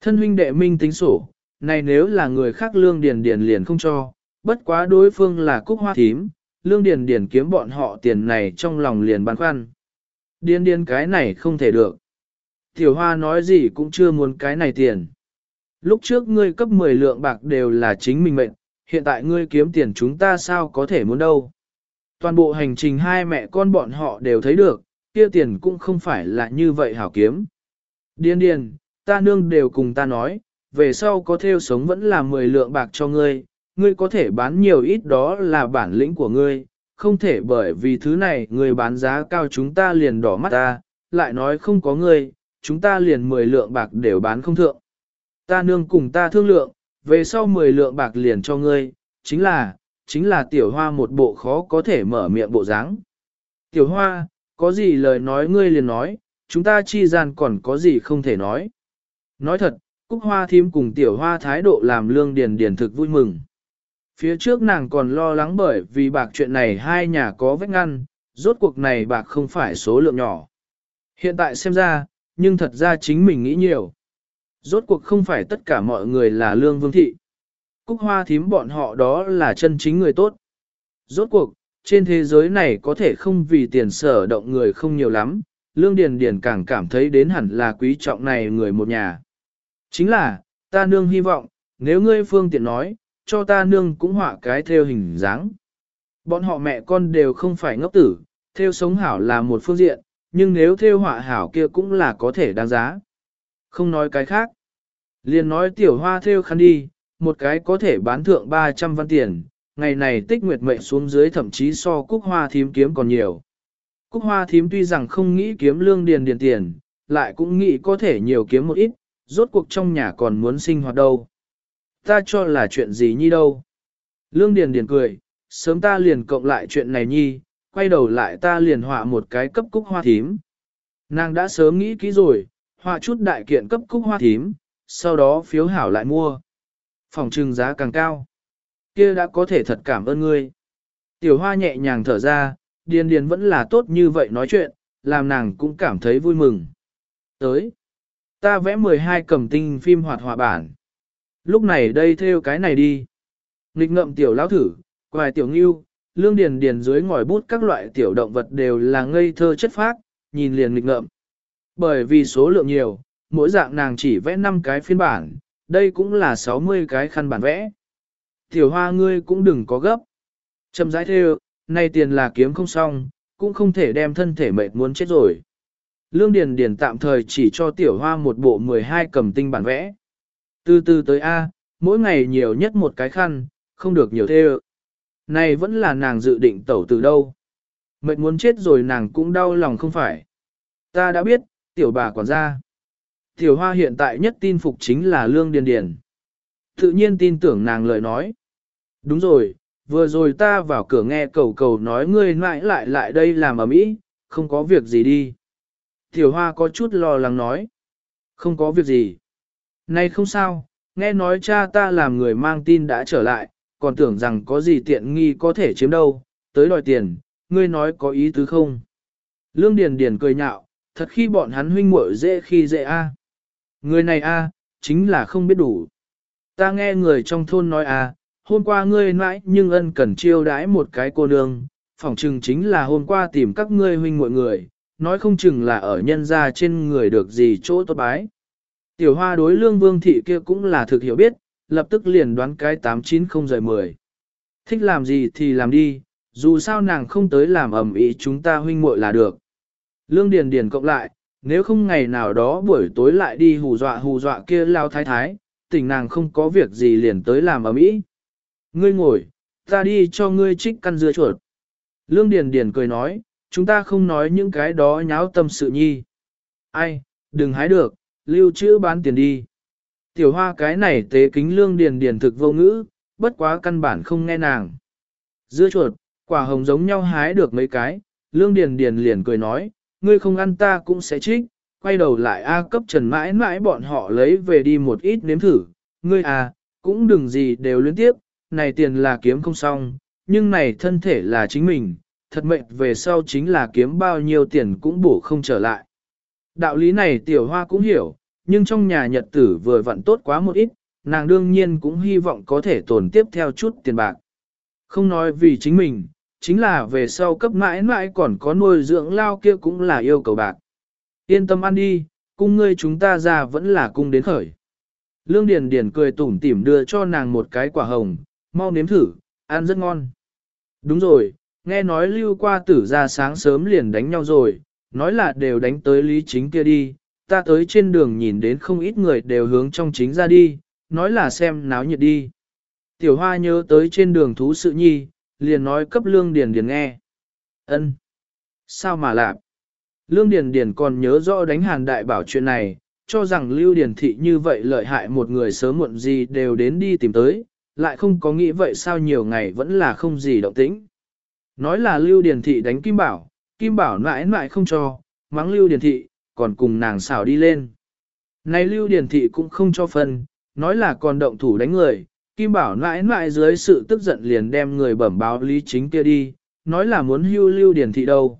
Thân huynh đệ minh tính sổ, này nếu là người khác lương điền điền liền không cho, bất quá đối phương là cúc hoa thím, lương điền điền kiếm bọn họ tiền này trong lòng liền băn khoăn. Điền điền cái này không thể được. Tiểu hoa nói gì cũng chưa muốn cái này tiền. Lúc trước ngươi cấp 10 lượng bạc đều là chính mình mệnh, hiện tại ngươi kiếm tiền chúng ta sao có thể muốn đâu. Toàn bộ hành trình hai mẹ con bọn họ đều thấy được, kia tiền cũng không phải là như vậy hảo kiếm. Điên điền, ta nương đều cùng ta nói, về sau có theo sống vẫn là 10 lượng bạc cho ngươi, ngươi có thể bán nhiều ít đó là bản lĩnh của ngươi, không thể bởi vì thứ này ngươi bán giá cao chúng ta liền đỏ mắt ta, lại nói không có ngươi, chúng ta liền 10 lượng bạc đều bán không thượng. Ta nương cùng ta thương lượng, về sau 10 lượng bạc liền cho ngươi, chính là, chính là tiểu hoa một bộ khó có thể mở miệng bộ dáng. Tiểu hoa, có gì lời nói ngươi liền nói, chúng ta chi gian còn có gì không thể nói. Nói thật, Cúc Hoa thím cùng tiểu hoa thái độ làm lương điền điền thực vui mừng. Phía trước nàng còn lo lắng bởi vì bạc chuyện này hai nhà có vết ngăn, rốt cuộc này bạc không phải số lượng nhỏ. Hiện tại xem ra, nhưng thật ra chính mình nghĩ nhiều. Rốt cuộc không phải tất cả mọi người là lương vương thị. Cúc hoa thím bọn họ đó là chân chính người tốt. Rốt cuộc, trên thế giới này có thể không vì tiền sở động người không nhiều lắm, lương điền điền càng cảm thấy đến hẳn là quý trọng này người một nhà. Chính là, ta nương hy vọng, nếu ngươi phương tiện nói, cho ta nương cũng họa cái theo hình dáng. Bọn họ mẹ con đều không phải ngốc tử, theo sống hảo là một phương diện, nhưng nếu theo họa hảo kia cũng là có thể đáng giá. Không nói cái khác. Liền nói tiểu hoa theo khăn đi, một cái có thể bán thượng 300 văn tiền, ngày này tích nguyệt mệnh xuống dưới thậm chí so cúc hoa thím kiếm còn nhiều. Cúc hoa thím tuy rằng không nghĩ kiếm lương điền điền tiền, lại cũng nghĩ có thể nhiều kiếm một ít, rốt cuộc trong nhà còn muốn sinh hoạt đâu. Ta cho là chuyện gì nhi đâu. Lương điền điền cười, sớm ta liền cộng lại chuyện này nhi, quay đầu lại ta liền họa một cái cấp cúc hoa thím. Nàng đã sớm nghĩ kỹ rồi, họa chút đại kiện cấp cúc hoa thím, sau đó phiếu hảo lại mua. Phòng trưng giá càng cao. kia đã có thể thật cảm ơn ngươi. Tiểu hoa nhẹ nhàng thở ra, điền điền vẫn là tốt như vậy nói chuyện, làm nàng cũng cảm thấy vui mừng. Tới, ta vẽ 12 cầm tinh phim hoạt họa bản. Lúc này đây theo cái này đi. Nghịch ngậm tiểu lão thử, quài tiểu ngưu, lương điền điền dưới ngòi bút các loại tiểu động vật đều là ngây thơ chất phác, nhìn liền nghịch ngậm. Bởi vì số lượng nhiều, mỗi dạng nàng chỉ vẽ 5 cái phiên bản, đây cũng là 60 cái khăn bản vẽ. Tiểu hoa ngươi cũng đừng có gấp. Trầm rãi theo, nay tiền là kiếm không xong, cũng không thể đem thân thể mệt muốn chết rồi. Lương Điền Điền tạm thời chỉ cho tiểu hoa một bộ 12 cầm tinh bản vẽ. Từ từ tới A, mỗi ngày nhiều nhất một cái khăn, không được nhiều theo. Này vẫn là nàng dự định tẩu từ đâu. Mệt muốn chết rồi nàng cũng đau lòng không phải. Ta đã biết, tiểu bà quản gia. Tiểu hoa hiện tại nhất tin phục chính là Lương Điền Điền. Tự nhiên tin tưởng nàng lời nói. Đúng rồi, vừa rồi ta vào cửa nghe cầu cầu nói ngươi mãi lại lại đây làm ở mỹ, không có việc gì đi. Tiểu hoa có chút lo lắng nói. Không có việc gì. Này không sao, nghe nói cha ta làm người mang tin đã trở lại, còn tưởng rằng có gì tiện nghi có thể chiếm đâu, tới đòi tiền, ngươi nói có ý tứ không? Lương Điền Điền cười nhạo, thật khi bọn hắn huynh muội dễ khi dễ a. Người này a, chính là không biết đủ. Ta nghe người trong thôn nói a, hôm qua ngươi mãi nhưng ân cần chiêu đãi một cái cô nương, phỏng chừng chính là hôm qua tìm các ngươi huynh muội người, nói không chừng là ở nhân gia trên người được gì chỗ tốt bái. Tiểu hoa đối lương vương thị kia cũng là thực hiểu biết, lập tức liền đoán cái 890 rời 10. Thích làm gì thì làm đi, dù sao nàng không tới làm ẩm ý chúng ta huynh muội là được. Lương Điền Điền cộng lại, nếu không ngày nào đó buổi tối lại đi hù dọa hù dọa kia lao thái thái, tình nàng không có việc gì liền tới làm ẩm ý. Ngươi ngồi, ta đi cho ngươi trích căn dưa chuột. Lương Điền Điền cười nói, chúng ta không nói những cái đó nháo tâm sự nhi. Ai, đừng hái được, lưu trữ bán tiền đi. Tiểu hoa cái này tế kính lương điền điền thực vô ngữ, bất quá căn bản không nghe nàng. Dưa chuột, quả hồng giống nhau hái được mấy cái, lương điền điền liền cười nói, ngươi không ăn ta cũng sẽ trích, quay đầu lại A cấp trần mãi mãi bọn họ lấy về đi một ít nếm thử, ngươi à, cũng đừng gì đều liên tiếp, này tiền là kiếm không xong, nhưng này thân thể là chính mình, thật mệnh về sau chính là kiếm bao nhiêu tiền cũng bổ không trở lại. Đạo lý này tiểu hoa cũng hiểu, nhưng trong nhà nhật tử vừa vặn tốt quá một ít, nàng đương nhiên cũng hy vọng có thể tồn tiếp theo chút tiền bạc. Không nói vì chính mình, chính là về sau cấp mãi mãi còn có nuôi dưỡng lao kia cũng là yêu cầu bạc. Yên tâm ăn đi, cung ngươi chúng ta ra vẫn là cung đến khởi. Lương Điền Điền cười tủm tỉm đưa cho nàng một cái quả hồng, mau nếm thử, ăn rất ngon. Đúng rồi, nghe nói lưu qua tử ra sáng sớm liền đánh nhau rồi, nói là đều đánh tới lý chính kia đi, ta tới trên đường nhìn đến không ít người đều hướng trong chính ra đi, nói là xem náo nhiệt đi. Tiểu hoa nhớ tới trên đường thú sự nhi, liền nói cấp lương điền điền nghe. ân Sao mà lạ? Lương điền điền còn nhớ rõ đánh hàn đại bảo chuyện này, cho rằng lưu điền thị như vậy lợi hại một người sớm muộn gì đều đến đi tìm tới, lại không có nghĩ vậy sao nhiều ngày vẫn là không gì động tĩnh. Nói là lưu điền thị đánh kim bảo, kim bảo mãi mãi không cho, mắng lưu điền thị, còn cùng nàng xảo đi lên. Này lưu điền thị cũng không cho phân, nói là còn động thủ đánh người, Kim Bảo mãi mãi dưới sự tức giận liền đem người bẩm báo lý chính kia đi, nói là muốn hưu lưu điền thị đâu.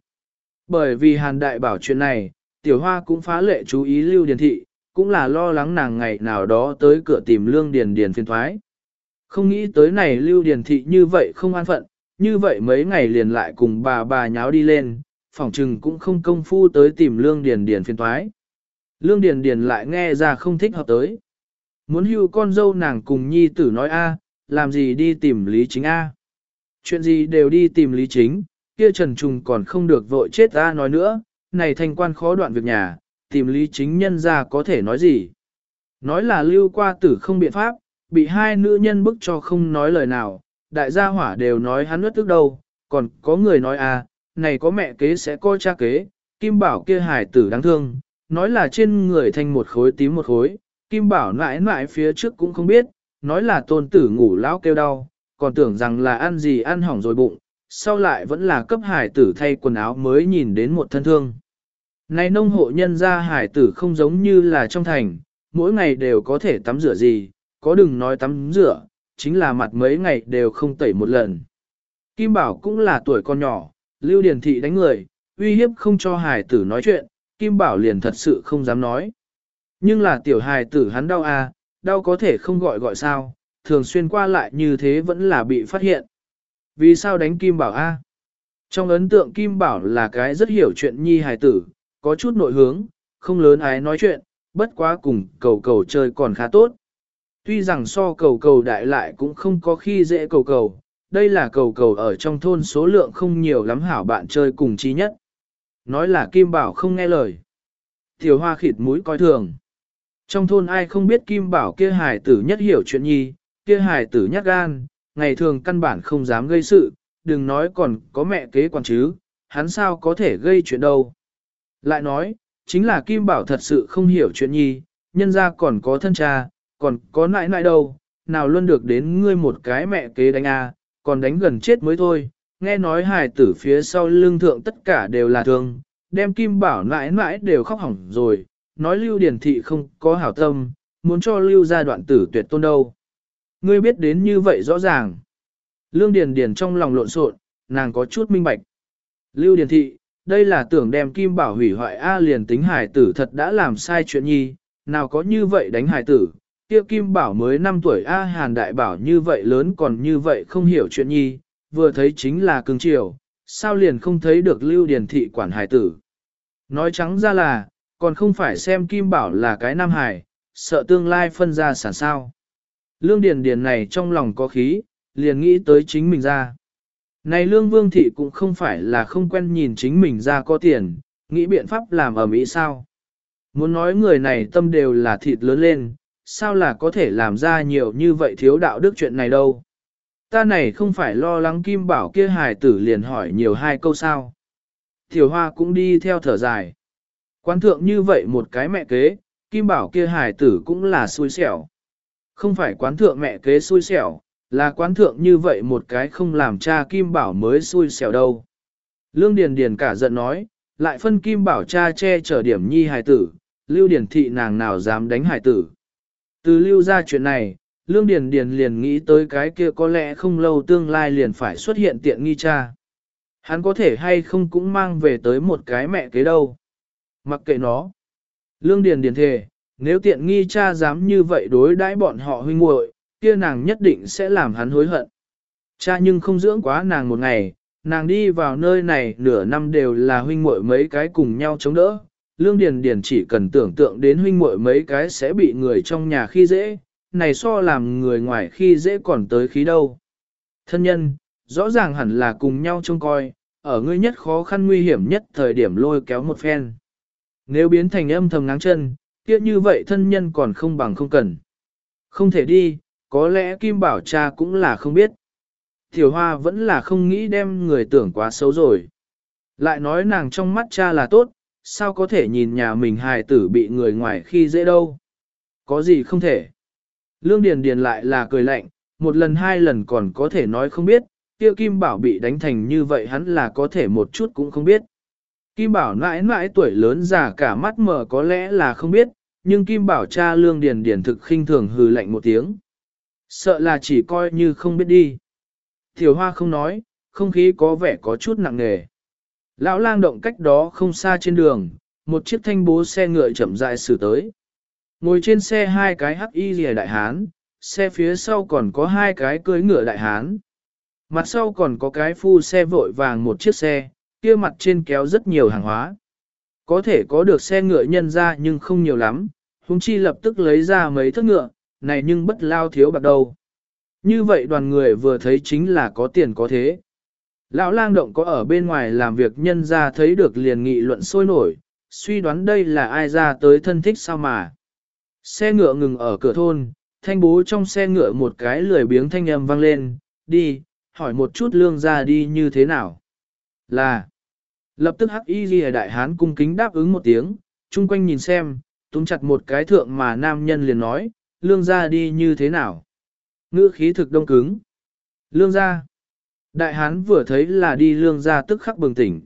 Bởi vì hàn đại bảo chuyện này, tiểu hoa cũng phá lệ chú ý lưu điền thị, cũng là lo lắng nàng ngày nào đó tới cửa tìm lương điền điền phiên thoái. Không nghĩ tới này lưu điền thị như vậy không an phận, như vậy mấy ngày liền lại cùng bà bà nháo đi lên, phỏng trừng cũng không công phu tới tìm lương điền điền phiền toái. Lương điền điền lại nghe ra không thích hợp tới. Muốn hưu con dâu nàng cùng nhi tử nói a, làm gì đi tìm lý chính a? Chuyện gì đều đi tìm lý chính, kia trần trùng còn không được vội chết ta nói nữa, này thành quan khó đoạn việc nhà, tìm lý chính nhân ra có thể nói gì. Nói là lưu qua tử không biện pháp, bị hai nữ nhân bức cho không nói lời nào, đại gia hỏa đều nói hắn nuốt tức đâu, còn có người nói à, này có mẹ kế sẽ coi cha kế, kim bảo kia hải tử đáng thương, nói là trên người thành một khối tím một khối, Kim Bảo nãi nãi phía trước cũng không biết, nói là tôn tử ngủ lão kêu đau, còn tưởng rằng là ăn gì ăn hỏng rồi bụng, sau lại vẫn là cấp hải tử thay quần áo mới nhìn đến một thân thương. Này nông hộ nhân gia hải tử không giống như là trong thành, mỗi ngày đều có thể tắm rửa gì, có đừng nói tắm rửa, chính là mặt mấy ngày đều không tẩy một lần. Kim Bảo cũng là tuổi con nhỏ, Lưu Điền Thị đánh người, uy hiếp không cho hải tử nói chuyện, Kim Bảo liền thật sự không dám nói. Nhưng là tiểu hài tử hắn đau à, đau có thể không gọi gọi sao, thường xuyên qua lại như thế vẫn là bị phát hiện. Vì sao đánh Kim Bảo a? Trong ấn tượng Kim Bảo là cái rất hiểu chuyện nhi hài tử, có chút nội hướng, không lớn ái nói chuyện, bất quá cùng cầu cầu chơi còn khá tốt. Tuy rằng so cầu cầu đại lại cũng không có khi dễ cầu cầu, đây là cầu cầu ở trong thôn số lượng không nhiều lắm hảo bạn chơi cùng chi nhất. Nói là Kim Bảo không nghe lời. Tiểu hoa khịt mũi coi thường. Trong thôn ai không biết Kim Bảo kia hài tử nhất hiểu chuyện nhi, kia hài tử nhát gan, ngày thường căn bản không dám gây sự, đừng nói còn có mẹ kế quản chứ, hắn sao có thể gây chuyện đâu. Lại nói, chính là Kim Bảo thật sự không hiểu chuyện nhi, nhân ra còn có thân cha, còn có nãi nãi đâu, nào luôn được đến ngươi một cái mẹ kế đánh a, còn đánh gần chết mới thôi. Nghe nói hài tử phía sau lưng thượng tất cả đều là thương, đem Kim Bảo nãi nãi đều khóc hỏng rồi, nói Lưu Điển Thị không có hảo tâm, muốn cho Lưu gia đoạn tử tuyệt tôn đâu. Ngươi biết đến như vậy rõ ràng. Lương Điền Điền trong lòng lộn xộn, nàng có chút minh bạch. Lưu Điền Thị, đây là tưởng đem Kim Bảo hủy hoại A liền tính hải tử thật đã làm sai chuyện nhi, nào có như vậy đánh hải tử. Kia Kim Bảo mới 5 tuổi A Hàn Đại Bảo như vậy lớn còn như vậy không hiểu chuyện nhi, vừa thấy chính là cưng chiều, sao liền không thấy được Lưu Điền Thị quản hải tử. Nói trắng ra là, còn không phải xem Kim Bảo là cái nam Hải, sợ tương lai phân ra sản sao. Lương Điền Điền này trong lòng có khí, liền nghĩ tới chính mình ra. Này Lương Vương Thị cũng không phải là không quen nhìn chính mình ra có tiền, nghĩ biện pháp làm ở Mỹ sao. Muốn nói người này tâm đều là thịt lớn lên, sao là có thể làm ra nhiều như vậy thiếu đạo đức chuyện này đâu. Ta này không phải lo lắng Kim Bảo kia hài tử liền hỏi nhiều hai câu sao. Tiểu Hoa cũng đi theo thở dài. Quán thượng như vậy một cái mẹ kế, Kim Bảo kia hài tử cũng là xui xẻo. Không phải quán thượng mẹ kế xui xẻo, là quán thượng như vậy một cái không làm cha Kim Bảo mới xui xẻo đâu. Lương Điền Điền cả giận nói, lại phân Kim Bảo cha che chở điểm nhi hài tử, Lưu Điền thị nàng nào dám đánh hài tử. Từ lưu ra chuyện này, Lương Điền Điền liền nghĩ tới cái kia có lẽ không lâu tương lai liền phải xuất hiện tiện nghi cha. Hắn có thể hay không cũng mang về tới một cái mẹ kế đâu. Mặc kệ nó. Lương Điền Điền thề, nếu tiện nghi cha dám như vậy đối đãi bọn họ huynh muội, kia nàng nhất định sẽ làm hắn hối hận. Cha nhưng không dưỡng quá nàng một ngày, nàng đi vào nơi này nửa năm đều là huynh muội mấy cái cùng nhau chống đỡ. Lương Điền Điền chỉ cần tưởng tượng đến huynh muội mấy cái sẽ bị người trong nhà khi dễ, này so làm người ngoài khi dễ còn tới khí đâu. Thân nhân, rõ ràng hẳn là cùng nhau trông coi, ở ngươi nhất khó khăn nguy hiểm nhất thời điểm lôi kéo một phen. Nếu biến thành âm thầm ngáng chân, kia như vậy thân nhân còn không bằng không cần. Không thể đi, có lẽ Kim Bảo cha cũng là không biết. Tiểu Hoa vẫn là không nghĩ đem người tưởng quá xấu rồi. Lại nói nàng trong mắt cha là tốt, sao có thể nhìn nhà mình hài tử bị người ngoài khi dễ đâu. Có gì không thể. Lương Điền Điền lại là cười lạnh, một lần hai lần còn có thể nói không biết, kia Kim Bảo bị đánh thành như vậy hắn là có thể một chút cũng không biết. Kim Bảo mãi mãi tuổi lớn già cả mắt mở có lẽ là không biết, nhưng Kim Bảo cha Lương Điền Điền thực khinh thường hừ lạnh một tiếng. Sợ là chỉ coi như không biết đi. Tiểu Hoa không nói, không khí có vẻ có chút nặng nề. Lão lang động cách đó không xa trên đường, một chiếc thanh bố xe ngựa chậm rãi xử tới. Ngồi trên xe hai cái hắc y rìa đại hán, xe phía sau còn có hai cái cưới ngựa đại hán. Mặt sau còn có cái phu xe vội vàng một chiếc xe, kia mặt trên kéo rất nhiều hàng hóa. Có thể có được xe ngựa nhân ra nhưng không nhiều lắm, húng chi lập tức lấy ra mấy thất ngựa, này nhưng bất lao thiếu bạc đầu Như vậy đoàn người vừa thấy chính là có tiền có thế. Lão lang động có ở bên ngoài làm việc nhân ra thấy được liền nghị luận sôi nổi, suy đoán đây là ai ra tới thân thích sao mà. Xe ngựa ngừng ở cửa thôn, thanh bố trong xe ngựa một cái lười biếng thanh âm vang lên, đi, hỏi một chút lương ra đi như thế nào. Là, lập tức hắc y ghi đại hán cung kính đáp ứng một tiếng, chung quanh nhìn xem, túm chặt một cái thượng mà nam nhân liền nói, lương ra đi như thế nào. Ngữ khí thực đông cứng. Lương ra. Đại hán vừa thấy là đi lương gia tức khắc bừng tỉnh.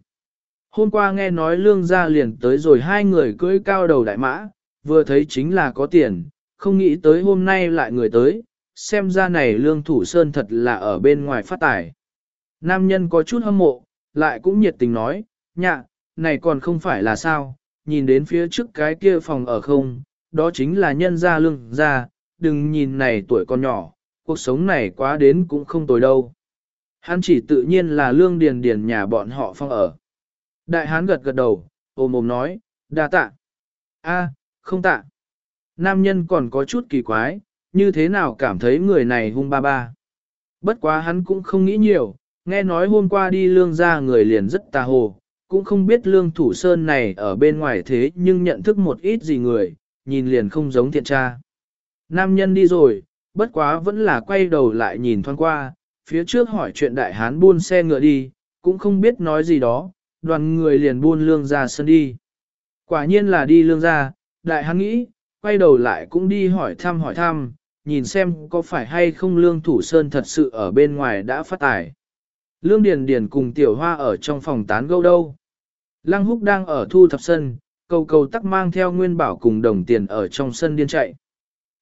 Hôm qua nghe nói lương gia liền tới rồi hai người cưỡi cao đầu đại mã, vừa thấy chính là có tiền, không nghĩ tới hôm nay lại người tới, xem ra này lương thủ sơn thật là ở bên ngoài phát tài. Nam nhân có chút hâm mộ, lại cũng nhiệt tình nói, nhạ, này còn không phải là sao, nhìn đến phía trước cái kia phòng ở không, đó chính là nhân gia lương gia, đừng nhìn này tuổi còn nhỏ, cuộc sống này quá đến cũng không tồi đâu. Hắn chỉ tự nhiên là lương điền điền nhà bọn họ phong ở. Đại hán gật gật đầu, ôm ôm nói, đa tạ. a không tạ. Nam nhân còn có chút kỳ quái, như thế nào cảm thấy người này hung ba ba. Bất quá hắn cũng không nghĩ nhiều, nghe nói hôm qua đi lương ra người liền rất tà hồ, cũng không biết lương thủ sơn này ở bên ngoài thế nhưng nhận thức một ít gì người, nhìn liền không giống thiện tra. Nam nhân đi rồi, bất quá vẫn là quay đầu lại nhìn thoáng qua, phía trước hỏi chuyện đại hán buôn xe ngựa đi, cũng không biết nói gì đó, đoàn người liền buôn lương ra sân đi. Quả nhiên là đi lương ra, đại hán nghĩ, quay đầu lại cũng đi hỏi thăm hỏi thăm, nhìn xem có phải hay không lương thủ sơn thật sự ở bên ngoài đã phát tài. Lương Điền Điền cùng Tiểu Hoa ở trong phòng tán gẫu đâu. Lăng Húc đang ở thu thập sân, cầu cầu tắc mang theo nguyên bảo cùng đồng tiền ở trong sân điên chạy.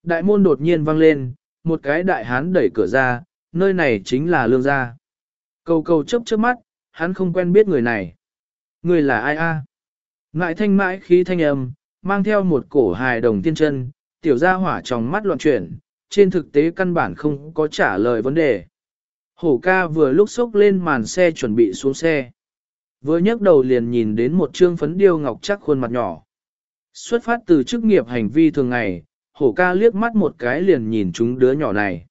Đại môn đột nhiên vang lên, một cái đại hán đẩy cửa ra, nơi này chính là lương gia. Cầu cầu chớp chớp mắt, hắn không quen biết người này. Người là ai a? Ngại thanh mãi khí thanh âm, mang theo một cổ hài đồng tiên chân, tiểu gia hỏa trong mắt loạn chuyển, trên thực tế căn bản không có trả lời vấn đề. Hổ ca vừa lúc xốc lên màn xe chuẩn bị xuống xe. Vừa nhấc đầu liền nhìn đến một trương phấn điêu ngọc chắc khuôn mặt nhỏ. Xuất phát từ chức nghiệp hành vi thường ngày, hổ ca liếc mắt một cái liền nhìn chúng đứa nhỏ này.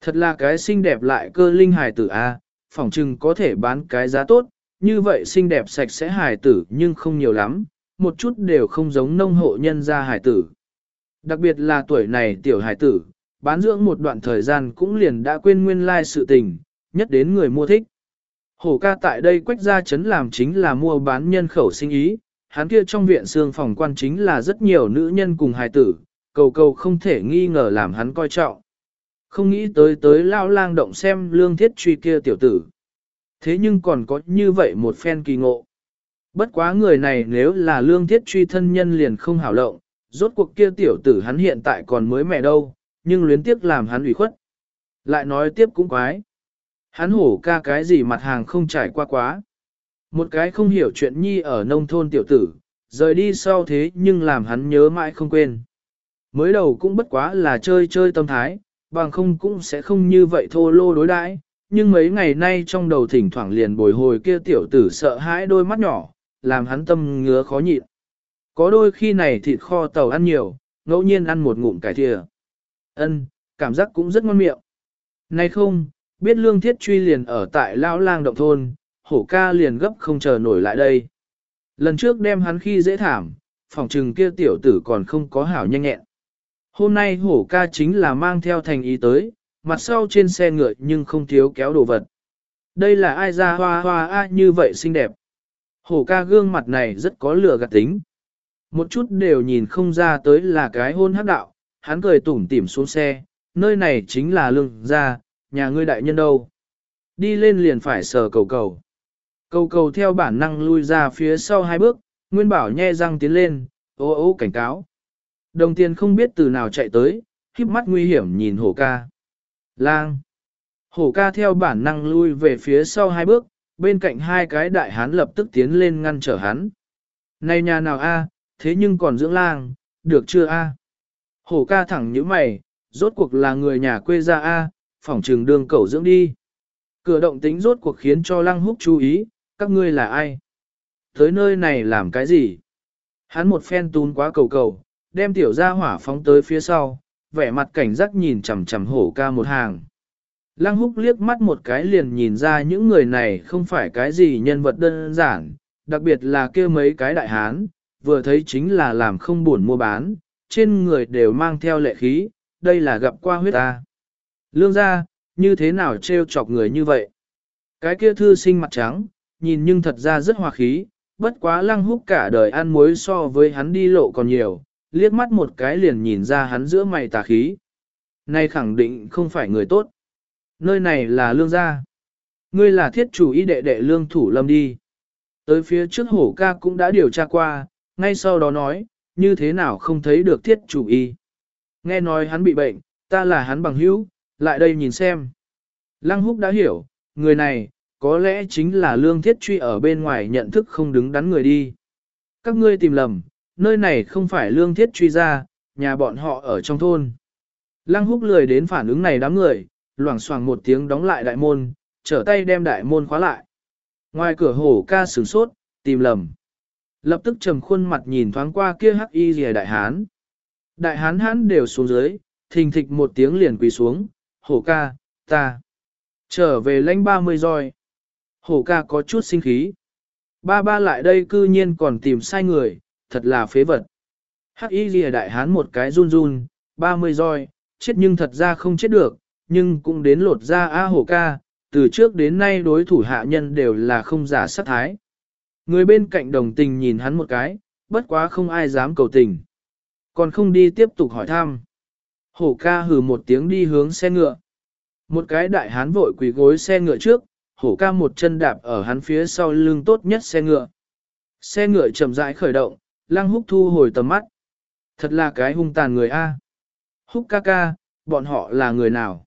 Thật là cái xinh đẹp lại cơ linh hài tử A, phỏng chừng có thể bán cái giá tốt, như vậy xinh đẹp sạch sẽ hài tử nhưng không nhiều lắm, một chút đều không giống nông hộ nhân gia hài tử. Đặc biệt là tuổi này tiểu hài tử, bán dưỡng một đoạn thời gian cũng liền đã quên nguyên lai sự tình, nhất đến người mua thích. Hổ ca tại đây quách gia chấn làm chính là mua bán nhân khẩu sinh ý, hắn kia trong viện xương phòng quan chính là rất nhiều nữ nhân cùng hài tử, cầu cầu không thể nghi ngờ làm hắn coi trọng. Không nghĩ tới tới lao lang động xem lương thiết truy kia tiểu tử. Thế nhưng còn có như vậy một phen kỳ ngộ. Bất quá người này nếu là lương thiết truy thân nhân liền không hảo lộng, rốt cuộc kia tiểu tử hắn hiện tại còn mới mẹ đâu, nhưng luyến tiếc làm hắn ủy khuất. Lại nói tiếp cũng quái. Hắn hổ ca cái gì mặt hàng không trải qua quá. Một cái không hiểu chuyện nhi ở nông thôn tiểu tử, rời đi sau thế nhưng làm hắn nhớ mãi không quên. Mới đầu cũng bất quá là chơi chơi tâm thái, bằng không cũng sẽ không như vậy thô lô đối đãi. nhưng mấy ngày nay trong đầu thỉnh thoảng liền bồi hồi kia tiểu tử sợ hãi đôi mắt nhỏ, làm hắn tâm ngứa khó nhịn. Có đôi khi này thịt kho tàu ăn nhiều, ngẫu nhiên ăn một ngụm cải thìa. Ân, cảm giác cũng rất ngon miệng. Này không, biết lương thiết truy liền ở tại lão lang động thôn, hổ ca liền gấp không chờ nổi lại đây. Lần trước đem hắn khi dễ thảm, phòng trừng kia tiểu tử còn không có hảo nhanh nhẹn. Hôm nay hổ ca chính là mang theo thành ý tới, mặt sau trên xe ngựa nhưng không thiếu kéo đồ vật. Đây là ai ra hoa hoa a như vậy xinh đẹp. Hổ ca gương mặt này rất có lửa gạt tính. Một chút đều nhìn không ra tới là cái hôn hắc đạo, hắn cười tủm tỉm xuống xe, nơi này chính là lương gia, nhà ngươi đại nhân đâu. Đi lên liền phải sờ cầu cầu. Cầu cầu theo bản năng lui ra phía sau hai bước, Nguyên Bảo nhe răng tiến lên, ô ô cảnh cáo. Đồng tiền không biết từ nào chạy tới, híp mắt nguy hiểm nhìn hổ ca. Lang. Hổ ca theo bản năng lui về phía sau hai bước, bên cạnh hai cái đại hán lập tức tiến lên ngăn trở hắn. Này nhà nào a, thế nhưng còn dưỡng lang, được chưa a? Hổ ca thẳng như mày, rốt cuộc là người nhà quê ra a, phỏng trường đường cẩu dưỡng đi. Cửa động tính rốt cuộc khiến cho lăng húc chú ý, các ngươi là ai? Tới nơi này làm cái gì? Hắn một phen tún quá cầu cầu, đem tiểu gia hỏa phóng tới phía sau, vẻ mặt cảnh giác nhìn chằm chằm hổ ca một hàng. Lăng húc liếc mắt một cái liền nhìn ra những người này không phải cái gì nhân vật đơn giản, đặc biệt là kia mấy cái đại hán, vừa thấy chính là làm không buồn mua bán, trên người đều mang theo lệ khí, đây là gặp qua huyết ta. Lương gia, như thế nào trêu chọc người như vậy? Cái kia thư sinh mặt trắng, nhìn nhưng thật ra rất hòa khí, bất quá lăng húc cả đời ăn muối so với hắn đi lộ còn nhiều, liếc mắt một cái liền nhìn ra hắn giữa mày tà khí. nay khẳng định không phải người tốt. Nơi này là lương gia. Ngươi là thiết chủ y đệ đệ lương thủ lâm đi. Tới phía trước hổ ca cũng đã điều tra qua, ngay sau đó nói, như thế nào không thấy được thiết chủ y. Nghe nói hắn bị bệnh, ta là hắn bằng hữu, lại đây nhìn xem. Lăng húc đã hiểu, người này, có lẽ chính là lương thiết truy ở bên ngoài nhận thức không đứng đắn người đi. Các ngươi tìm lầm, nơi này không phải lương thiết truy ra, nhà bọn họ ở trong thôn. Lăng húc lười đến phản ứng này đám người, loảng xoảng một tiếng đóng lại đại môn, trở tay đem đại môn khóa lại. Ngoài cửa hổ ca sửng sốt, tìm lầm. Lập tức trầm khuôn mặt nhìn thoáng qua kia hắc y rìa đại hán. Đại hán hán đều xuống dưới, thình thịch một tiếng liền quỳ xuống, hổ ca, ta. Trở về lãnh ba mươi roi. Hổ ca có chút sinh khí. Ba ba lại đây cư nhiên còn tìm sai người, thật là phế vật. Hắc y ghi đại hán một cái run run, ba mươi roi, chết nhưng thật ra không chết được, nhưng cũng đến lột ra A hổ ca, từ trước đến nay đối thủ hạ nhân đều là không giả sát thái. Người bên cạnh đồng tình nhìn hắn một cái, bất quá không ai dám cầu tình. Còn không đi tiếp tục hỏi thăm. Hổ ca hừ một tiếng đi hướng xe ngựa. Một cái đại hán vội quỳ gối xe ngựa trước, hổ ca một chân đạp ở hắn phía sau lưng tốt nhất xe ngựa. Xe ngựa chậm rãi khởi động, lăng húc thu hồi tầm mắt. Thật là cái hung tàn người A. Húc ca ca, bọn họ là người nào?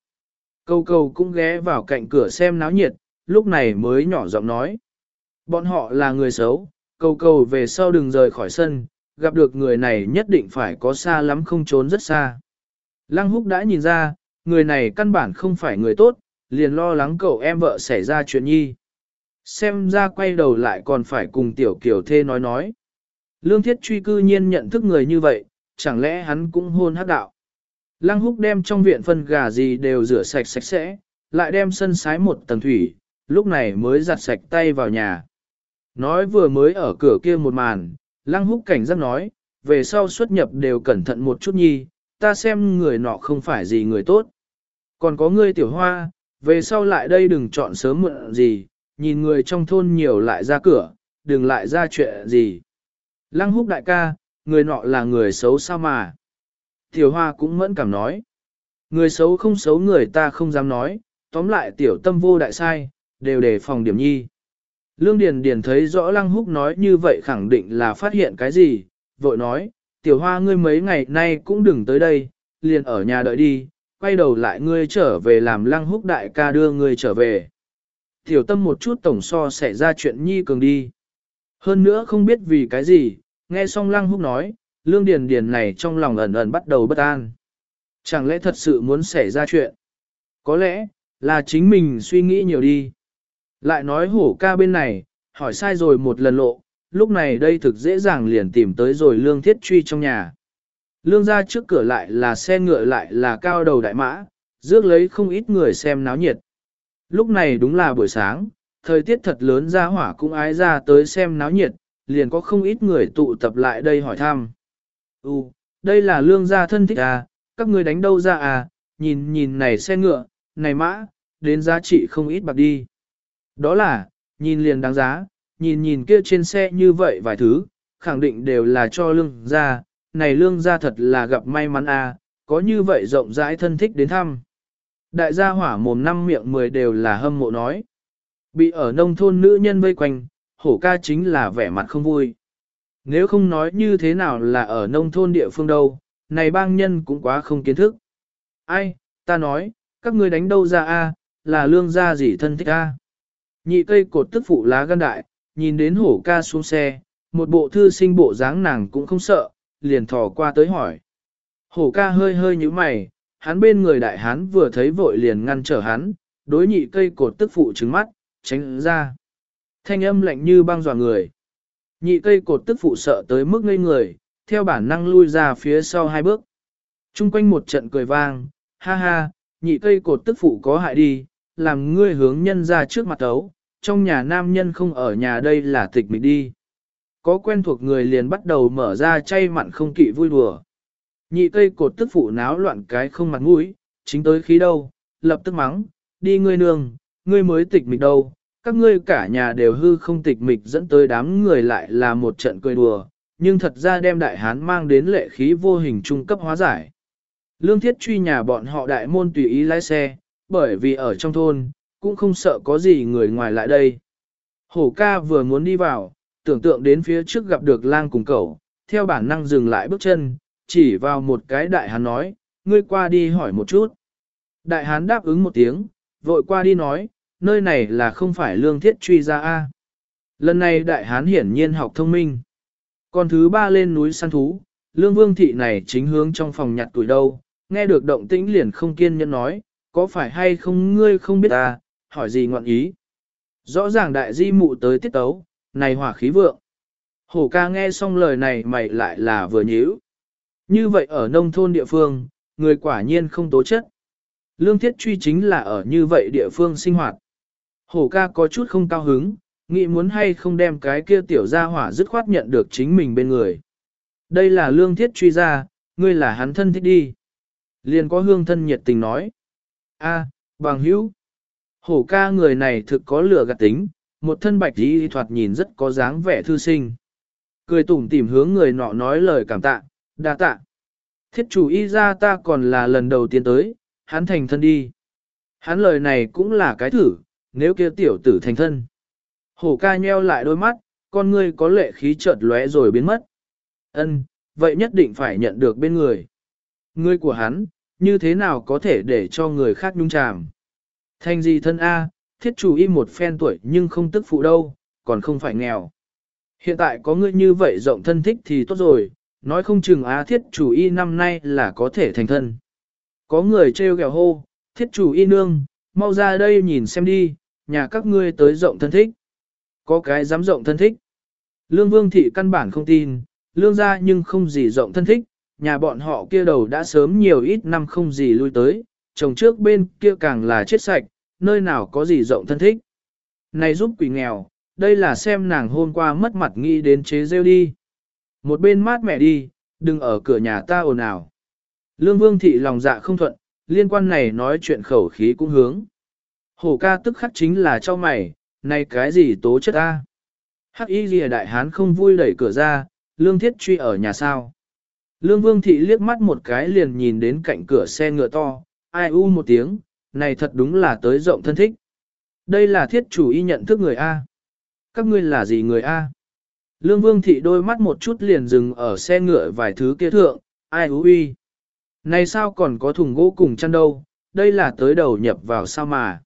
Câu câu cũng ghé vào cạnh cửa xem náo nhiệt, lúc này mới nhỏ giọng nói. Bọn họ là người xấu, câu câu về sau đừng rời khỏi sân, gặp được người này nhất định phải có xa lắm không trốn rất xa. Lăng húc đã nhìn ra, người này căn bản không phải người tốt, liền lo lắng cậu em vợ xảy ra chuyện nhi. Xem ra quay đầu lại còn phải cùng tiểu kiểu thê nói nói. Lương thiết truy cư nhiên nhận thức người như vậy, chẳng lẽ hắn cũng hôn hắc đạo. Lăng húc đem trong viện phân gà gì đều rửa sạch sạch sẽ, lại đem sân sái một tầng thủy, lúc này mới giặt sạch tay vào nhà. Nói vừa mới ở cửa kia một màn, lăng húc cảnh giác nói, về sau xuất nhập đều cẩn thận một chút nhi, ta xem người nọ không phải gì người tốt. Còn có ngươi tiểu hoa, về sau lại đây đừng chọn sớm muộn gì, nhìn người trong thôn nhiều lại ra cửa, đừng lại ra chuyện gì. Lăng húc đại ca, người nọ là người xấu sao mà. Tiểu hoa cũng mẫn cảm nói. Người xấu không xấu người ta không dám nói, tóm lại tiểu tâm vô đại sai, đều đề phòng điểm nhi. Lương Điền Điền thấy rõ Lăng Húc nói như vậy khẳng định là phát hiện cái gì, vội nói, tiểu hoa ngươi mấy ngày nay cũng đừng tới đây, liền ở nhà đợi đi, quay đầu lại ngươi trở về làm Lăng Húc đại ca đưa ngươi trở về. Tiểu tâm một chút tổng so sẽ ra chuyện nhi cường đi. Hơn nữa không biết vì cái gì, nghe xong Lăng Húc nói, lương điền điền này trong lòng ẩn ẩn bắt đầu bất an. Chẳng lẽ thật sự muốn xảy ra chuyện? Có lẽ, là chính mình suy nghĩ nhiều đi. Lại nói hổ ca bên này, hỏi sai rồi một lần lộ, lúc này đây thực dễ dàng liền tìm tới rồi lương thiết truy trong nhà. Lương ra trước cửa lại là xe ngựa lại là cao đầu đại mã, rước lấy không ít người xem náo nhiệt. Lúc này đúng là buổi sáng, thời tiết thật lớn ra hỏa cũng ái ra tới xem náo nhiệt, liền có không ít người tụ tập lại đây hỏi thăm. Ừ, đây là lương gia thân thích à, các người đánh đâu ra à, nhìn nhìn này xe ngựa, này mã, đến giá trị không ít bạc đi. Đó là, nhìn liền đáng giá, nhìn nhìn kia trên xe như vậy vài thứ, khẳng định đều là cho lương gia, này lương gia thật là gặp may mắn à, có như vậy rộng rãi thân thích đến thăm. Đại gia hỏa mồm năm miệng mười đều là hâm mộ nói. Bị ở nông thôn nữ nhân vây quanh, hổ ca chính là vẻ mặt không vui. Nếu không nói như thế nào là ở nông thôn địa phương đâu, này bang nhân cũng quá không kiến thức. Ai, ta nói, các ngươi đánh đâu ra a, là lương gia gì thân thích a? Nhị cây cột tức phụ lá gan đại, nhìn đến hổ ca xuống xe, một bộ thư sinh bộ dáng nàng cũng không sợ, liền thò qua tới hỏi. Hổ ca hơi hơi như mày, hắn bên người đại hán vừa thấy vội liền ngăn trở hắn, đối nhị cây cột tức phụ trứng mắt, tránh ra. Thanh âm lạnh như băng dọa người. Nhị cây cột tức phụ sợ tới mức ngây người, theo bản năng lui ra phía sau hai bước. Trung quanh một trận cười vang, ha ha, nhị cây cột tức phụ có hại đi, làm ngươi hướng nhân ra trước mặt ấu, trong nhà nam nhân không ở nhà đây là tịch mịch đi. Có quen thuộc người liền bắt đầu mở ra chay mặn không kỵ vui đùa. Nhị cây cột tức phụ náo loạn cái không mặt mũi, chính tới khí đâu, lập tức mắng, đi ngươi nương, ngươi mới tịch mịch đâu, các ngươi cả nhà đều hư không tịch mịch dẫn tới đám người lại là một trận cười đùa, nhưng thật ra đem đại hán mang đến lệ khí vô hình trung cấp hóa giải. Lương thiết truy nhà bọn họ đại môn tùy ý lái xe, bởi vì ở trong thôn, cũng không sợ có gì người ngoài lại đây. Hổ ca vừa muốn đi vào, tưởng tượng đến phía trước gặp được lang cùng cậu, theo bản năng dừng lại bước chân, chỉ vào một cái đại hán nói, ngươi qua đi hỏi một chút. Đại hán đáp ứng một tiếng, vội qua đi nói, nơi này là không phải lương thiết truy ra A. Lần này đại hán hiển nhiên học thông minh. Còn thứ ba lên núi săn thú, lương vương thị này chính hướng trong phòng nhặt tuổi đâu, nghe được động tĩnh liền không kiên nhẫn nói, có phải hay không ngươi không biết ta, hỏi gì ngọn ý. Rõ ràng đại di mụ tới tiết tấu, này hỏa khí vượng. Hổ ca nghe xong lời này mày lại là vừa nhíu. Như vậy ở nông thôn địa phương, người quả nhiên không tố chất. Lương thiết truy chính là ở như vậy địa phương sinh hoạt. Hổ ca có chút không cao hứng, nghĩ muốn hay không đem cái kia tiểu gia hỏa dứt khoát nhận được chính mình bên người. Đây là lương thiết truy ra, ngươi là hắn thân thích đi. Liền có hương thân nhiệt tình nói. a bằng hữu. Hổ ca người này thực có lửa gạt tính, một thân bạch đi thoạt nhìn rất có dáng vẻ thư sinh. Cười tủm tỉm hướng người nọ nói lời cảm tạ, đa tạ. Thiết chủ y ra ta còn là lần đầu tiên tới, hắn thành thân đi. Hắn lời này cũng là cái thử, nếu kia tiểu tử thành thân. Hổ ca nheo lại đôi mắt, con ngươi có lệ khí chợt lóe rồi biến mất. Ân, vậy nhất định phải nhận được bên người. Ngươi của hắn, như thế nào có thể để cho người khác nhung chàm. Thành gì thân A, thiết chủ y một phen tuổi nhưng không tức phụ đâu, còn không phải nghèo. Hiện tại có ngươi như vậy rộng thân thích thì tốt rồi, nói không chừng á thiết chủ y năm nay là có thể thành thân. Có người trêu ghẹo hô, thiết chủ y nương, mau ra đây nhìn xem đi, nhà các ngươi tới rộng thân thích. Có cái dám rộng thân thích. Lương vương thị căn bản không tin, lương ra nhưng không gì rộng thân thích, nhà bọn họ kia đầu đã sớm nhiều ít năm không gì lui tới, chồng trước bên kia càng là chết sạch, nơi nào có gì rộng thân thích. Này giúp quỷ nghèo, đây là xem nàng hôm qua mất mặt nghĩ đến chế rêu đi. Một bên mát mẹ đi, đừng ở cửa nhà ta ồn ào. Lương Vương Thị lòng dạ không thuận, liên quan này nói chuyện khẩu khí cũng hướng. Hổ ca tức khắc chính là cho mày, này cái gì tố chất ta. Hắc y lìa đại hán không vui đẩy cửa ra, lương thiết truy ở nhà sao. Lương Vương Thị liếc mắt một cái liền nhìn đến cạnh cửa xe ngựa to, ai u một tiếng, này thật đúng là tới rộng thân thích. Đây là thiết chủ y nhận thức người A. Các ngươi là gì người A? Lương Vương Thị đôi mắt một chút liền dừng ở xe ngựa vài thứ kia thượng, ai u uy. Này sao còn có thùng gỗ cùng chăn đâu, đây là tới đầu nhập vào sao mà.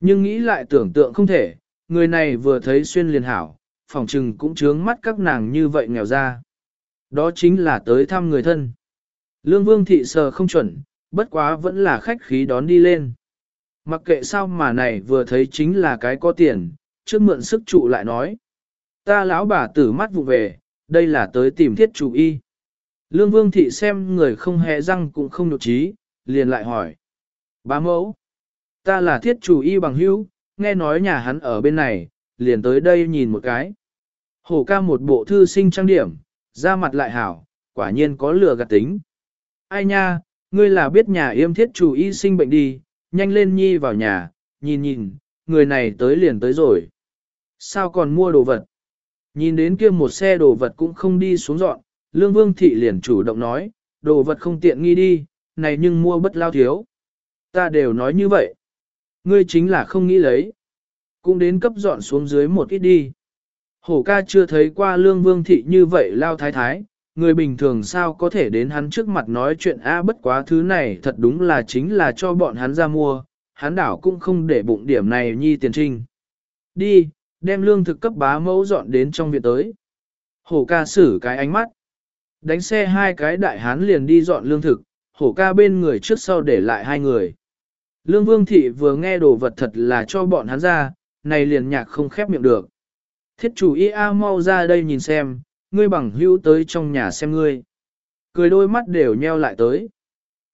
Nhưng nghĩ lại tưởng tượng không thể, người này vừa thấy xuyên liền hảo, phòng trừng cũng trướng mắt các nàng như vậy nghèo ra. Đó chính là tới thăm người thân. Lương Vương thị sờ không chuẩn, bất quá vẫn là khách khí đón đi lên. Mặc kệ sao mà này vừa thấy chính là cái có tiền, trước mượn sức trụ lại nói. Ta lão bà tử mắt vụ về, đây là tới tìm thiết chủ y. Lương Vương thị xem người không hề răng cũng không nhục trí, liền lại hỏi. Bá mẫu, ta là thiết chủ y bằng hữu, nghe nói nhà hắn ở bên này, liền tới đây nhìn một cái. Hổ ca một bộ thư sinh trang điểm, da mặt lại hảo, quả nhiên có lừa gạt tính. Ai nha, ngươi là biết nhà yêm thiết chủ y sinh bệnh đi, nhanh lên nhi vào nhà, nhìn nhìn, người này tới liền tới rồi. Sao còn mua đồ vật? Nhìn đến kia một xe đồ vật cũng không đi xuống dọn, Lương Vương Thị liền chủ động nói, đồ vật không tiện nghi đi, này nhưng mua bất lao thiếu. Ta đều nói như vậy. Ngươi chính là không nghĩ lấy. Cũng đến cấp dọn xuống dưới một ít đi. Hổ ca chưa thấy qua Lương Vương Thị như vậy lao thái thái, người bình thường sao có thể đến hắn trước mặt nói chuyện a bất quá thứ này thật đúng là chính là cho bọn hắn ra mua, hắn đảo cũng không để bụng điểm này nhi tiền trinh. Đi, đem lương thực cấp bá mẫu dọn đến trong viện tới. Hổ ca xử cái ánh mắt. Đánh xe hai cái đại hán liền đi dọn lương thực, hổ ca bên người trước sau để lại hai người. Lương vương thị vừa nghe đồ vật thật là cho bọn hắn ra, này liền nhạc không khép miệng được. Thiết chủ y a mau ra đây nhìn xem, ngươi bằng hữu tới trong nhà xem ngươi. Cười đôi mắt đều nheo lại tới.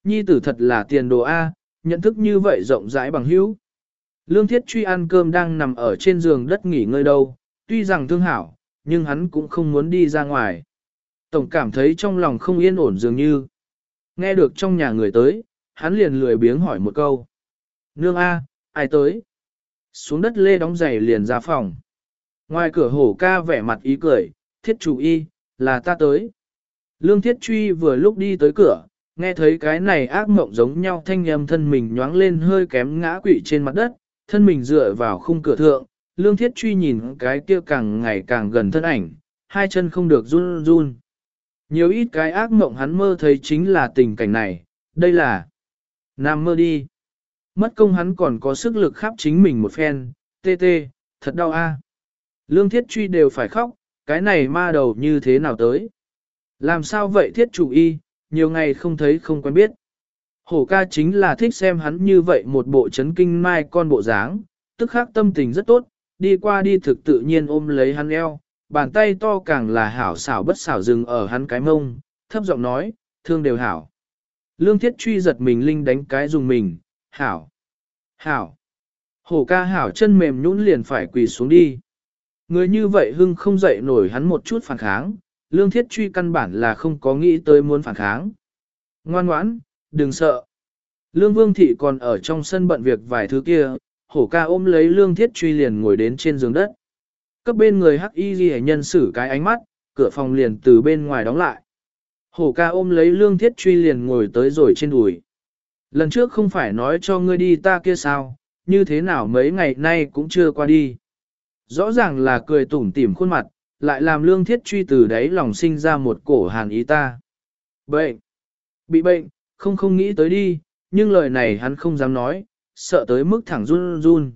Nhi tử thật là tiền đồ A, nhận thức như vậy rộng rãi bằng hữu. Lương thiết truy ăn cơm đang nằm ở trên giường đất nghỉ ngơi đâu, tuy rằng thương hảo, nhưng hắn cũng không muốn đi ra ngoài. Tổng cảm thấy trong lòng không yên ổn dường như. Nghe được trong nhà người tới, hắn liền lười biếng hỏi một câu. Nương A, ai tới? Xuống đất lê đóng giày liền ra phòng. Ngoài cửa hổ ca vẻ mặt ý cười, thiết chủ y, là ta tới. Lương thiết truy vừa lúc đi tới cửa, nghe thấy cái này ác mộng giống nhau thanh âm thân mình nhoáng lên hơi kém ngã quỵ trên mặt đất, thân mình dựa vào khung cửa thượng, lương thiết truy nhìn cái kia càng ngày càng gần thân ảnh, hai chân không được run run. Nhiều ít cái ác mộng hắn mơ thấy chính là tình cảnh này, đây là Nam mơ đi. Mất công hắn còn có sức lực khắp chính mình một phen, tê tê, thật đau a. À. Lương thiết truy đều phải khóc, cái này ma đầu như thế nào tới? Làm sao vậy thiết chủ y, nhiều ngày không thấy không quen biết. Hổ ca chính là thích xem hắn như vậy một bộ chấn kinh mai con bộ dáng, tức khắc tâm tình rất tốt, đi qua đi thực tự nhiên ôm lấy hắn eo, bàn tay to càng là hảo xảo bất xảo dừng ở hắn cái mông, thấp giọng nói, thương đều hảo. Lương thiết truy giật mình linh đánh cái dùng mình, hảo, hảo. Hổ ca hảo chân mềm nhũn liền phải quỳ xuống đi. Người như vậy hưng không dậy nổi hắn một chút phản kháng, lương thiết truy căn bản là không có nghĩ tới muốn phản kháng. Ngoan ngoãn, đừng sợ. Lương vương thị còn ở trong sân bận việc vài thứ kia, hổ ca ôm lấy lương thiết truy liền ngồi đến trên giường đất. Cấp bên người hắc y ghi nhân xử cái ánh mắt, cửa phòng liền từ bên ngoài đóng lại. Hổ ca ôm lấy lương thiết truy liền ngồi tới rồi trên đùi. Lần trước không phải nói cho ngươi đi ta kia sao, như thế nào mấy ngày nay cũng chưa qua đi. Rõ ràng là cười tủm tỉm khuôn mặt, lại làm lương thiết truy từ đấy lòng sinh ra một cổ hàn ý ta. Bệnh! Bị bệnh, không không nghĩ tới đi, nhưng lời này hắn không dám nói, sợ tới mức thẳng run run.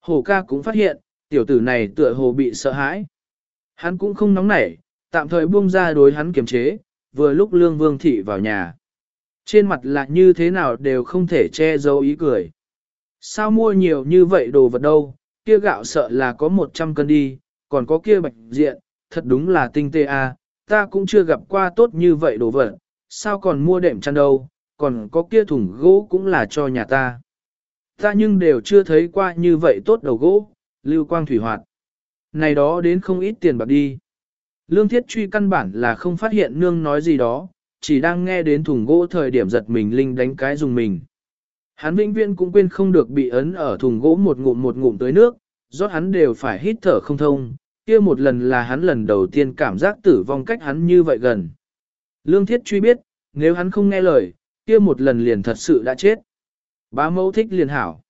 hổ ca cũng phát hiện, tiểu tử này tựa hồ bị sợ hãi. Hắn cũng không nóng nảy, tạm thời buông ra đối hắn kiềm chế, vừa lúc lương vương thị vào nhà. Trên mặt là như thế nào đều không thể che giấu ý cười. Sao mua nhiều như vậy đồ vật đâu, kia gạo sợ là có 100 cân đi, còn có kia bạch diện, thật đúng là tinh tê a, à, ta cũng chưa gặp qua tốt như vậy đồ vật, sao còn mua đệm chăn đâu, còn có kia thùng gỗ cũng là cho nhà ta. Ta nhưng đều chưa thấy qua như vậy tốt đầu gỗ, lưu quang thủy hoạt. Này đó đến không ít tiền bạc đi. Lương thiết truy căn bản là không phát hiện nương nói gì đó, chỉ đang nghe đến thùng gỗ thời điểm giật mình linh đánh cái dùng mình. Hắn vĩnh viễn cũng quên không được bị ấn ở thùng gỗ một ngụm một ngụm tới nước, rót hắn đều phải hít thở không thông, kia một lần là hắn lần đầu tiên cảm giác tử vong cách hắn như vậy gần. Lương thiết truy biết, nếu hắn không nghe lời, kia một lần liền thật sự đã chết. Bá mẫu thích liền hảo.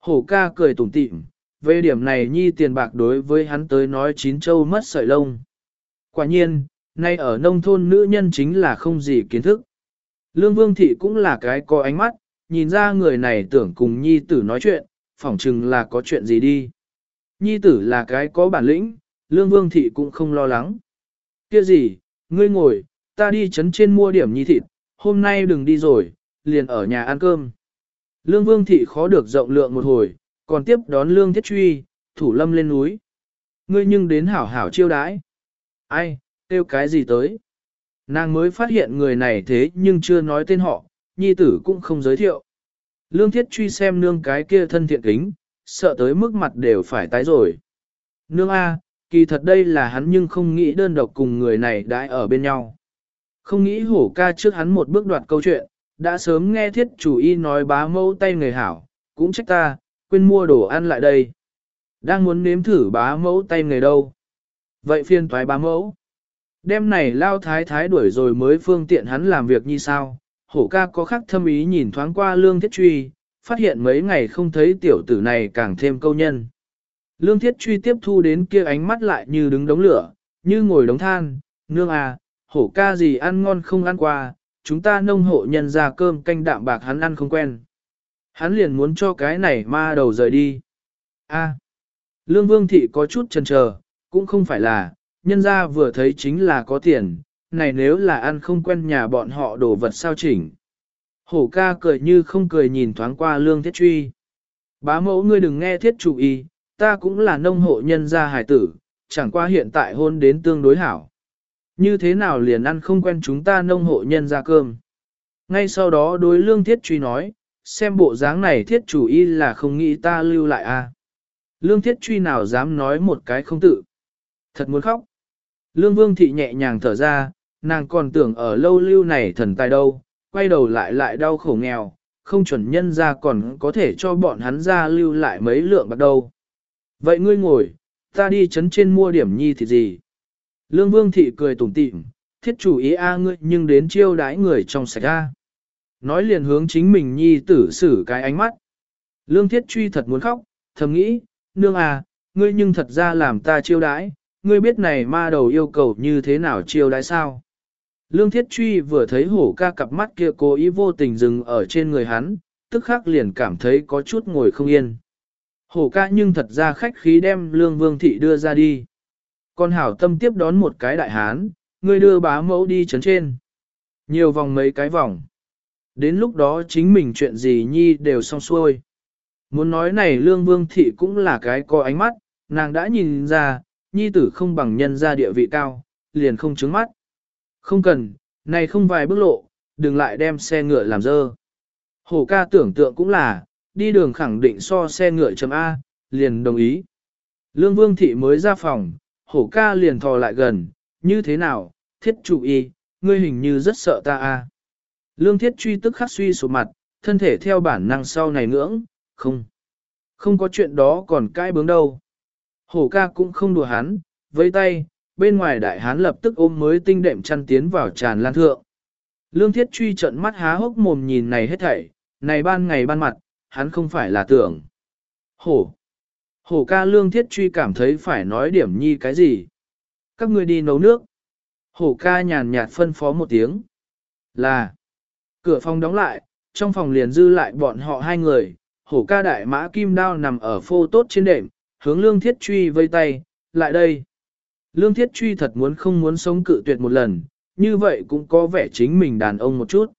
Hổ ca cười tủm tỉm, về điểm này nhi tiền bạc đối với hắn tới nói chín châu mất sợi lông. Quả nhiên, nay ở nông thôn nữ nhân chính là không gì kiến thức. Lương vương thị cũng là cái có ánh mắt, nhìn ra người này tưởng cùng nhi tử nói chuyện, phỏng chừng là có chuyện gì đi. Nhi tử là cái có bản lĩnh, lương vương thị cũng không lo lắng. Kia gì, ngươi ngồi, ta đi chấn trên mua điểm nhi thịt, hôm nay đừng đi rồi, liền ở nhà ăn cơm. Lương Vương Thị khó được rộng lượng một hồi, còn tiếp đón Lương Thiết Truy, thủ lâm lên núi. Ngươi nhưng đến hảo hảo chiêu đãi. Ai, kêu cái gì tới? Nàng mới phát hiện người này thế nhưng chưa nói tên họ, nhi tử cũng không giới thiệu. Lương Thiết Truy xem nương cái kia thân thiện kính, sợ tới mức mặt đều phải tái rồi. Nương A, kỳ thật đây là hắn nhưng không nghĩ đơn độc cùng người này đãi ở bên nhau. Không nghĩ hổ ca trước hắn một bước đoạt câu chuyện, đã sớm nghe thiết chủ y nói bá mâu tay người hảo, cũng trách ta, quên mua đồ ăn lại đây. Đang muốn nếm thử bá mẫu tay người đâu. Vậy phiên toái bá mẫu. Đêm này lao thái thái đuổi rồi mới phương tiện hắn làm việc như sao. Hổ ca có khắc thâm ý nhìn thoáng qua lương thiết truy, phát hiện mấy ngày không thấy tiểu tử này càng thêm câu nhân. Lương thiết truy tiếp thu đến kia ánh mắt lại như đứng đống lửa, như ngồi đống than, nương à, hổ ca gì ăn ngon không ăn qua, chúng ta nông hộ nhân ra cơm canh đạm bạc hắn ăn không quen. Hắn liền muốn cho cái này ma đầu rời đi. A. Lương Vương Thị có chút chần chờ, cũng không phải là, nhân ra vừa thấy chính là có tiền, này nếu là ăn không quen nhà bọn họ đổ vật sao chỉnh. Hổ ca cười như không cười nhìn thoáng qua Lương Thiết Truy. Bá mẫu ngươi đừng nghe thiết chủ y, ta cũng là nông hộ nhân gia hải tử, chẳng qua hiện tại hôn đến tương đối hảo. Như thế nào liền ăn không quen chúng ta nông hộ nhân gia cơm. Ngay sau đó đối lương thiết truy nói, xem bộ dáng này thiết chủ y là không nghĩ ta lưu lại a. À. Lương thiết truy nào dám nói một cái không tự. Thật muốn khóc. Lương vương thị nhẹ nhàng thở ra, nàng còn tưởng ở lâu lưu này thần tài đâu, quay đầu lại lại đau khổ nghèo, không chuẩn nhân ra còn có thể cho bọn hắn ra lưu lại mấy lượng bắt đầu. Vậy ngươi ngồi, ta đi chấn trên mua điểm nhi thì gì? Lương Vương Thị cười tủm tỉm, thiết chủ ý a ngươi nhưng đến chiêu đãi người trong sạch a. Nói liền hướng chính mình nhi tử xử cái ánh mắt. Lương Thiết Truy thật muốn khóc, thầm nghĩ, nương à, ngươi nhưng thật ra làm ta chiêu đãi, ngươi biết này ma đầu yêu cầu như thế nào chiêu đãi sao. Lương Thiết Truy vừa thấy hổ ca cặp mắt kia cố ý vô tình dừng ở trên người hắn, tức khắc liền cảm thấy có chút ngồi không yên. Hổ ca nhưng thật ra khách khí đem Lương Vương Thị đưa ra đi. Con hảo tâm tiếp đón một cái đại hán, ngươi đưa bá mẫu đi chấn trên. Nhiều vòng mấy cái vòng. Đến lúc đó chính mình chuyện gì nhi đều xong xuôi. Muốn nói này lương vương thị cũng là cái có ánh mắt, nàng đã nhìn ra, nhi tử không bằng nhân ra địa vị cao, liền không trứng mắt. Không cần, này không vài bước lộ, đừng lại đem xe ngựa làm dơ. Hổ ca tưởng tượng cũng là, đi đường khẳng định so xe ngựa chấm A, liền đồng ý. Lương vương thị mới ra phòng, hổ ca liền thò lại gần, như thế nào, thiết chủ y, ngươi hình như rất sợ ta a. Lương thiết truy tức khắc suy sụp mặt, thân thể theo bản năng sau này ngưỡng, không. Không có chuyện đó còn cãi bướng đâu. Hổ ca cũng không đùa hắn, với tay, bên ngoài đại hán lập tức ôm mới tinh đệm chăn tiến vào tràn lan thượng. Lương thiết truy trận mắt há hốc mồm nhìn này hết thảy, này ban ngày ban mặt, hắn không phải là tưởng. Hổ! Hổ ca lương thiết truy cảm thấy phải nói điểm nhi cái gì. Các ngươi đi nấu nước. Hổ ca nhàn nhạt phân phó một tiếng. Là. Cửa phòng đóng lại, trong phòng liền dư lại bọn họ hai người. Hổ ca đại mã kim đao nằm ở phô tốt trên đệm, hướng lương thiết truy vây tay, lại đây. Lương thiết truy thật muốn không muốn sống cự tuyệt một lần, như vậy cũng có vẻ chính mình đàn ông một chút.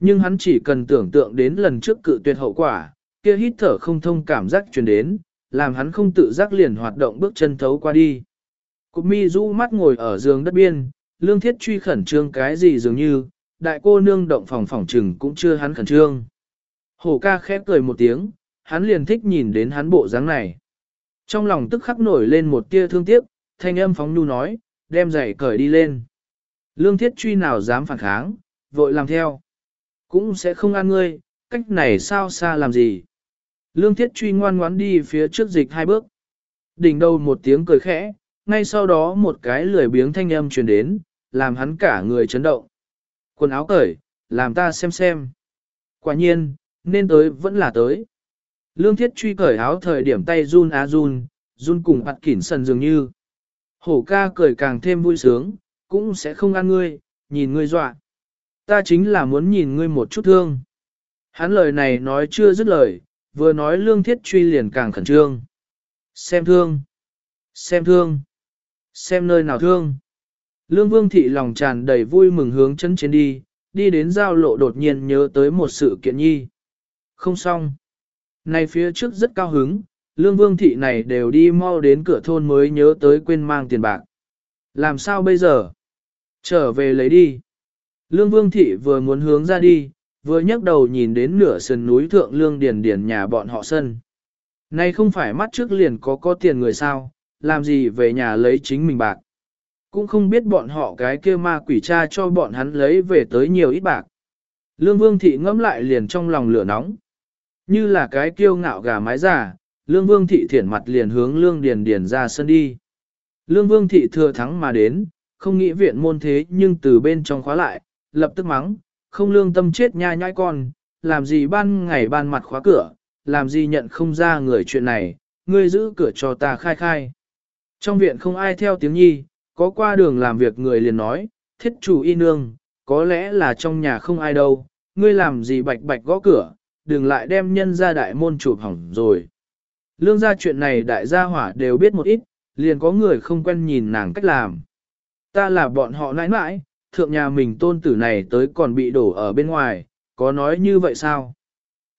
Nhưng hắn chỉ cần tưởng tượng đến lần trước cự tuyệt hậu quả, kia hít thở không thông cảm giác truyền đến, làm hắn không tự giác liền hoạt động bước chân thấu qua đi. Cục mi rũ mắt ngồi ở giường đất biên, lương thiết truy khẩn trương cái gì dường như, đại cô nương động phòng phòng trừng cũng chưa hắn khẩn trương. Hổ ca khép cười một tiếng, hắn liền thích nhìn đến hắn bộ dáng này. Trong lòng tức khắc nổi lên một tia thương tiếc, thanh âm phóng nhu nói, đem giày cởi đi lên. Lương thiết truy nào dám phản kháng, vội làm theo. Cũng sẽ không ăn ngươi, cách này sao xa làm gì. Lương Thiết Truy ngoan ngoãn đi phía trước dịch hai bước. Đỉnh đầu một tiếng cười khẽ, ngay sau đó một cái lười biếng thanh âm truyền đến, làm hắn cả người chấn động. Quần áo cởi, làm ta xem xem. Quả nhiên, nên tới vẫn là tới. Lương Thiết Truy cởi áo thời điểm tay run á run, run cùng hạt kỉn sần dường như. Hổ ca cười càng thêm vui sướng, cũng sẽ không ăn ngươi, nhìn ngươi dọa. Ta chính là muốn nhìn ngươi một chút thương. Hắn lời này nói chưa dứt lời, vừa nói lương thiết truy liền càng khẩn trương. Xem thương, xem thương, xem nơi nào thương. Lương Vương Thị lòng tràn đầy vui mừng hướng chân trên đi, đi đến giao lộ đột nhiên nhớ tới một sự kiện nhi. Không xong. Này phía trước rất cao hứng, Lương Vương Thị này đều đi mau đến cửa thôn mới nhớ tới quên mang tiền bạc. Làm sao bây giờ? Trở về lấy đi. Lương Vương Thị vừa muốn hướng ra đi, vừa nhấc đầu nhìn đến nửa sườn núi thượng Lương Điền Điền nhà bọn họ sân. Này không phải mắt trước liền có có tiền người sao, làm gì về nhà lấy chính mình bạc. Cũng không biết bọn họ cái kia ma quỷ cha cho bọn hắn lấy về tới nhiều ít bạc. Lương Vương Thị ngẫm lại liền trong lòng lửa nóng. Như là cái kiêu ngạo gà mái giả, Lương Vương Thị thiển mặt liền hướng Lương Điền Điền ra sân đi. Lương Vương Thị thừa thắng mà đến, không nghĩ viện môn thế nhưng từ bên trong khóa lại, lập tức mắng, không lương tâm chết nha nhãi con, làm gì ban ngày ban mặt khóa cửa, làm gì nhận không ra người chuyện này, ngươi giữ cửa cho ta khai khai. Trong viện không ai theo tiếng nhi, có qua đường làm việc người liền nói, thiết chủ y nương, có lẽ là trong nhà không ai đâu, ngươi làm gì bạch bạch gõ cửa, đừng lại đem nhân ra đại môn chụp hỏng rồi. Lương gia chuyện này đại gia hỏa đều biết một ít, liền có người không quen nhìn nàng cách làm. Ta là bọn họ nãi nãi, thượng nhà mình tôn tử này tới còn bị đổ ở bên ngoài, có nói như vậy sao?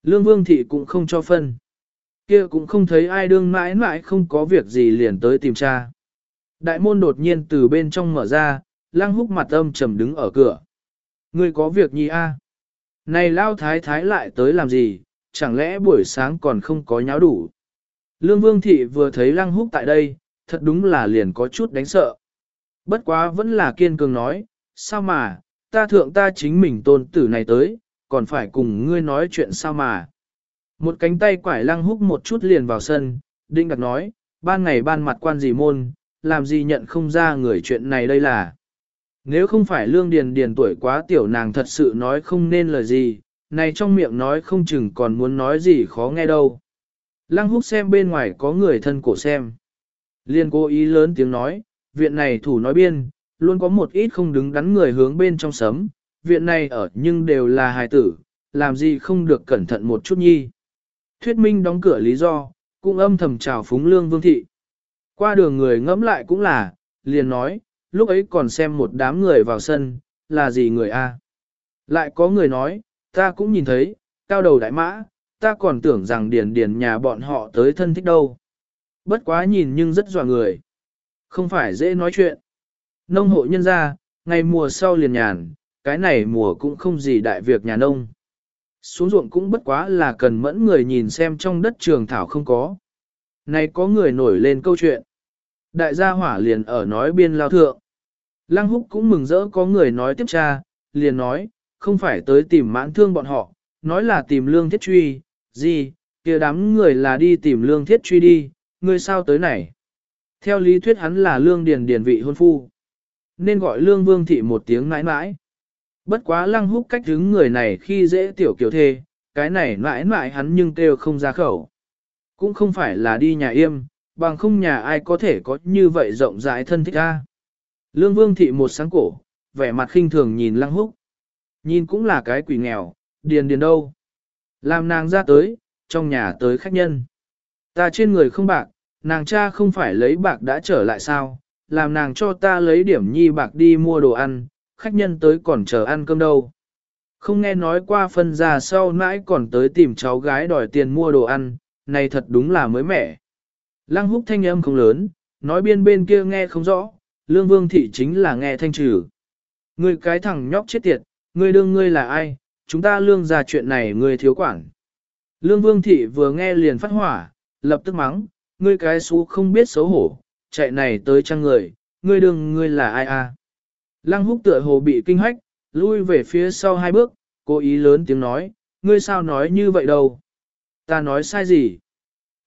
Lương Vương Thị cũng không cho phân. kia cũng không thấy ai đương mãi mãi không có việc gì liền tới tìm cha. Đại môn đột nhiên từ bên trong mở ra, lăng húc mặt âm trầm đứng ở cửa. Ngươi có việc nhi a? Này lao thái thái lại tới làm gì, chẳng lẽ buổi sáng còn không có nháo đủ? Lương Vương Thị vừa thấy lăng húc tại đây, thật đúng là liền có chút đánh sợ. Bất quá vẫn là kiên cường nói, sao mà, ta thượng ta chính mình tôn tử này tới, còn phải cùng ngươi nói chuyện sao mà. Một cánh tay quải lăng húc một chút liền vào sân, đinh đặt nói, ban ngày ban mặt quan gì môn, làm gì nhận không ra người chuyện này đây là. Nếu không phải lương điền điền tuổi quá tiểu nàng thật sự nói không nên lời gì, này trong miệng nói không chừng còn muốn nói gì khó nghe đâu. Lăng húc xem bên ngoài có người thân cổ xem. Liên cố ý lớn tiếng nói, viện này thủ nói biên, luôn có một ít không đứng đắn người hướng bên trong sấm, viện này ở nhưng đều là hài tử, làm gì không được cẩn thận một chút nhi. Thuyết minh đóng cửa lý do, cũng âm thầm chào phúng lương vương thị. Qua đường người ngẫm lại cũng là, liền nói, lúc ấy còn xem một đám người vào sân, là gì người a? Lại có người nói, ta cũng nhìn thấy, cao đầu đại mã, ta còn tưởng rằng điền điền nhà bọn họ tới thân thích đâu. Bất quá nhìn nhưng rất dọa người. Không phải dễ nói chuyện. Nông hộ nhân ra, ngày mùa sau liền nhàn, cái này mùa cũng không gì đại việc nhà nông. Xuống ruộng cũng bất quá là cần mẫn người nhìn xem trong đất trường thảo không có. Này có người nổi lên câu chuyện. Đại gia hỏa liền ở nói biên lao thượng. Lăng húc cũng mừng rỡ có người nói tiếp cha, liền nói, không phải tới tìm mãn thương bọn họ, nói là tìm lương thiết truy, gì, kia đám người là đi tìm lương thiết truy đi, người sao tới này. Theo lý thuyết hắn là lương điền điền vị hôn phu. Nên gọi lương vương thị một tiếng mãi mãi. Bất quá lăng húc cách đứng người này khi dễ tiểu kiều thê, cái này mãi mãi hắn nhưng kêu không ra khẩu. Cũng không phải là đi nhà yêm, bằng không nhà ai có thể có như vậy rộng rãi thân thích a. Lương vương thị một sáng cổ, vẻ mặt khinh thường nhìn lăng húc. Nhìn cũng là cái quỷ nghèo, điền điền đâu. Làm nàng ra tới, trong nhà tới khách nhân. Ta trên người không bạc, nàng cha không phải lấy bạc đã trở lại sao, làm nàng cho ta lấy điểm nhi bạc đi mua đồ ăn, khách nhân tới còn chờ ăn cơm đâu. Không nghe nói qua phân ra sau nãy còn tới tìm cháu gái đòi tiền mua đồ ăn, này thật đúng là mới mẻ. Lăng húc thanh âm không lớn, nói biên bên kia nghe không rõ, lương vương thị chính là nghe thanh trừ. Ngươi cái thằng nhóc chết tiệt, ngươi đương ngươi là ai, chúng ta lương ra chuyện này ngươi thiếu quản. Lương vương thị vừa nghe liền phát hỏa, lập tức mắng, ngươi cái xú không biết xấu hổ, chạy này tới trang người, ngươi đương ngươi là ai à. Lăng húc tựa hồ bị kinh hách, lui về phía sau hai bước, cố ý lớn tiếng nói, ngươi sao nói như vậy đâu. Ta nói sai gì?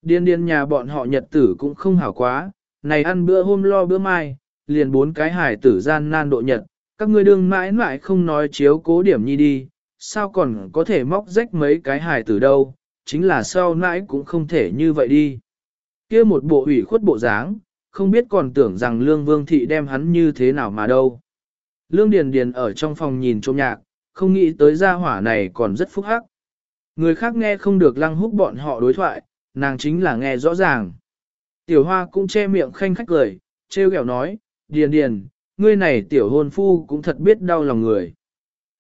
Điên điên nhà bọn họ nhật tử cũng không hảo quá, này ăn bữa hôm lo bữa mai, liền bốn cái hải tử gian nan độ nhật, các ngươi đương mãi mãi không nói chiếu cố điểm nhi đi, sao còn có thể móc rách mấy cái hải tử đâu, chính là sau mãi cũng không thể như vậy đi. kia một bộ ủy khuất bộ dáng, không biết còn tưởng rằng Lương Vương Thị đem hắn như thế nào mà đâu. Lương Điền Điền ở trong phòng nhìn trộm nhạc, không nghĩ tới gia hỏa này còn rất phúc hắc. Người khác nghe không được lăng húc bọn họ đối thoại, nàng chính là nghe rõ ràng. Tiểu Hoa cũng che miệng khanh khách cười, treo ghẹo nói, Điền Điền, ngươi này tiểu hôn phu cũng thật biết đau lòng người.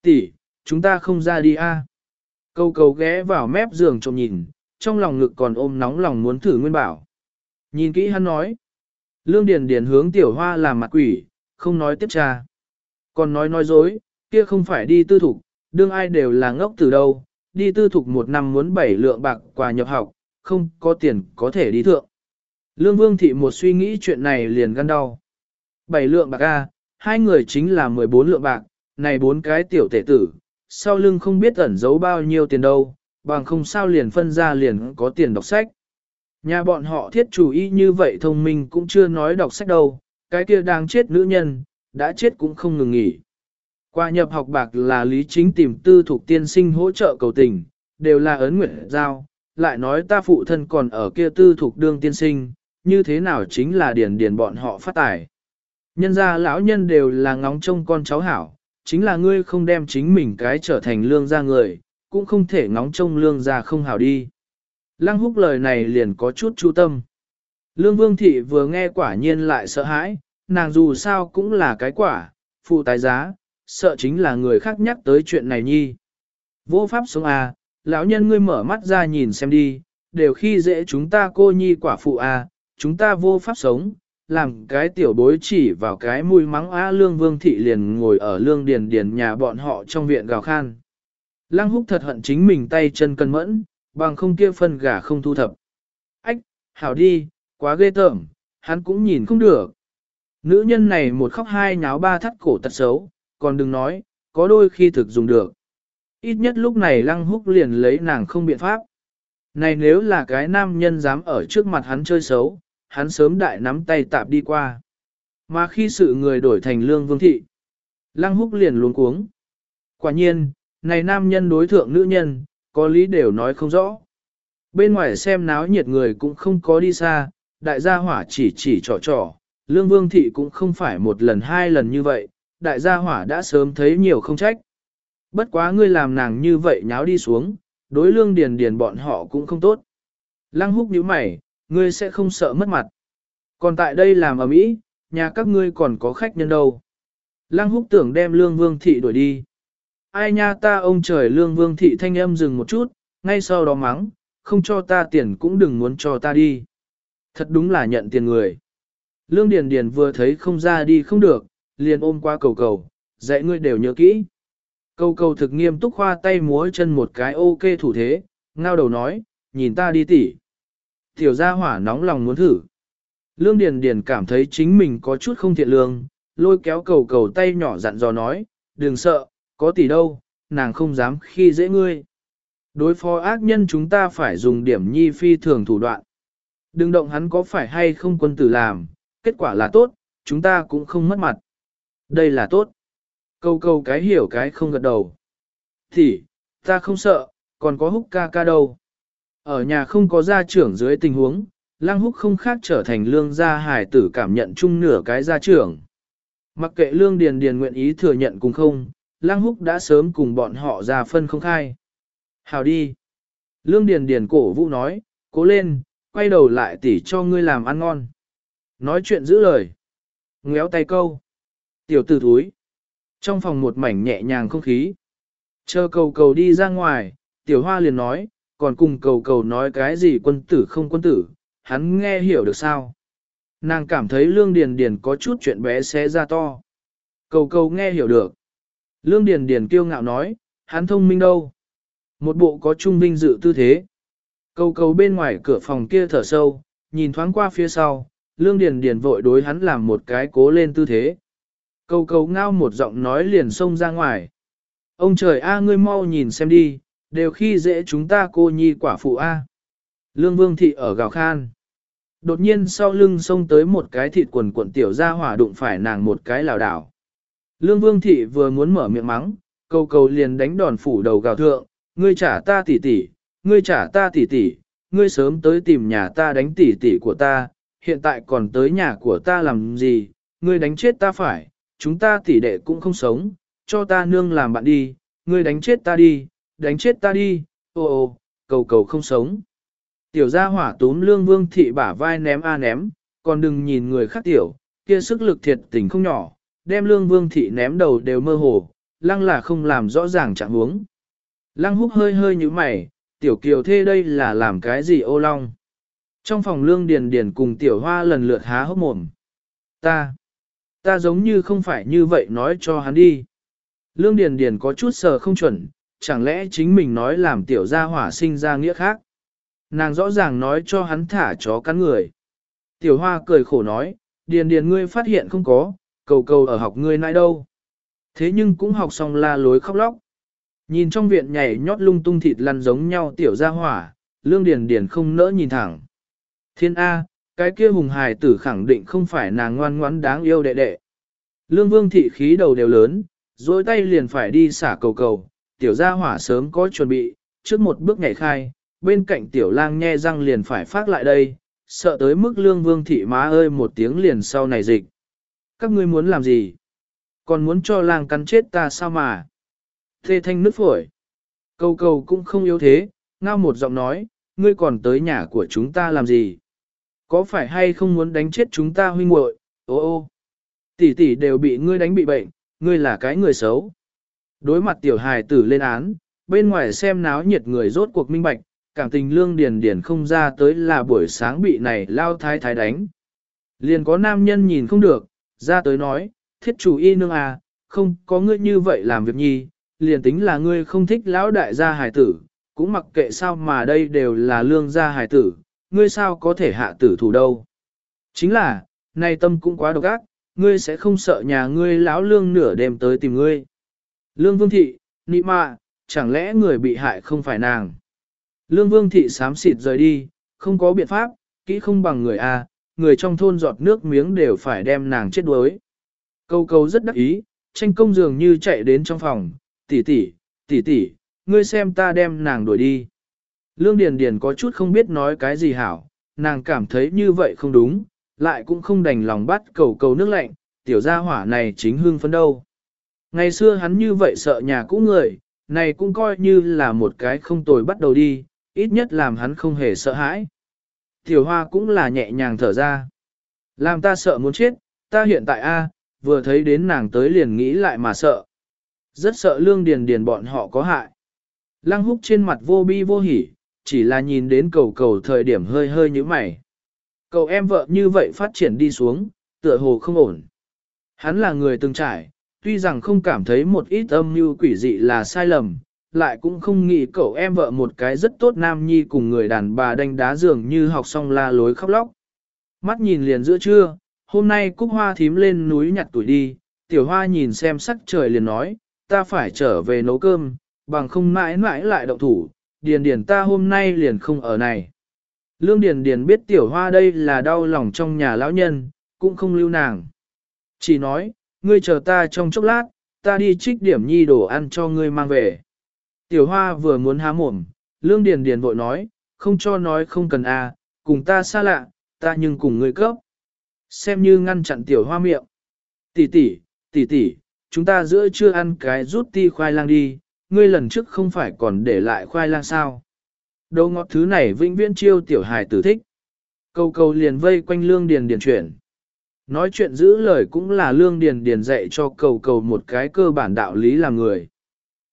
Tỷ, chúng ta không ra đi a. Câu cầu ghé vào mép giường trộm nhìn, trong lòng ngực còn ôm nóng lòng muốn thử nguyên bảo. Nhìn kỹ hắn nói. Lương Điền Điền hướng tiểu hoa làm mặt quỷ, không nói tiếp trà, Còn nói nói dối, kia không phải đi tư thục, đương ai đều là ngốc từ đâu, đi tư thục một năm muốn bảy lượng bạc quà nhập học, không có tiền có thể đi thượng. Lương Vương Thị một suy nghĩ chuyện này liền gan đau. Bảy lượng bạc A, hai người chính là 14 lượng bạc, này bốn cái tiểu tể tử, sau lưng không biết ẩn giấu bao nhiêu tiền đâu, bằng không sao liền phân ra liền có tiền đọc sách. Nhà bọn họ thiết chủ ý như vậy thông minh cũng chưa nói đọc sách đâu, cái kia đang chết nữ nhân, đã chết cũng không ngừng nghỉ. Qua nhập học bạc là lý chính tìm tư thuộc tiên sinh hỗ trợ cầu tình, đều là ấn nguyện giao, lại nói ta phụ thân còn ở kia tư thuộc đương tiên sinh, như thế nào chính là điền điền bọn họ phát tài. Nhân gia lão nhân đều là ngóng trông con cháu hảo, chính là ngươi không đem chính mình cái trở thành lương gia người, cũng không thể ngóng trông lương gia không hảo đi. Lăng húc lời này liền có chút chú tâm. Lương vương thị vừa nghe quả nhiên lại sợ hãi, nàng dù sao cũng là cái quả, phụ tái giá, sợ chính là người khác nhắc tới chuyện này nhi. Vô pháp sống à, lão nhân ngươi mở mắt ra nhìn xem đi, đều khi dễ chúng ta cô nhi quả phụ à, chúng ta vô pháp sống, làm cái tiểu bối chỉ vào cái mùi mắng á lương vương thị liền ngồi ở lương điền điền nhà bọn họ trong viện gào khan. Lăng húc thật hận chính mình tay chân cân mẫn, bằng không kia phân gà không thu thập. Ách, hảo đi, quá ghê tởm, hắn cũng nhìn không được. Nữ nhân này một khóc hai nháo ba thắt cổ tật xấu, còn đừng nói, có đôi khi thực dùng được. Ít nhất lúc này lăng húc liền lấy nàng không biện pháp. Này nếu là cái nam nhân dám ở trước mặt hắn chơi xấu, hắn sớm đại nắm tay tạp đi qua. Mà khi sự người đổi thành lương vương thị, lăng húc liền luống cuống. Quả nhiên, này nam nhân đối thượng nữ nhân, có lý đều nói không rõ. Bên ngoài xem náo nhiệt người cũng không có đi xa, đại gia hỏa chỉ chỉ trò trò, lương vương thị cũng không phải một lần hai lần như vậy, đại gia hỏa đã sớm thấy nhiều không trách. Bất quá ngươi làm nàng như vậy nháo đi xuống, đối lương điền điền bọn họ cũng không tốt. Lăng húc nhíu mày, ngươi sẽ không sợ mất mặt. Còn tại đây làm ở mỹ, nhà các ngươi còn có khách nhân đâu. Lăng húc tưởng đem lương vương thị đuổi đi. Ai nha ta ông trời lương vương thị thanh âm dừng một chút, ngay sau đó mắng, không cho ta tiền cũng đừng muốn cho ta đi. Thật đúng là nhận tiền người. Lương Điền Điền vừa thấy không ra đi không được, liền ôm qua cầu cầu, dạy ngươi đều nhớ kỹ. Cầu cầu thực nghiêm túc khoa tay múa chân một cái ok thủ thế, ngao đầu nói, nhìn ta đi tỉ. Tiểu gia hỏa nóng lòng muốn thử. Lương Điền Điền cảm thấy chính mình có chút không thiện lương, lôi kéo cầu cầu tay nhỏ dặn dò nói, đừng sợ, có tỷ đâu, nàng không dám khi dễ ngươi. Đối phó ác nhân chúng ta phải dùng điểm nhi phi thường thủ đoạn. Đừng động hắn có phải hay không quân tử làm, kết quả là tốt, chúng ta cũng không mất mặt. Đây là tốt. Câu câu cái hiểu cái không gật đầu. Thì, ta không sợ, còn có húc ca ca đâu. Ở nhà không có gia trưởng dưới tình huống, Lang Húc không khác trở thành lương gia hải tử cảm nhận chung nửa cái gia trưởng. Mặc kệ lương điền điền nguyện ý thừa nhận cùng không, Lang Húc đã sớm cùng bọn họ ra phân không khai. Hào đi. Lương điền điền cổ vũ nói, cố lên, quay đầu lại tỉ cho ngươi làm ăn ngon. Nói chuyện giữ lời. Ngéo tay câu. Tiểu tử thúi. Trong phòng một mảnh nhẹ nhàng không khí. Chờ cầu cầu đi ra ngoài, tiểu hoa liền nói, còn cùng cầu cầu nói cái gì quân tử không quân tử, hắn nghe hiểu được sao. Nàng cảm thấy lương điền điền có chút chuyện bé xé ra to. Cầu cầu nghe hiểu được. Lương điền điền kiêu ngạo nói, hắn thông minh đâu. Một bộ có trung vinh dự tư thế. Cầu cầu bên ngoài cửa phòng kia thở sâu, nhìn thoáng qua phía sau, lương điền điền vội đối hắn làm một cái cố lên tư thế. Cầu cầu ngao một giọng nói liền xông ra ngoài. Ông trời a ngươi mau nhìn xem đi, đều khi dễ chúng ta cô nhi quả phụ a. Lương vương thị ở gào khan. Đột nhiên sau lưng xông tới một cái thịt quần cuộn tiểu ra hỏa đụng phải nàng một cái lảo đảo. Lương vương thị vừa muốn mở miệng mắng, cầu cầu liền đánh đòn phủ đầu gào thượng, ngươi trả ta tỷ tỷ, ngươi trả ta tỷ tỷ, ngươi sớm tới tìm nhà ta đánh tỷ tỷ của ta, hiện tại còn tới nhà của ta làm gì, ngươi đánh chết ta phải, chúng ta tỷ đệ cũng không sống, cho ta nương làm bạn đi, ngươi đánh chết ta đi, đánh chết ta đi, ô ô, cầu cầu không sống. Tiểu gia hỏa túm lương vương thị bả vai ném a ném, còn đừng nhìn người khác tiểu, kia sức lực thiệt tình không nhỏ, đem lương vương thị ném đầu đều mơ hồ, lăng là không làm rõ ràng trạng huống. Lăng húc hơi hơi như mày, tiểu kiều thê đây là làm cái gì ô long. Trong phòng lương điền điền cùng tiểu hoa lần lượt há hốc mồm. Ta, ta giống như không phải như vậy nói cho hắn đi. Lương điền điền có chút sờ không chuẩn, chẳng lẽ chính mình nói làm tiểu gia hỏa sinh ra nghĩa khác. Nàng rõ ràng nói cho hắn thả chó cắn người. Tiểu hoa cười khổ nói, điền điền ngươi phát hiện không có, cầu cầu ở học ngươi nãy đâu. Thế nhưng cũng học xong la lối khóc lóc. Nhìn trong viện nhảy nhót lung tung thịt lăn giống nhau tiểu gia hỏa, lương điền điền không nỡ nhìn thẳng. Thiên A, cái kia hùng hài tử khẳng định không phải nàng ngoan ngoãn đáng yêu đệ đệ. Lương vương thị khí đầu đều lớn, dối tay liền phải đi xả cầu cầu, tiểu gia hỏa sớm có chuẩn bị, trước một bước nhảy khai, bên cạnh tiểu lang nhe răng liền phải phát lại đây, sợ tới mức lương vương thị má ơi một tiếng liền sau này dịch. Các ngươi muốn làm gì? Còn muốn cho lang cắn chết ta sao mà? Thê thanh nứt phổi. Cầu cầu cũng không yếu thế, ngao một giọng nói, ngươi còn tới nhà của chúng ta làm gì? Có phải hay không muốn đánh chết chúng ta huynh muội? Ô ô, tỷ tỷ đều bị ngươi đánh bị bệnh, ngươi là cái người xấu. Đối mặt tiểu hài tử lên án, bên ngoài xem náo nhiệt người rốt cuộc minh bạch, cảm tình lương điền điền không ra tới là buổi sáng bị này lao thái thái đánh. Liền có nam nhân nhìn không được, ra tới nói, thiết chủ y nương à, không có ngươi như vậy làm việc nhi, liền tính là ngươi không thích lão đại gia hài tử, cũng mặc kệ sao mà đây đều là lương gia hài tử, ngươi sao có thể hạ tử thủ đâu. Chính là, nay tâm cũng quá độc ác, ngươi sẽ không sợ nhà ngươi lão lương nửa đêm tới tìm ngươi. Lương vương thị, nị mạ, chẳng lẽ người bị hại không phải nàng. Lương vương thị sám xịt rời đi, không có biện pháp, kỹ không bằng người A, người trong thôn giọt nước miếng đều phải đem nàng chết đuối. Câu câu rất đắc ý, tranh công dường như chạy đến trong phòng, tỷ tỷ, tỷ tỷ, ngươi xem ta đem nàng đuổi đi. Lương Điền Điền có chút không biết nói cái gì hảo, nàng cảm thấy như vậy không đúng, lại cũng không đành lòng bắt cầu cầu nước lạnh, tiểu gia hỏa này chính hương phấn đâu. Ngày xưa hắn như vậy sợ nhà cũ người, này cũng coi như là một cái không tồi bắt đầu đi, ít nhất làm hắn không hề sợ hãi. Tiểu hoa cũng là nhẹ nhàng thở ra. Làm ta sợ muốn chết, ta hiện tại A, vừa thấy đến nàng tới liền nghĩ lại mà sợ. Rất sợ lương điền điền bọn họ có hại. Lăng húc trên mặt vô bi vô hỉ, chỉ là nhìn đến cầu cầu thời điểm hơi hơi như mày. Cậu em vợ như vậy phát triển đi xuống, tựa hồ không ổn. Hắn là người từng trải, tuy rằng không cảm thấy một ít âm mưu quỷ dị là sai lầm, lại cũng không nghĩ cậu em vợ một cái rất tốt nam nhi cùng người đàn bà đánh đá dường như học xong la lối khóc lóc. Mắt nhìn liền giữa trưa, hôm nay cúc hoa thím lên núi nhặt tuổi đi, tiểu hoa nhìn xem sắc trời liền nói, ta phải trở về nấu cơm, bằng không mãi mãi lại động thủ, điền điền ta hôm nay liền không ở này. Lương điền điền biết tiểu hoa đây là đau lòng trong nhà lão nhân, cũng không lưu nàng. Chỉ nói, ngươi chờ ta trong chốc lát, ta đi trích điểm nhi đồ ăn cho ngươi mang về. Tiểu hoa vừa muốn há mồm, lương điền điền vội nói, không cho nói không cần à, cùng ta xa lạ, ta nhưng cùng ngươi cấp. Xem như ngăn chặn tiểu hoa miệng. Tỷ tỷ, tỷ tỷ, chúng ta giữa chưa ăn cái rút ti khoai lang đi, ngươi lần trước không phải còn để lại khoai lang sao. Đồ ngọt thứ này vĩnh viễn chiêu tiểu hài tử thích. Câu câu liền vây quanh lương điền điền chuyển. Nói chuyện giữ lời cũng là lương điền điền dạy cho cầu cầu một cái cơ bản đạo lý làm người.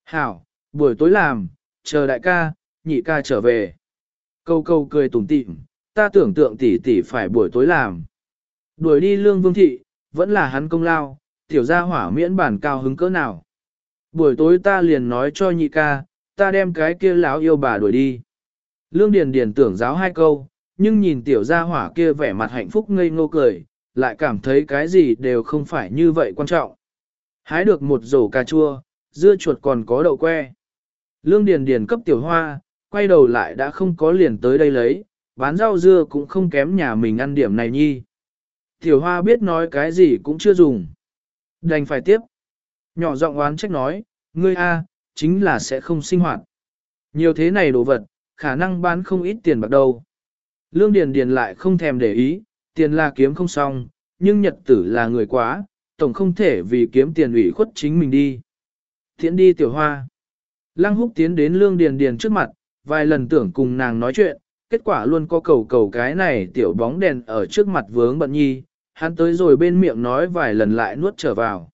Hảo, buổi tối làm, chờ đại ca, nhị ca trở về. Câu câu cười tủm tỉm, ta tưởng tượng tỷ tỷ phải buổi tối làm. Đuổi đi lương vương thị, vẫn là hắn công lao, tiểu gia hỏa miễn bản cao hứng cỡ nào. Buổi tối ta liền nói cho nhị ca, ta đem cái kia lão yêu bà đuổi đi. Lương Điền Điền tưởng giáo hai câu, nhưng nhìn tiểu gia hỏa kia vẻ mặt hạnh phúc ngây ngô cười, lại cảm thấy cái gì đều không phải như vậy quan trọng. Hái được một rổ cà chua, dưa chuột còn có đậu que. Lương Điền Điền cấp tiểu hoa, quay đầu lại đã không có liền tới đây lấy, bán rau dưa cũng không kém nhà mình ăn điểm này nhi. Tiểu hoa biết nói cái gì cũng chưa dùng. Đành phải tiếp. Nhỏ giọng oán trách nói, ngươi a, chính là sẽ không sinh hoạt. Nhiều thế này đồ vật, khả năng bán không ít tiền bạc đâu. Lương Điền Điền lại không thèm để ý, tiền là kiếm không xong, nhưng nhật tử là người quá, tổng không thể vì kiếm tiền ủy khuất chính mình đi. Thiện đi tiểu hoa. Lăng húc tiến đến Lương Điền Điền trước mặt, vài lần tưởng cùng nàng nói chuyện, kết quả luôn có cầu cầu cái này tiểu bóng đèn ở trước mặt vướng bận nhi, hắn tới rồi bên miệng nói vài lần lại nuốt trở vào.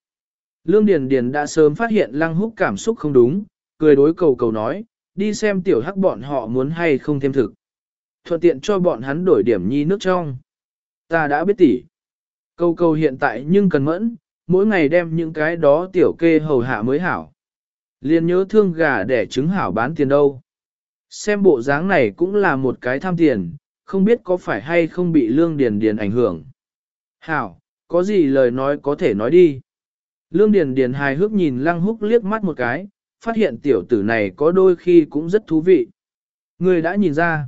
Lương Điền Điền đã sớm phát hiện Lăng Húc cảm xúc không đúng, cười đối cầu cầu nói, đi xem tiểu hắc bọn họ muốn hay không thêm thực. Thuận tiện cho bọn hắn đổi điểm nhi nước trong. Ta đã biết tỉ. Cầu cầu hiện tại nhưng cần mẫn, mỗi ngày đem những cái đó tiểu kê hầu hạ mới hảo. Liên nhớ thương gà để trứng hảo bán tiền đâu. Xem bộ dáng này cũng là một cái tham tiền, không biết có phải hay không bị lương điền điền ảnh hưởng. Hảo, có gì lời nói có thể nói đi. Lương điền điền hài hước nhìn lăng húc liếc mắt một cái, phát hiện tiểu tử này có đôi khi cũng rất thú vị. Người đã nhìn ra.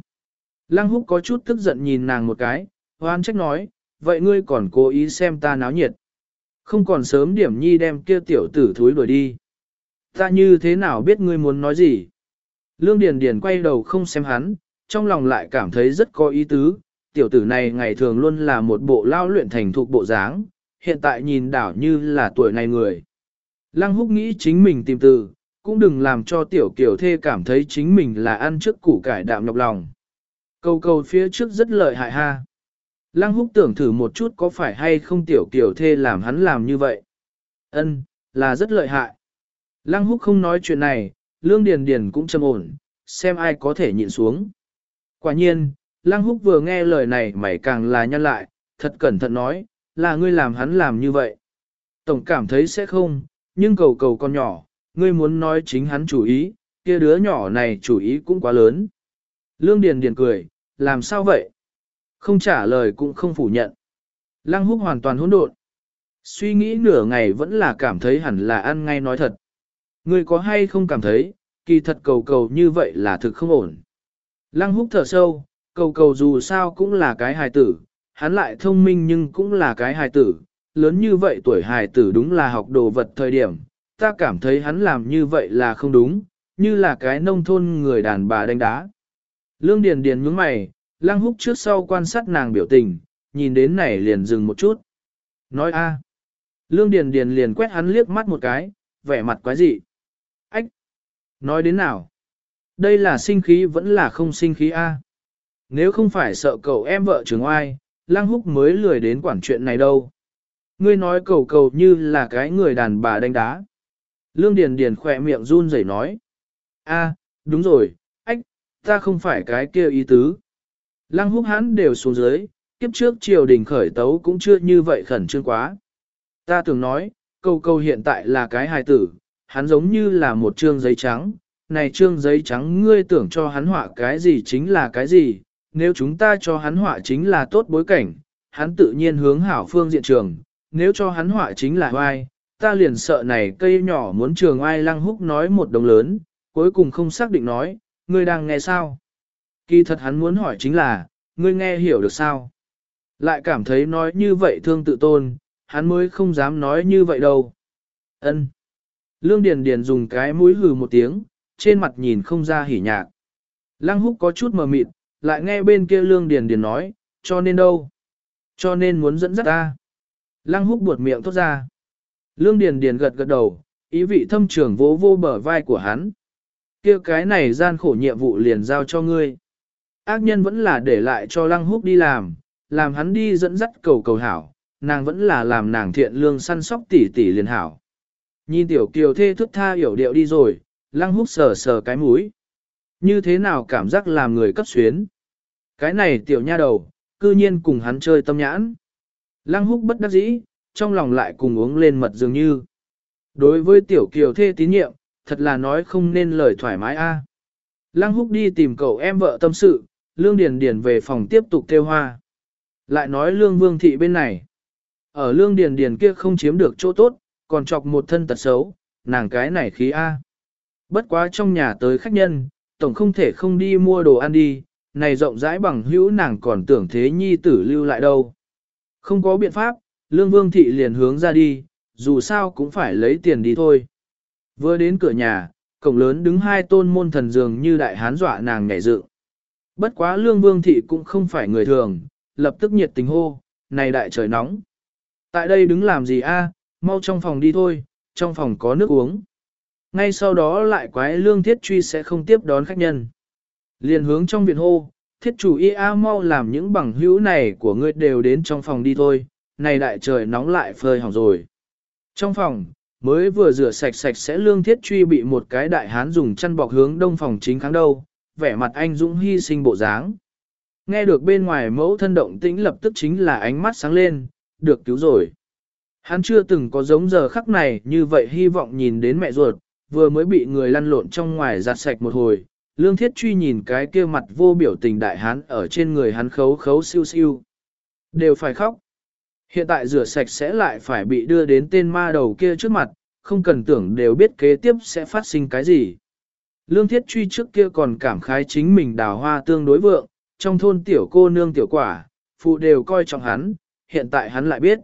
Lăng húc có chút tức giận nhìn nàng một cái, hoan trách nói, vậy ngươi còn cố ý xem ta náo nhiệt. Không còn sớm điểm nhi đem kia tiểu tử thúi đuổi đi. Ta như thế nào biết ngươi muốn nói gì? Lương Điền Điền quay đầu không xem hắn, trong lòng lại cảm thấy rất có ý tứ, tiểu tử này ngày thường luôn là một bộ lao luyện thành thục bộ dáng, hiện tại nhìn đảo như là tuổi này người. Lăng húc nghĩ chính mình tìm từ, cũng đừng làm cho tiểu kiểu thê cảm thấy chính mình là ăn trước củ cải đạm nhọc lòng. Câu câu phía trước rất lợi hại ha. Lăng húc tưởng thử một chút có phải hay không tiểu kiểu thê làm hắn làm như vậy. Ân, là rất lợi hại. Lăng húc không nói chuyện này, lương điền điền cũng trầm ổn, xem ai có thể nhịn xuống. Quả nhiên, Lăng húc vừa nghe lời này mày càng là nhăn lại, thật cẩn thận nói, là ngươi làm hắn làm như vậy. Tổng cảm thấy sẽ không, nhưng cầu cầu con nhỏ, ngươi muốn nói chính hắn chủ ý, kia đứa nhỏ này chủ ý cũng quá lớn. Lương Điền Điền cười, làm sao vậy? Không trả lời cũng không phủ nhận. Lăng húc hoàn toàn hỗn độn. Suy nghĩ nửa ngày vẫn là cảm thấy hẳn là ăn ngay nói thật. Ngươi có hay không cảm thấy, kỳ thật cầu cầu như vậy là thực không ổn. Lăng húc thở sâu, cầu cầu dù sao cũng là cái hài tử, hắn lại thông minh nhưng cũng là cái hài tử, lớn như vậy tuổi hài tử đúng là học đồ vật thời điểm, ta cảm thấy hắn làm như vậy là không đúng, như là cái nông thôn người đàn bà đánh đá. Lương Điền Điền nhướng mày, Lăng Húc trước sau quan sát nàng biểu tình, nhìn đến này liền dừng một chút. Nói a. Lương Điền Điền liền quét hắn liếc mắt một cái, vẻ mặt quái dị. Ách! Nói đến nào? Đây là sinh khí vẫn là không sinh khí a? Nếu không phải sợ cậu em vợ trường oai, Lăng Húc mới lười đến quản chuyện này đâu. Ngươi nói cầu cầu như là cái người đàn bà đánh đá. Lương Điền Điền khỏe miệng run rẩy nói. a, đúng rồi, ách, ta không phải cái kia ý tứ. Lăng húc hắn đều xuống dưới, kiếp trước triều đình khởi tấu cũng chưa như vậy khẩn trương quá. Ta tưởng nói, cầu cầu hiện tại là cái hài tử, hắn giống như là một trương giấy trắng. Này trương giấy trắng ngươi tưởng cho hắn họa cái gì chính là cái gì, nếu chúng ta cho hắn họa chính là tốt bối cảnh, hắn tự nhiên hướng hảo phương diện trường, nếu cho hắn họa chính là oai, ta liền sợ này cây nhỏ muốn trường ai lăng húc nói một đồng lớn, cuối cùng không xác định nói, ngươi đang nghe sao? Kỳ thật hắn muốn hỏi chính là, ngươi nghe hiểu được sao? Lại cảm thấy nói như vậy thương tự tôn, hắn mới không dám nói như vậy đâu. Ân. Lương Điền Điền dùng cái mũi hừ một tiếng, trên mặt nhìn không ra hỉ nhạc. Lăng húc có chút mờ mịt, lại nghe bên kia Lương Điền Điền nói, cho nên đâu? Cho nên muốn dẫn dắt ta. Lăng húc buột miệng thốt ra. Lương Điền Điền gật gật đầu, ý vị thâm trường vỗ vô bờ vai của hắn. kia cái này gian khổ nhiệm vụ liền giao cho ngươi. Ác nhân vẫn là để lại cho lăng húc đi làm, làm hắn đi dẫn dắt cầu cầu hảo, nàng vẫn là làm nàng thiện lương săn sóc tỉ tỉ liền hảo. Nhìn tiểu kiều thê thức tha hiểu điệu đi rồi, lăng húc sờ sờ cái mũi. Như thế nào cảm giác làm người cấp xuyến. Cái này tiểu nha đầu, cư nhiên cùng hắn chơi tâm nhãn. Lăng húc bất đắc dĩ, trong lòng lại cùng uống lên mật dường như. Đối với tiểu kiều thê tín nhiệm, thật là nói không nên lời thoải mái a. Lăng húc đi tìm cậu em vợ tâm sự, lương điền điền về phòng tiếp tục theo hoa. Lại nói lương vương thị bên này. Ở lương điền điền kia không chiếm được chỗ tốt, còn chọc một thân tật xấu, nàng cái này khí a. Bất quá trong nhà tới khách nhân, tổng không thể không đi mua đồ ăn đi, này rộng rãi bằng hữu nàng còn tưởng thế nhi tử lưu lại đâu. Không có biện pháp, lương vương thị liền hướng ra đi, dù sao cũng phải lấy tiền đi thôi. Vừa đến cửa nhà, cổng lớn đứng hai tôn môn thần dường như đại hán dọa nàng nhảy dựng. Bất quá lương vương thị cũng không phải người thường, lập tức nhiệt tình hô, này đại trời nóng. Tại đây đứng làm gì a? mau trong phòng đi thôi, trong phòng có nước uống. Ngay sau đó lại quái lương thiết truy sẽ không tiếp đón khách nhân. Liền hướng trong viện hô, thiết chủ y a mau làm những bằng hữu này của ngươi đều đến trong phòng đi thôi, này đại trời nóng lại phơi hỏng rồi. Trong phòng, mới vừa rửa sạch sạch sẽ lương thiết truy bị một cái đại hán dùng chăn bọc hướng đông phòng chính kháng đâu, vẻ mặt anh dũng hy sinh bộ dáng. Nghe được bên ngoài mẫu thân động tĩnh lập tức chính là ánh mắt sáng lên, được cứu rồi. Hắn chưa từng có giống giờ khắc này như vậy hy vọng nhìn đến mẹ ruột, vừa mới bị người lăn lộn trong ngoài giặt sạch một hồi, lương thiết truy nhìn cái kia mặt vô biểu tình đại hán ở trên người hắn khấu khấu siêu siêu. Đều phải khóc. Hiện tại rửa sạch sẽ lại phải bị đưa đến tên ma đầu kia trước mặt, không cần tưởng đều biết kế tiếp sẽ phát sinh cái gì. Lương thiết truy trước kia còn cảm khái chính mình đào hoa tương đối vượng, trong thôn tiểu cô nương tiểu quả, phụ đều coi trọng hắn, hiện tại hắn lại biết.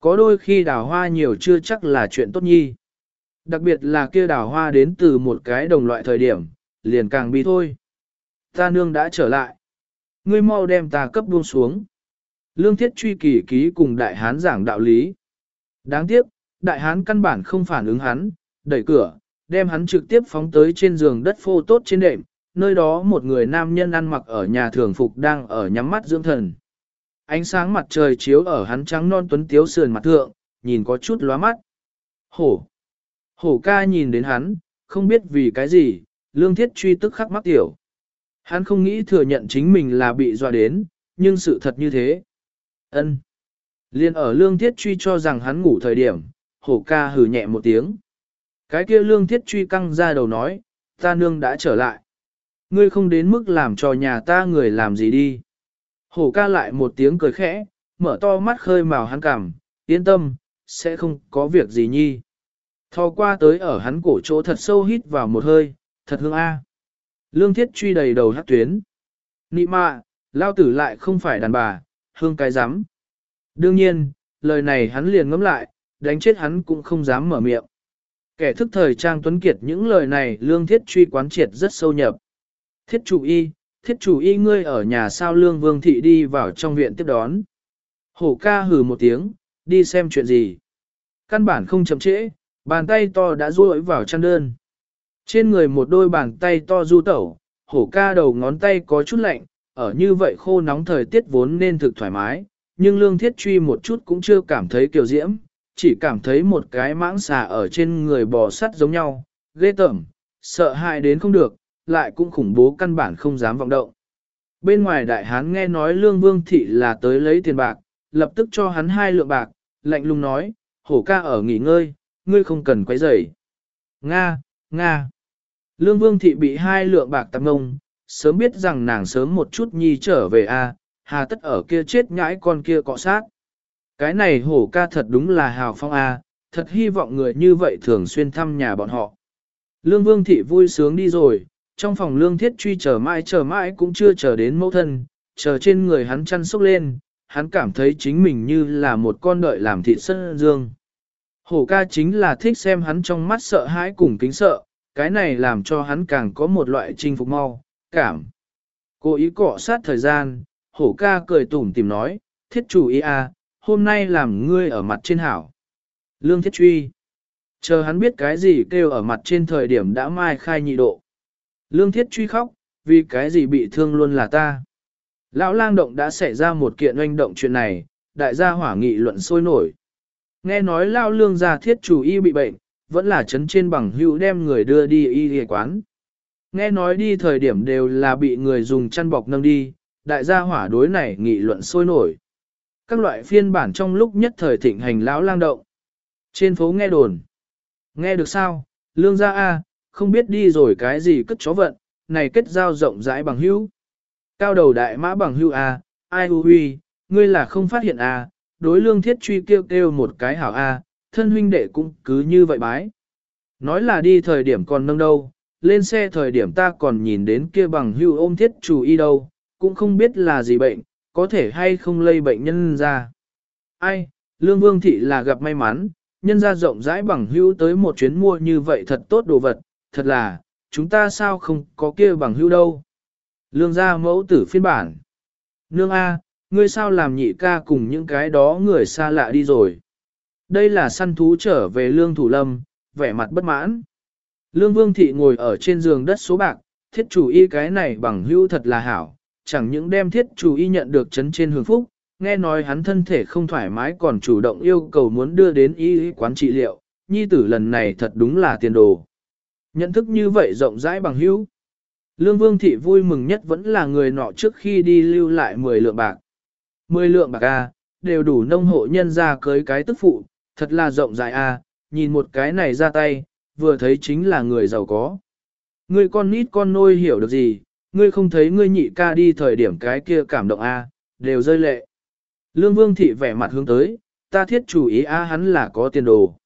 Có đôi khi đào hoa nhiều chưa chắc là chuyện tốt nhi. Đặc biệt là kia đào hoa đến từ một cái đồng loại thời điểm, liền càng bi thôi. Ta nương đã trở lại. Ngươi mau đem ta cấp buông xuống. Lương thiết truy kỳ ký cùng đại hán giảng đạo lý. Đáng tiếc, đại hán căn bản không phản ứng hắn, đẩy cửa, đem hắn trực tiếp phóng tới trên giường đất phô tốt trên đệm, nơi đó một người nam nhân ăn mặc ở nhà thường phục đang ở nhắm mắt dưỡng thần. Ánh sáng mặt trời chiếu ở hắn trắng non tuấn tiếu sườn mặt thượng, nhìn có chút lóa mắt. Hổ! Hổ ca nhìn đến hắn, không biết vì cái gì, lương thiết truy tức khắc mắc tiểu. Hắn không nghĩ thừa nhận chính mình là bị dọa đến, nhưng sự thật như thế. ân Liên ở lương thiết truy cho rằng hắn ngủ thời điểm, hổ ca hừ nhẹ một tiếng. Cái kia lương thiết truy căng ra đầu nói, ta nương đã trở lại. Ngươi không đến mức làm cho nhà ta người làm gì đi. Hổ ca lại một tiếng cười khẽ, mở to mắt khơi màu hắn cảm, yên tâm, sẽ không có việc gì nhi. Thò qua tới ở hắn cổ chỗ thật sâu hít vào một hơi, thật hương a. Lương thiết truy đầy đầu hát tuyến. Nị mạ, lao tử lại không phải đàn bà, hương cái rắm Đương nhiên, lời này hắn liền ngẫm lại, đánh chết hắn cũng không dám mở miệng. Kẻ thức thời trang tuấn kiệt những lời này lương thiết truy quán triệt rất sâu nhập. Thiết chủ y, thiết chủ y ngươi ở nhà sao lương vương thị đi vào trong viện tiếp đón. Hổ ca hừ một tiếng, đi xem chuyện gì. Căn bản không chậm trễ, bàn tay to đã duỗi vào chăn đơn. Trên người một đôi bàn tay to du tẩu, hổ ca đầu ngón tay có chút lạnh, ở như vậy khô nóng thời tiết vốn nên thực thoải mái, nhưng lương thiết truy một chút cũng chưa cảm thấy kiều diễm, chỉ cảm thấy một cái mãng xà ở trên người bò sắt giống nhau, ghê tởm, sợ hãi đến không được, lại cũng khủng bố căn bản không dám vọng động. Bên ngoài đại hán nghe nói lương vương thị là tới lấy tiền bạc, lập tức cho hắn hai lượng bạc, lạnh lùng nói, hổ ca ở nghỉ ngơi, ngươi không cần quấy rầy. Nga, Nga. Lương vương thị bị hai lượng bạc tạm ngông, sớm biết rằng nàng sớm một chút nhi trở về a, hà tất ở kia chết nhãi con kia cọ sát. Cái này hổ ca thật đúng là hào phong a, thật hy vọng người như vậy thường xuyên thăm nhà bọn họ. Lương vương thị vui sướng đi rồi, trong phòng lương thiết truy chờ mãi chờ mãi cũng chưa chờ đến mẫu thân, chờ trên người hắn chăn sốc lên, hắn cảm thấy chính mình như là một con đợi làm thịt sân dương. Hổ ca chính là thích xem hắn trong mắt sợ hãi cùng kính sợ, cái này làm cho hắn càng có một loại chinh phục mau, cảm. Cố ý cọ sát thời gian, hổ ca cười tủm tìm nói, thiết chủ ý à, hôm nay làm ngươi ở mặt trên hảo. Lương thiết truy. Chờ hắn biết cái gì kêu ở mặt trên thời điểm đã mai khai nhị độ. Lương thiết truy khóc, vì cái gì bị thương luôn là ta. Lão lang động đã xảy ra một kiện oanh động chuyện này, đại gia hỏa nghị luận sôi nổi. Nghe nói lao lương gia thiết chủ y bị bệnh, vẫn là chấn trên bằng hữu đem người đưa đi y y quán. Nghe nói đi thời điểm đều là bị người dùng chăn bọc nâng đi, đại gia hỏa đối này nghị luận sôi nổi. Các loại phiên bản trong lúc nhất thời thịnh hành lão lang động. Trên phố nghe đồn. Nghe được sao, lương gia A, không biết đi rồi cái gì cất chó vận, này kết giao rộng rãi bằng hữu. Cao đầu đại mã bằng hữu A, ai hư huy, ngươi là không phát hiện A, đối lương thiết truy kêu kêu một cái hảo A, thân huynh đệ cũng cứ như vậy bái. Nói là đi thời điểm còn nâng đâu, lên xe thời điểm ta còn nhìn đến kia bằng hưu ôm thiết chủ y đâu, cũng không biết là gì bệnh, có thể hay không lây bệnh nhân ra. Ai, Lương Vương Thị là gặp may mắn, nhân ra rộng rãi bằng hưu tới một chuyến mua như vậy thật tốt đồ vật, thật là, chúng ta sao không có kia bằng hưu đâu. Lương gia mẫu tử phiên bản. Nương A, ngươi sao làm nhị ca cùng những cái đó người xa lạ đi rồi. Đây là săn thú trở về lương thủ lâm, vẻ mặt bất mãn. Lương vương thị ngồi ở trên giường đất số bạc, thiết chủ y cái này bằng hữu thật là hảo, chẳng những đem thiết chủ y nhận được chấn trên hưởng phúc, nghe nói hắn thân thể không thoải mái còn chủ động yêu cầu muốn đưa đến y quán trị liệu, nhi tử lần này thật đúng là tiền đồ. Nhận thức như vậy rộng rãi bằng hữu. Lương Vương Thị vui mừng nhất vẫn là người nọ trước khi đi lưu lại 10 lượng bạc. 10 lượng bạc A, đều đủ nông hộ nhân ra cưới cái tức phụ, thật là rộng rãi A, nhìn một cái này ra tay, vừa thấy chính là người giàu có. Ngươi con nít con nôi hiểu được gì, ngươi không thấy ngươi nhị ca đi thời điểm cái kia cảm động A, đều rơi lệ. Lương Vương Thị vẻ mặt hướng tới, ta thiết chủ ý A hắn là có tiền đồ.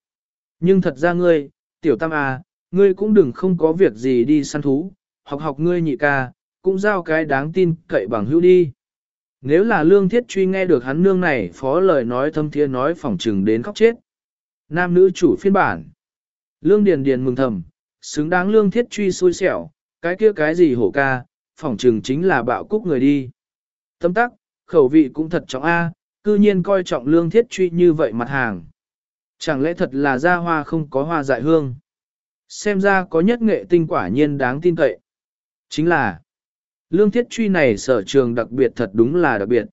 Nhưng thật ra ngươi, tiểu tam A, ngươi cũng đừng không có việc gì đi săn thú, học học ngươi nhị ca, cũng giao cái đáng tin cậy bằng hữu đi. Nếu là lương thiết truy nghe được hắn nương này phó lời nói thâm thiên nói phỏng trừng đến khóc chết. Nam nữ chủ phiên bản. Lương Điền Điền mừng thầm, xứng đáng lương thiết truy xui xẻo, cái kia cái gì hổ ca, phỏng trừng chính là bạo cúc người đi. Tâm tắc, khẩu vị cũng thật trọng A, cư nhiên coi trọng lương thiết truy như vậy mặt hàng. Chẳng lẽ thật là ra hoa không có hoa dại hương? Xem ra có nhất nghệ tinh quả nhiên đáng tin cậy. Chính là, lương thiết truy này sở trường đặc biệt thật đúng là đặc biệt.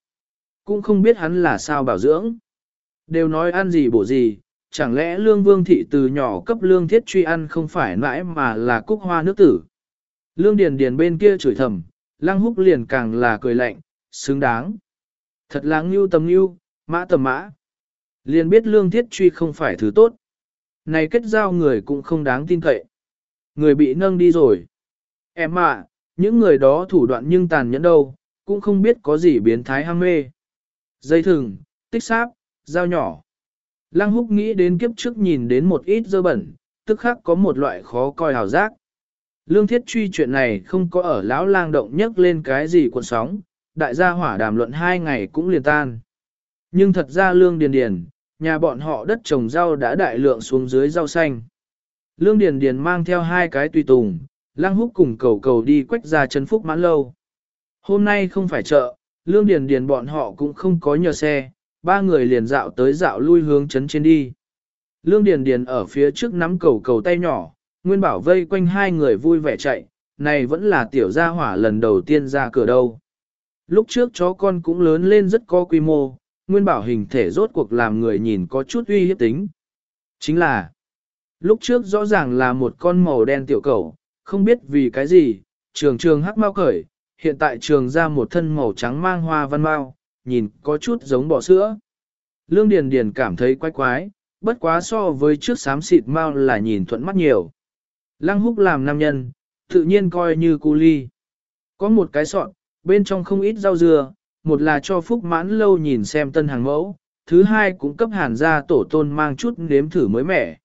Cũng không biết hắn là sao bảo dưỡng. Đều nói ăn gì bổ gì, chẳng lẽ lương vương thị từ nhỏ cấp lương thiết truy ăn không phải mãi mà là cúc hoa nước tử. Lương điền điền bên kia chửi thầm, lăng húc liền càng là cười lạnh, xứng đáng. Thật là ngưu tầm ngưu, mã tầm mã. Liền biết lương thiết truy không phải thứ tốt. Này kết giao người cũng không đáng tin cậy. Người bị nâng đi rồi. Em ạ, những người đó thủ đoạn nhưng tàn nhẫn đâu, cũng không biết có gì biến thái ham mê. Dây thừng, tích sáp, dao nhỏ. Lăng húc nghĩ đến kiếp trước nhìn đến một ít dơ bẩn, tức khắc có một loại khó coi hào giác. Lương thiết truy chuyện này không có ở lão lang động nhấc lên cái gì cuộn sóng, đại gia hỏa đàm luận hai ngày cũng liền tan. Nhưng thật ra lương điền điền, nhà bọn họ đất trồng rau đã đại lượng xuống dưới rau xanh. Lương điền điền mang theo hai cái tùy tùng, lang húc cùng cầu cầu đi quách ra chân phúc mãn lâu. Hôm nay không phải chợ, lương điền điền bọn họ cũng không có nhờ xe, ba người liền dạo tới dạo lui hướng chấn trên đi. Lương điền điền ở phía trước nắm cầu cầu tay nhỏ, nguyên bảo vây quanh hai người vui vẻ chạy, này vẫn là tiểu gia hỏa lần đầu tiên ra cửa đâu. Lúc trước chó con cũng lớn lên rất có quy mô, nguyên bảo hình thể rốt cuộc làm người nhìn có chút uy hiếp tính. Chính là, lúc trước rõ ràng là một con màu đen tiểu cầu, không biết vì cái gì, trường trường hắc mau cởi, hiện tại trường ra một thân màu trắng mang hoa văn mau, nhìn có chút giống bò sữa. Lương Điền Điền cảm thấy quái quái, bất quá so với trước sám xịt mau là nhìn thuận mắt nhiều. Lăng húc làm nam nhân, tự nhiên coi như cu ly. Có một cái sọt, bên trong không ít rau dưa, một là cho phúc mãn lâu nhìn xem tân hàng mẫu, thứ hai cũng cấp hàn ra tổ tôn mang chút nếm thử mới mẻ.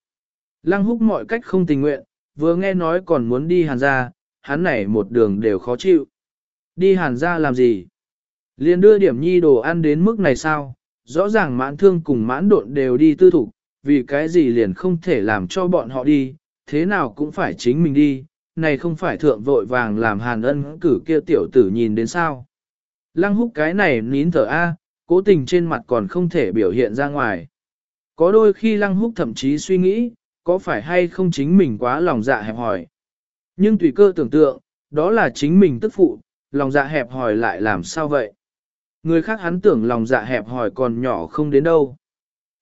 Lăng húc mọi cách không tình nguyện, vừa nghe nói còn muốn đi hàn ra, hắn này một đường đều khó chịu. Đi hàn ra làm gì? Liên đưa điểm nhi đồ ăn đến mức này sao? Rõ ràng mãn thương cùng mãn độn đều đi tư thủ, vì cái gì liền không thể làm cho bọn họ đi, thế nào cũng phải chính mình đi, này không phải thượng vội vàng làm hàn ân cử kia tiểu tử nhìn đến sao. Lăng húc cái này nín thở A, cố tình trên mặt còn không thể biểu hiện ra ngoài. Có đôi khi lăng húc thậm chí suy nghĩ, có phải hay không chính mình quá lòng dạ hẹp hỏi. Nhưng tùy cơ tưởng tượng, đó là chính mình tức phụ, lòng dạ hẹp hỏi lại làm sao vậy? Người khác hắn tưởng lòng dạ hẹp hỏi còn nhỏ không đến đâu.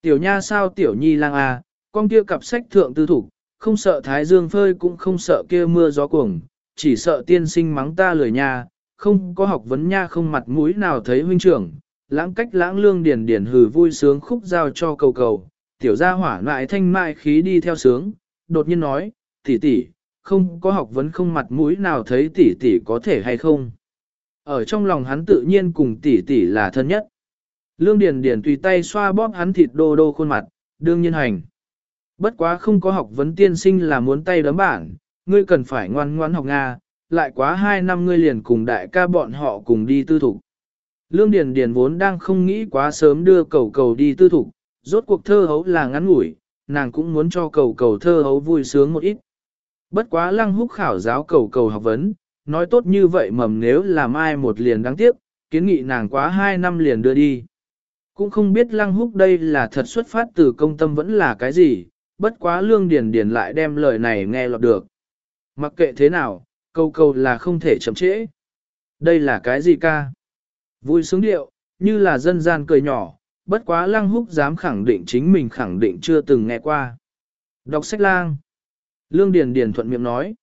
Tiểu nha sao tiểu nhi lang a, con kia cặp sách thượng tư thủ, không sợ thái dương phơi cũng không sợ kia mưa gió cuồng, chỉ sợ tiên sinh mắng ta lười nha, không có học vấn nha không mặt mũi nào thấy huynh trưởng, lãng cách lãng lương điền điền hừ vui sướng khúc giao cho cầu cầu, tiểu gia hỏa lại thanh mại khí đi theo sướng, đột nhiên nói, tỷ tỷ, không có học vấn không mặt mũi nào thấy tỷ tỷ có thể hay không. Ở trong lòng hắn tự nhiên cùng tỷ tỷ là thân nhất. Lương Điền Điền tùy tay xoa bóp hắn thịt đô đô khuôn mặt, đương nhiên hành. Bất quá không có học vấn tiên sinh là muốn tay đấm bản, ngươi cần phải ngoan ngoãn học Nga, lại quá hai năm ngươi liền cùng đại ca bọn họ cùng đi tư thục. Lương Điền Điền vốn đang không nghĩ quá sớm đưa cầu cầu đi tư thục, rốt cuộc thơ hấu là ngắn ngủi, nàng cũng muốn cho cầu cầu thơ hấu vui sướng một ít. Bất quá lăng húc khảo giáo cầu cầu học vấn, nói tốt như vậy mầm nếu là mai một liền đáng tiếc, kiến nghị nàng quá hai năm liền đưa đi. Cũng không biết lăng húc đây là thật xuất phát từ công tâm vẫn là cái gì, bất quá lương điền điền lại đem lời này nghe lọt được. Mặc kệ thế nào, câu câu là không thể chậm trễ. Đây là cái gì ca? Vui sướng điệu, như là dân gian cười nhỏ, bất quá lăng húc dám khẳng định chính mình khẳng định chưa từng nghe qua. Đọc sách lang. Lương Điền Điền thuận miệng nói.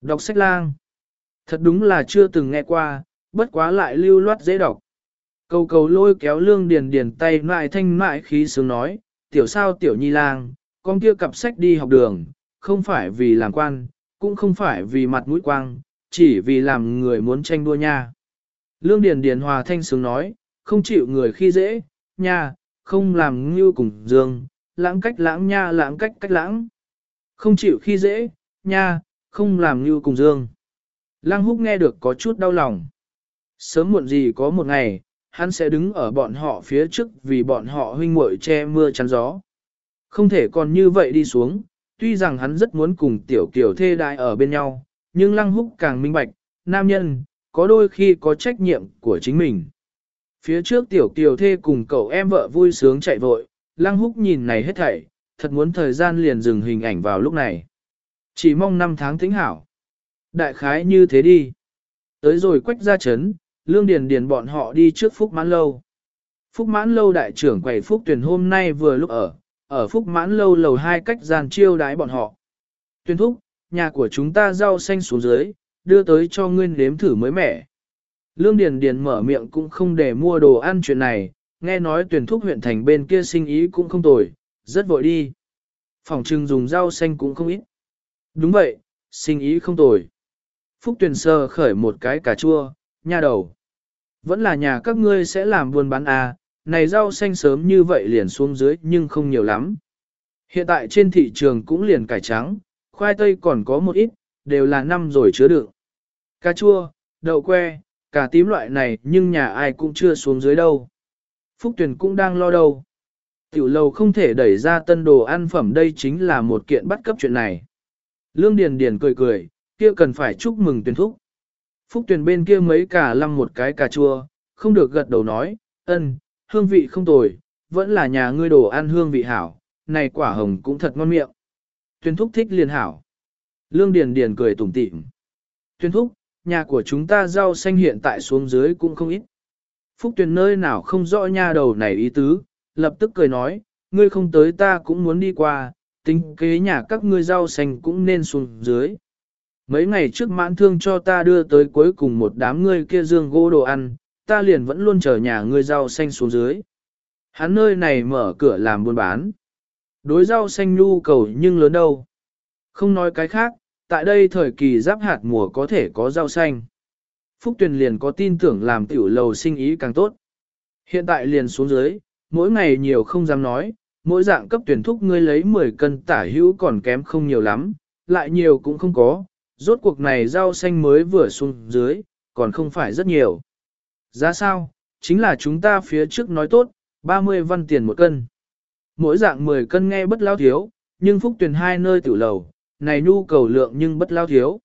Đọc sách lang. Thật đúng là chưa từng nghe qua, bất quá lại lưu loát dễ đọc. Cầu cầu lôi kéo Lương Điền Điền tay mại thanh mại khí sướng nói, tiểu sao tiểu nhi lang, con kia cặp sách đi học đường, không phải vì làm quan, cũng không phải vì mặt mũi quang, chỉ vì làm người muốn tranh đua nha. Lương Điền Điền hòa thanh sướng nói, không chịu người khi dễ, nha, không làm như cùng dương, lãng cách lãng nha lãng cách cách lãng. Không chịu khi dễ, nha, không làm như cùng dương. Lăng húc nghe được có chút đau lòng. Sớm muộn gì có một ngày, hắn sẽ đứng ở bọn họ phía trước vì bọn họ huynh muội che mưa chắn gió. Không thể còn như vậy đi xuống, tuy rằng hắn rất muốn cùng tiểu kiểu thê đại ở bên nhau, nhưng lăng húc càng minh bạch, nam nhân, có đôi khi có trách nhiệm của chính mình. Phía trước tiểu kiều thê cùng cậu em vợ vui sướng chạy vội, lăng húc nhìn này hết thảy, thật muốn thời gian liền dừng hình ảnh vào lúc này. Chỉ mong năm tháng tĩnh hảo. Đại khái như thế đi. Tới rồi quách ra chấn, lương điền điền bọn họ đi trước Phúc Mãn Lâu. Phúc Mãn Lâu đại trưởng quầy Phúc Tuyền hôm nay vừa lúc ở, ở Phúc Mãn Lâu lầu hai cách gian chiêu đái bọn họ. Tuyên thúc, nhà của chúng ta rau xanh xuống dưới, đưa tới cho ngươi nếm thử mới mẻ. Lương Điền Điền mở miệng cũng không để mua đồ ăn chuyện này, nghe nói tuyển thuốc huyện thành bên kia sinh ý cũng không tồi, rất vội đi. Phòng trưng dùng rau xanh cũng không ít. Đúng vậy, sinh ý không tồi. Phúc tuyển sơ khởi một cái cà chua, nha đầu. Vẫn là nhà các ngươi sẽ làm buôn bán à, này rau xanh sớm như vậy liền xuống dưới nhưng không nhiều lắm. Hiện tại trên thị trường cũng liền cải trắng, khoai tây còn có một ít, đều là năm rồi chứa đựng. Cà chua, đậu que, cả tím loại này nhưng nhà ai cũng chưa xuống dưới đâu. Phúc Tuyền cũng đang lo đâu. Tiểu lầu không thể đẩy ra tân đồ ăn phẩm đây chính là một kiện bắt cấp chuyện này. Lương Điền Điền cười cười, kia cần phải chúc mừng tuyển thúc. Phúc Tuyền bên kia mấy cả lăng một cái cà chua, không được gật đầu nói, ân, hương vị không tồi, vẫn là nhà ngươi đồ ăn hương vị hảo, này quả hồng cũng thật ngon miệng. Tuyên thúc thích liền hảo. Lương Điền Điền cười tủm tỉm. Tuyên thúc, nhà của chúng ta rau xanh hiện tại xuống dưới cũng không ít. Phúc Tuyền nơi nào không rõ nha đầu này ý tứ, lập tức cười nói, ngươi không tới ta cũng muốn đi qua, tính kế nhà các ngươi rau xanh cũng nên xuống dưới. Mấy ngày trước mãn thương cho ta đưa tới cuối cùng một đám ngươi kia dương gỗ đồ ăn, ta liền vẫn luôn chờ nhà ngươi rau xanh xuống dưới. Hắn nơi này mở cửa làm buôn bán. Đối rau xanh nhu cầu nhưng lớn đâu. Không nói cái khác, tại đây thời kỳ giáp hạt mùa có thể có rau xanh. Phúc Tuyền liền có tin tưởng làm tiểu lầu sinh ý càng tốt. Hiện tại liền xuống dưới, mỗi ngày nhiều không dám nói, mỗi dạng cấp tuyển thúc ngươi lấy 10 cân tả hữu còn kém không nhiều lắm, lại nhiều cũng không có, rốt cuộc này rau xanh mới vừa xuống dưới, còn không phải rất nhiều. Giá sao? Chính là chúng ta phía trước nói tốt, 30 văn tiền một cân. Mỗi dạng 10 cân nghe bất lao thiếu, nhưng phúc Tuyền hai nơi tiểu lầu, này nhu cầu lượng nhưng bất lao thiếu.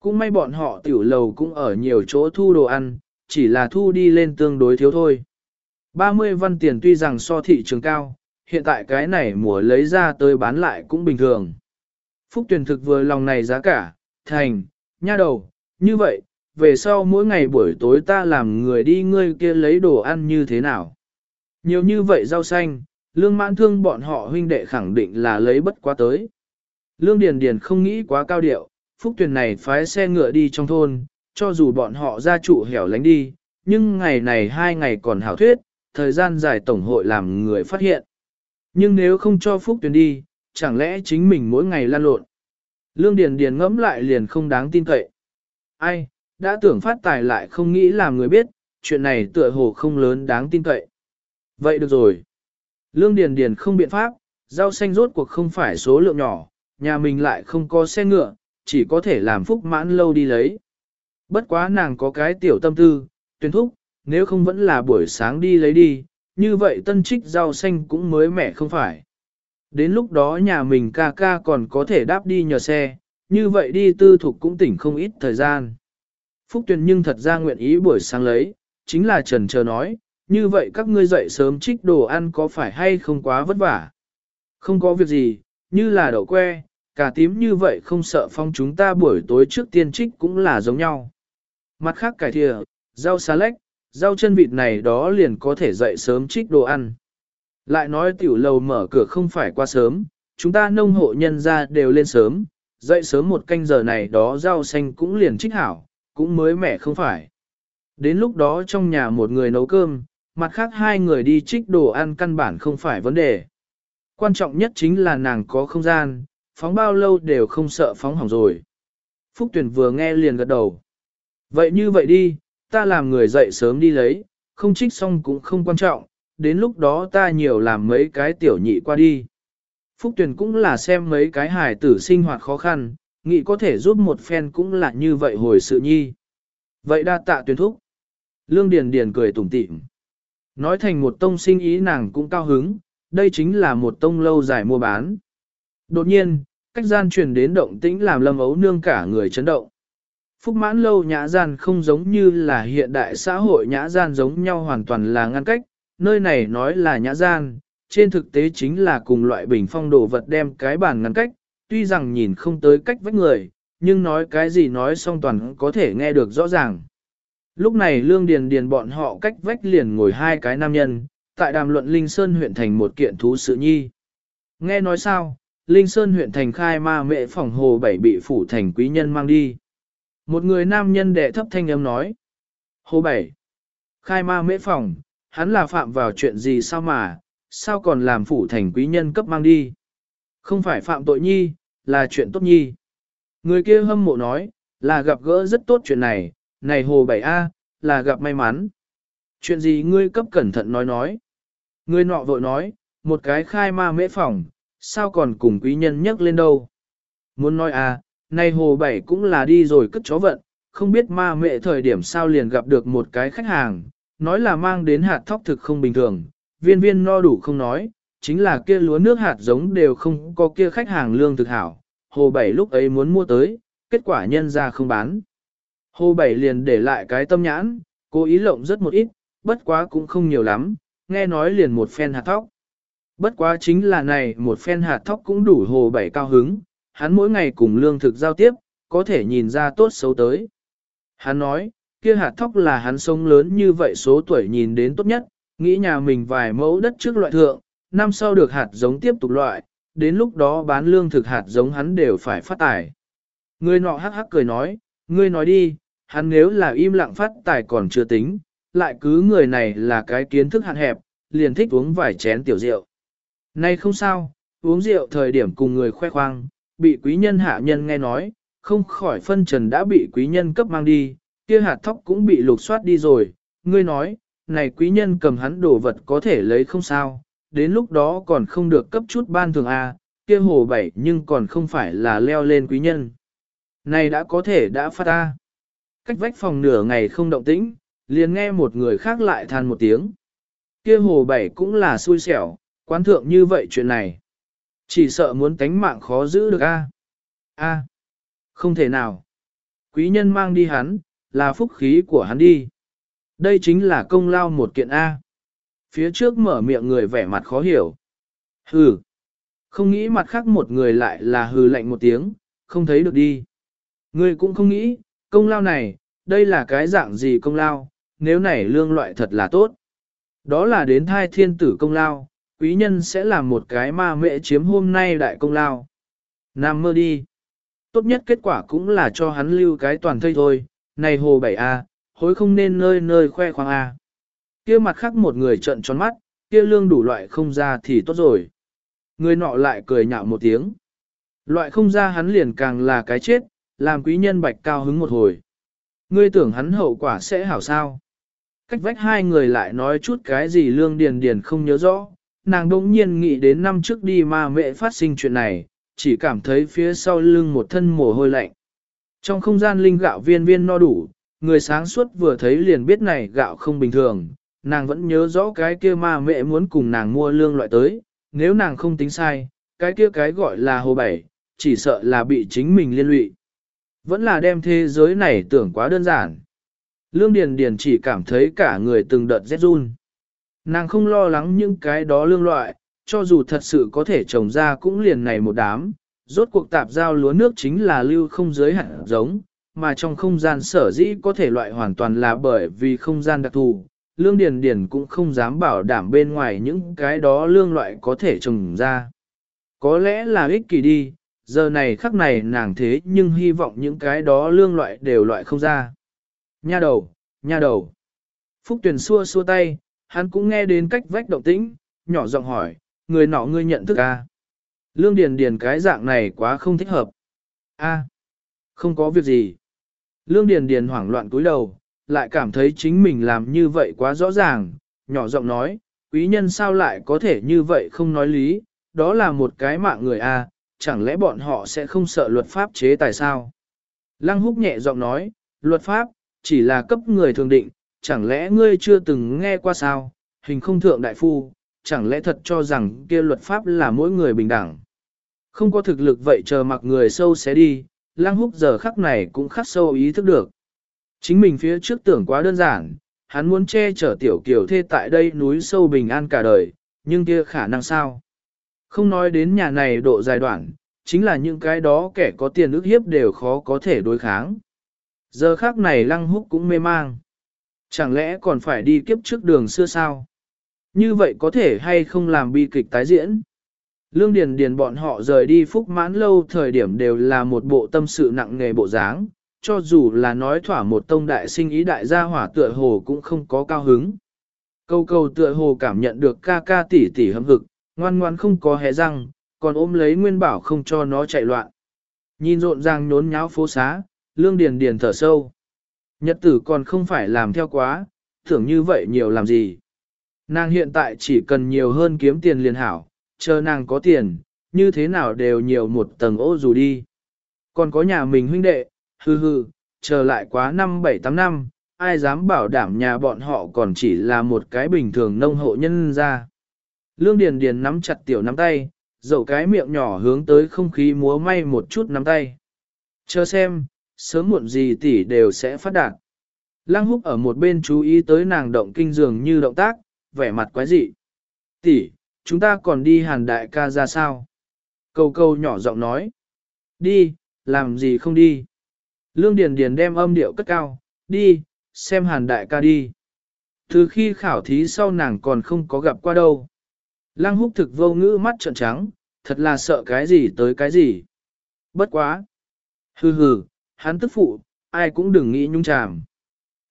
Cũng may bọn họ tiểu lầu cũng ở nhiều chỗ thu đồ ăn, chỉ là thu đi lên tương đối thiếu thôi. 30 văn tiền tuy rằng so thị trường cao, hiện tại cái này mùa lấy ra tới bán lại cũng bình thường. Phúc tuyển thực vừa lòng này giá cả, thành, nha đầu, như vậy, về sau mỗi ngày buổi tối ta làm người đi ngươi kia lấy đồ ăn như thế nào. Nhiều như vậy rau xanh, lương mãn thương bọn họ huynh đệ khẳng định là lấy bất quá tới. Lương Điền Điền không nghĩ quá cao điệu, phúc tuyển này phái xe ngựa đi trong thôn, cho dù bọn họ ra trụ hẻo lánh đi, nhưng ngày này hai ngày còn hảo thuyết, thời gian dài tổng hội làm người phát hiện. Nhưng nếu không cho phúc tuyển đi, chẳng lẽ chính mình mỗi ngày lan lộn. Lương Điền Điền ngẫm lại liền không đáng tin cậy. Ai, đã tưởng phát tài lại không nghĩ làm người biết, chuyện này tựa hồ không lớn đáng tin cậy. Vậy được rồi. Lương Điền Điền không biện pháp, rau xanh rốt cuộc không phải số lượng nhỏ, nhà mình lại không có xe ngựa, chỉ có thể làm phúc mãn lâu đi lấy. Bất quá nàng có cái tiểu tâm tư, tuyên thúc, nếu không vẫn là buổi sáng đi lấy đi, như vậy tân trích rau xanh cũng mới mẻ không phải. Đến lúc đó nhà mình ca ca còn có thể đáp đi nhờ xe, như vậy đi tư thục cũng tỉnh không ít thời gian. Phúc tuyên nhưng thật ra nguyện ý buổi sáng lấy, chính là trần chờ nói, như vậy các ngươi dậy sớm trích đồ ăn có phải hay không quá vất vả? Không có việc gì, như là đậu que, cả tím như vậy không sợ phong chúng ta buổi tối trước tiên trích cũng là giống nhau. Mặt khác cải thìa, rau xà lách, Rau chân vịt này đó liền có thể dậy sớm trích đồ ăn. Lại nói tiểu lầu mở cửa không phải qua sớm, chúng ta nông hộ nhân ra đều lên sớm, dậy sớm một canh giờ này đó rau xanh cũng liền trích hảo, cũng mới mẻ không phải. Đến lúc đó trong nhà một người nấu cơm, mặt khác hai người đi trích đồ ăn căn bản không phải vấn đề. Quan trọng nhất chính là nàng có không gian, phóng bao lâu đều không sợ phóng hỏng rồi. Phúc Tuyển vừa nghe liền gật đầu. Vậy như vậy đi, ta làm người dậy sớm đi lấy, không trích xong cũng không quan trọng, đến lúc đó ta nhiều làm mấy cái tiểu nhị qua đi. Phúc Tuyền cũng là xem mấy cái hài tử sinh hoạt khó khăn, nghĩ có thể giúp một phen cũng là như vậy hồi sự nhi. Vậy đa tạ tuyển thúc. Lương Điền Điền cười tủm tỉm. Nói thành một tông sinh ý nàng cũng cao hứng, đây chính là một tông lâu dài mua bán. Đột nhiên, cách gian truyền đến động tĩnh làm lâm ấu nương cả người chấn động. Phúc mãn lâu nhã gian không giống như là hiện đại xã hội nhã gian giống nhau hoàn toàn là ngăn cách, nơi này nói là nhã gian, trên thực tế chính là cùng loại bình phong đồ vật đem cái bàn ngăn cách, tuy rằng nhìn không tới cách vách người, nhưng nói cái gì nói xong toàn có thể nghe được rõ ràng. Lúc này Lương Điền Điền bọn họ cách vách liền ngồi hai cái nam nhân, tại đàm luận Linh Sơn huyện thành một kiện thú sự nhi. Nghe nói sao, Linh Sơn huyện thành khai ma mệ phòng hồ bảy bị phủ thành quý nhân mang đi. Một người nam nhân đệ thấp thanh âm nói. Hồ bảy. Khai ma mễ phòng, hắn là phạm vào chuyện gì sao mà, sao còn làm phủ thành quý nhân cấp mang đi. Không phải phạm tội nhi, là chuyện tốt nhi. Người kia hâm mộ nói, là gặp gỡ rất tốt chuyện này, này hồ bảy a là gặp may mắn. Chuyện gì ngươi cấp cẩn thận nói nói. Ngươi nọ vội nói, một cái khai ma mễ phòng, sao còn cùng quý nhân nhắc lên đâu. Muốn nói à, nay hồ bảy cũng là đi rồi cất chó vận, không biết ma mẹ thời điểm sao liền gặp được một cái khách hàng, nói là mang đến hạt thóc thực không bình thường, viên viên no đủ không nói, chính là kia lúa nước hạt giống đều không có kia khách hàng lương thực hảo, hồ bảy lúc ấy muốn mua tới, kết quả nhân ra không bán. Hồ bảy liền để lại cái tâm nhãn, cố ý lộng rất một ít, bất quá cũng không nhiều lắm, nghe nói liền một phen hạt thóc. Bất quá chính là này một phen hạt thóc cũng đủ hồ bảy cao hứng, hắn mỗi ngày cùng lương thực giao tiếp, có thể nhìn ra tốt xấu tới. Hắn nói, kia hạt thóc là hắn sống lớn như vậy số tuổi nhìn đến tốt nhất, nghĩ nhà mình vài mẫu đất trước loại thượng, năm sau được hạt giống tiếp tục loại, đến lúc đó bán lương thực hạt giống hắn đều phải phát tài. Người nọ hắc hắc cười nói, ngươi nói đi, hắn nếu là im lặng phát tài còn chưa tính, lại cứ người này là cái kiến thức hạn hẹp, liền thích uống vài chén tiểu rượu. Nay không sao, uống rượu thời điểm cùng người khoe khoang, bị quý nhân hạ nhân nghe nói, không khỏi phân trần đã bị quý nhân cấp mang đi, kia hạt thóc cũng bị lục soát đi rồi, ngươi nói, này quý nhân cầm hắn đồ vật có thể lấy không sao, đến lúc đó còn không được cấp chút ban thường A, à, kia hồ bảy nhưng còn không phải là leo lên quý nhân. Này đã có thể đã phát A. Cách vách phòng nửa ngày không động tĩnh, liền nghe một người khác lại than một tiếng. Kia hồ bảy cũng là xui xẻo, quán thượng như vậy chuyện này. Chỉ sợ muốn tánh mạng khó giữ được A. A. Không thể nào. Quý nhân mang đi hắn, là phúc khí của hắn đi. Đây chính là công lao một kiện A. Phía trước mở miệng người vẻ mặt khó hiểu. Hừ. Không nghĩ mặt khác một người lại là hừ lạnh một tiếng, không thấy được đi. Người cũng không nghĩ, công lao này, đây là cái dạng gì công lao, nếu này lương loại thật là tốt. Đó là đến thai thiên tử công lao, quý nhân sẽ làm một cái ma mẹ chiếm hôm nay đại công lao. Nam mơ đi. Tốt nhất kết quả cũng là cho hắn lưu cái toàn thây thôi, này hồ bảy a hối không nên nơi nơi khoe khoang A. Kia mặt khác một người trận tròn mắt, kia lương đủ loại không ra thì tốt rồi. Người nọ lại cười nhạo một tiếng. Loại không ra hắn liền càng là cái chết, làm quý nhân bạch cao hứng một hồi. Ngươi tưởng hắn hậu quả sẽ hảo sao? Cách vách hai người lại nói chút cái gì lương điền điền không nhớ rõ, nàng đỗng nhiên nghĩ đến năm trước đi ma mẹ phát sinh chuyện này, chỉ cảm thấy phía sau lưng một thân mồ hôi lạnh. Trong không gian linh gạo viên viên no đủ, người sáng suốt vừa thấy liền biết này gạo không bình thường, nàng vẫn nhớ rõ cái kia ma mẹ muốn cùng nàng mua lương loại tới, nếu nàng không tính sai, cái kia cái gọi là hồ bảy, chỉ sợ là bị chính mình liên lụy. Vẫn là đem thế giới này tưởng quá đơn giản. Lương Điền Điền chỉ cảm thấy cả người từng đợt rét run. Nàng không lo lắng những cái đó lương loại, cho dù thật sự có thể trồng ra cũng liền này một đám, rốt cuộc tạp giao lúa nước chính là lưu không giới hạt giống, mà trong không gian sở dĩ có thể loại hoàn toàn là bởi vì không gian đặc thù. Lương Điền Điền cũng không dám bảo đảm bên ngoài những cái đó lương loại có thể trồng ra. Có lẽ là ích kỷ đi, giờ này khắc này nàng thế nhưng hy vọng những cái đó lương loại đều loại không ra. Nha đầu, nha đầu. Phúc tuyển xua xua tay, hắn cũng nghe đến cách vách động tĩnh, nhỏ giọng hỏi, người nọ ngươi nhận thức à? Lương Điền Điền cái dạng này quá không thích hợp. A, không có việc gì. Lương Điền Điền hoảng loạn cúi đầu, lại cảm thấy chính mình làm như vậy quá rõ ràng, nhỏ giọng nói, quý nhân sao lại có thể như vậy không nói lý, đó là một cái mạng người a, chẳng lẽ bọn họ sẽ không sợ luật pháp chế tài sao? Lăng húc nhẹ giọng nói, luật pháp, chỉ là cấp người thường định, chẳng lẽ ngươi chưa từng nghe qua sao, hình không thượng đại phu, chẳng lẽ thật cho rằng kia luật pháp là mỗi người bình đẳng. Không có thực lực vậy chờ mặc người sâu xé đi, Lang húc giờ khắc này cũng khắc sâu ý thức được. Chính mình phía trước tưởng quá đơn giản, hắn muốn che chở tiểu kiểu thê tại đây núi sâu bình an cả đời, nhưng kia khả năng sao? Không nói đến nhà này độ dài đoạn, chính là những cái đó kẻ có tiền ức hiếp đều khó có thể đối kháng. Giờ khác này lăng húc cũng mê mang. Chẳng lẽ còn phải đi kiếp trước đường xưa sao? Như vậy có thể hay không làm bi kịch tái diễn? Lương Điền Điền bọn họ rời đi phúc mãn lâu thời điểm đều là một bộ tâm sự nặng nề bộ dáng, cho dù là nói thỏa một tông đại sinh ý đại gia hỏa tựa hồ cũng không có cao hứng. Câu câu tựa hồ cảm nhận được ca ca tỷ tỷ hâm hực, ngoan ngoan không có hé răng, còn ôm lấy nguyên bảo không cho nó chạy loạn. Nhìn rộn ràng nhốn nháo phố xá, lương điền điền thở sâu. Nhật tử còn không phải làm theo quá, tưởng như vậy nhiều làm gì. Nàng hiện tại chỉ cần nhiều hơn kiếm tiền liền hảo, chờ nàng có tiền, như thế nào đều nhiều một tầng ô dù đi. Còn có nhà mình huynh đệ, hư hư, chờ lại quá năm bảy tám năm, ai dám bảo đảm nhà bọn họ còn chỉ là một cái bình thường nông hộ nhân ra. Lương Điền Điền nắm chặt tiểu nắm tay, dầu cái miệng nhỏ hướng tới không khí múa may một chút nắm tay. Chờ xem, sớm muộn gì tỷ đều sẽ phát đạt. Lăng húc ở một bên chú ý tới nàng động kinh dường như động tác, vẻ mặt quái dị. Tỷ, chúng ta còn đi hàn đại ca ra sao? Câu câu nhỏ giọng nói. Đi, làm gì không đi? Lương Điền Điền đem âm điệu cất cao, đi, xem hàn đại ca đi. Từ khi khảo thí sau nàng còn không có gặp qua đâu. Lăng húc thực vô ngữ mắt trợn trắng, thật là sợ cái gì tới cái gì. Bất quá. Hừ hừ, hắn tức phụ, ai cũng đừng nghĩ nhung chàm.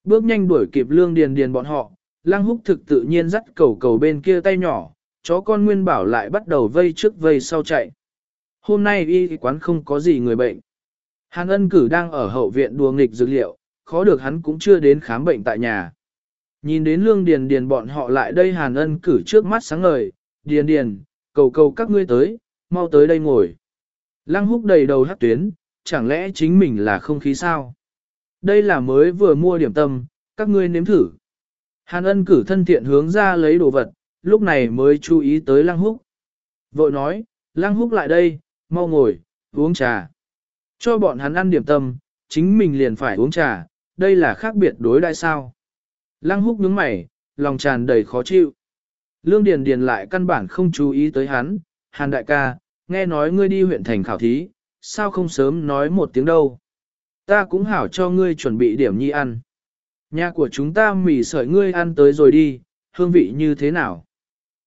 Bước nhanh đuổi kịp lương điền điền bọn họ, lăng húc thực tự nhiên dắt cầu cầu bên kia tay nhỏ, chó con nguyên bảo lại bắt đầu vây trước vây sau chạy. Hôm nay y quán không có gì người bệnh. Hàn ân cử đang ở hậu viện đùa nghịch dược liệu, khó được hắn cũng chưa đến khám bệnh tại nhà. Nhìn đến lương điền điền bọn họ lại đây hàn ân cử trước mắt sáng ngời, điền điền, cầu cầu các ngươi tới, mau tới đây ngồi. Lăng húc đầy đầu hát tuyến, chẳng lẽ chính mình là không khí sao? Đây là mới vừa mua điểm tâm, các ngươi nếm thử. Hàn ân cử thân thiện hướng ra lấy đồ vật, lúc này mới chú ý tới lăng húc. Vội nói, lăng húc lại đây, mau ngồi, uống trà. Cho bọn hắn ăn điểm tâm, chính mình liền phải uống trà, đây là khác biệt đối đại sao. Lăng húc nhướng mày, lòng tràn đầy khó chịu. Lương Điền Điền lại căn bản không chú ý tới hắn, Hàn đại ca, nghe nói ngươi đi huyện thành khảo thí, sao không sớm nói một tiếng đâu. Ta cũng hảo cho ngươi chuẩn bị điểm nhi ăn. Nhà của chúng ta mì sợi ngươi ăn tới rồi đi, hương vị như thế nào?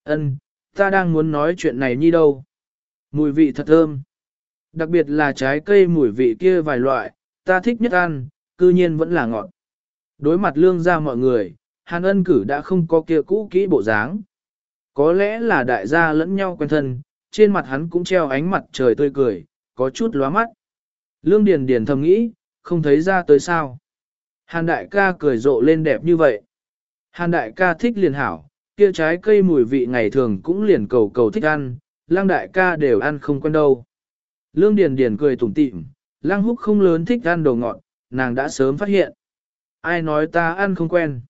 Ân, ta đang muốn nói chuyện này nhi đâu. Mùi vị thật thơm. Đặc biệt là trái cây mùi vị kia vài loại, ta thích nhất ăn, cư nhiên vẫn là ngọt. Đối mặt lương ra mọi người, Hàn ân cử đã không có kia cũ kỹ bộ dáng. Có lẽ là đại gia lẫn nhau quen thân, trên mặt hắn cũng treo ánh mặt trời tươi cười, có chút lóa mắt. Lương Điền Điền thầm nghĩ, không thấy ra tới sao. Hàn đại ca cười rộ lên đẹp như vậy. Hàn đại ca thích liền hảo, kia trái cây mùi vị ngày thường cũng liền cầu cầu thích ăn, lang đại ca đều ăn không quen đâu. Lương Điền Điền cười tủm tỉm, lang húc không lớn thích ăn đồ ngọt, nàng đã sớm phát hiện. Ai nói ta ăn không quen.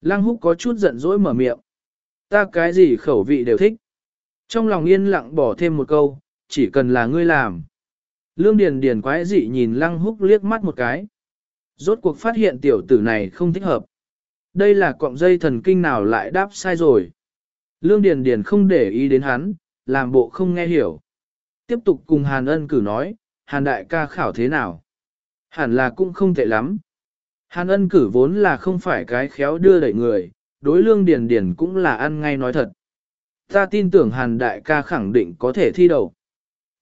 Lang húc có chút giận dỗi mở miệng. Ta cái gì khẩu vị đều thích. Trong lòng yên lặng bỏ thêm một câu, chỉ cần là ngươi làm. Lương Điền Điền quái dị nhìn Lăng Húc liếc mắt một cái. Rốt cuộc phát hiện tiểu tử này không thích hợp. Đây là cọng dây thần kinh nào lại đáp sai rồi. Lương Điền Điền không để ý đến hắn, làm bộ không nghe hiểu. Tiếp tục cùng Hàn ân cử nói, Hàn đại ca khảo thế nào. Hẳn là cũng không tệ lắm. Hàn ân cử vốn là không phải cái khéo đưa đẩy người, đối lương điền điền cũng là ăn ngay nói thật. Ta tin tưởng hàn đại ca khẳng định có thể thi đậu.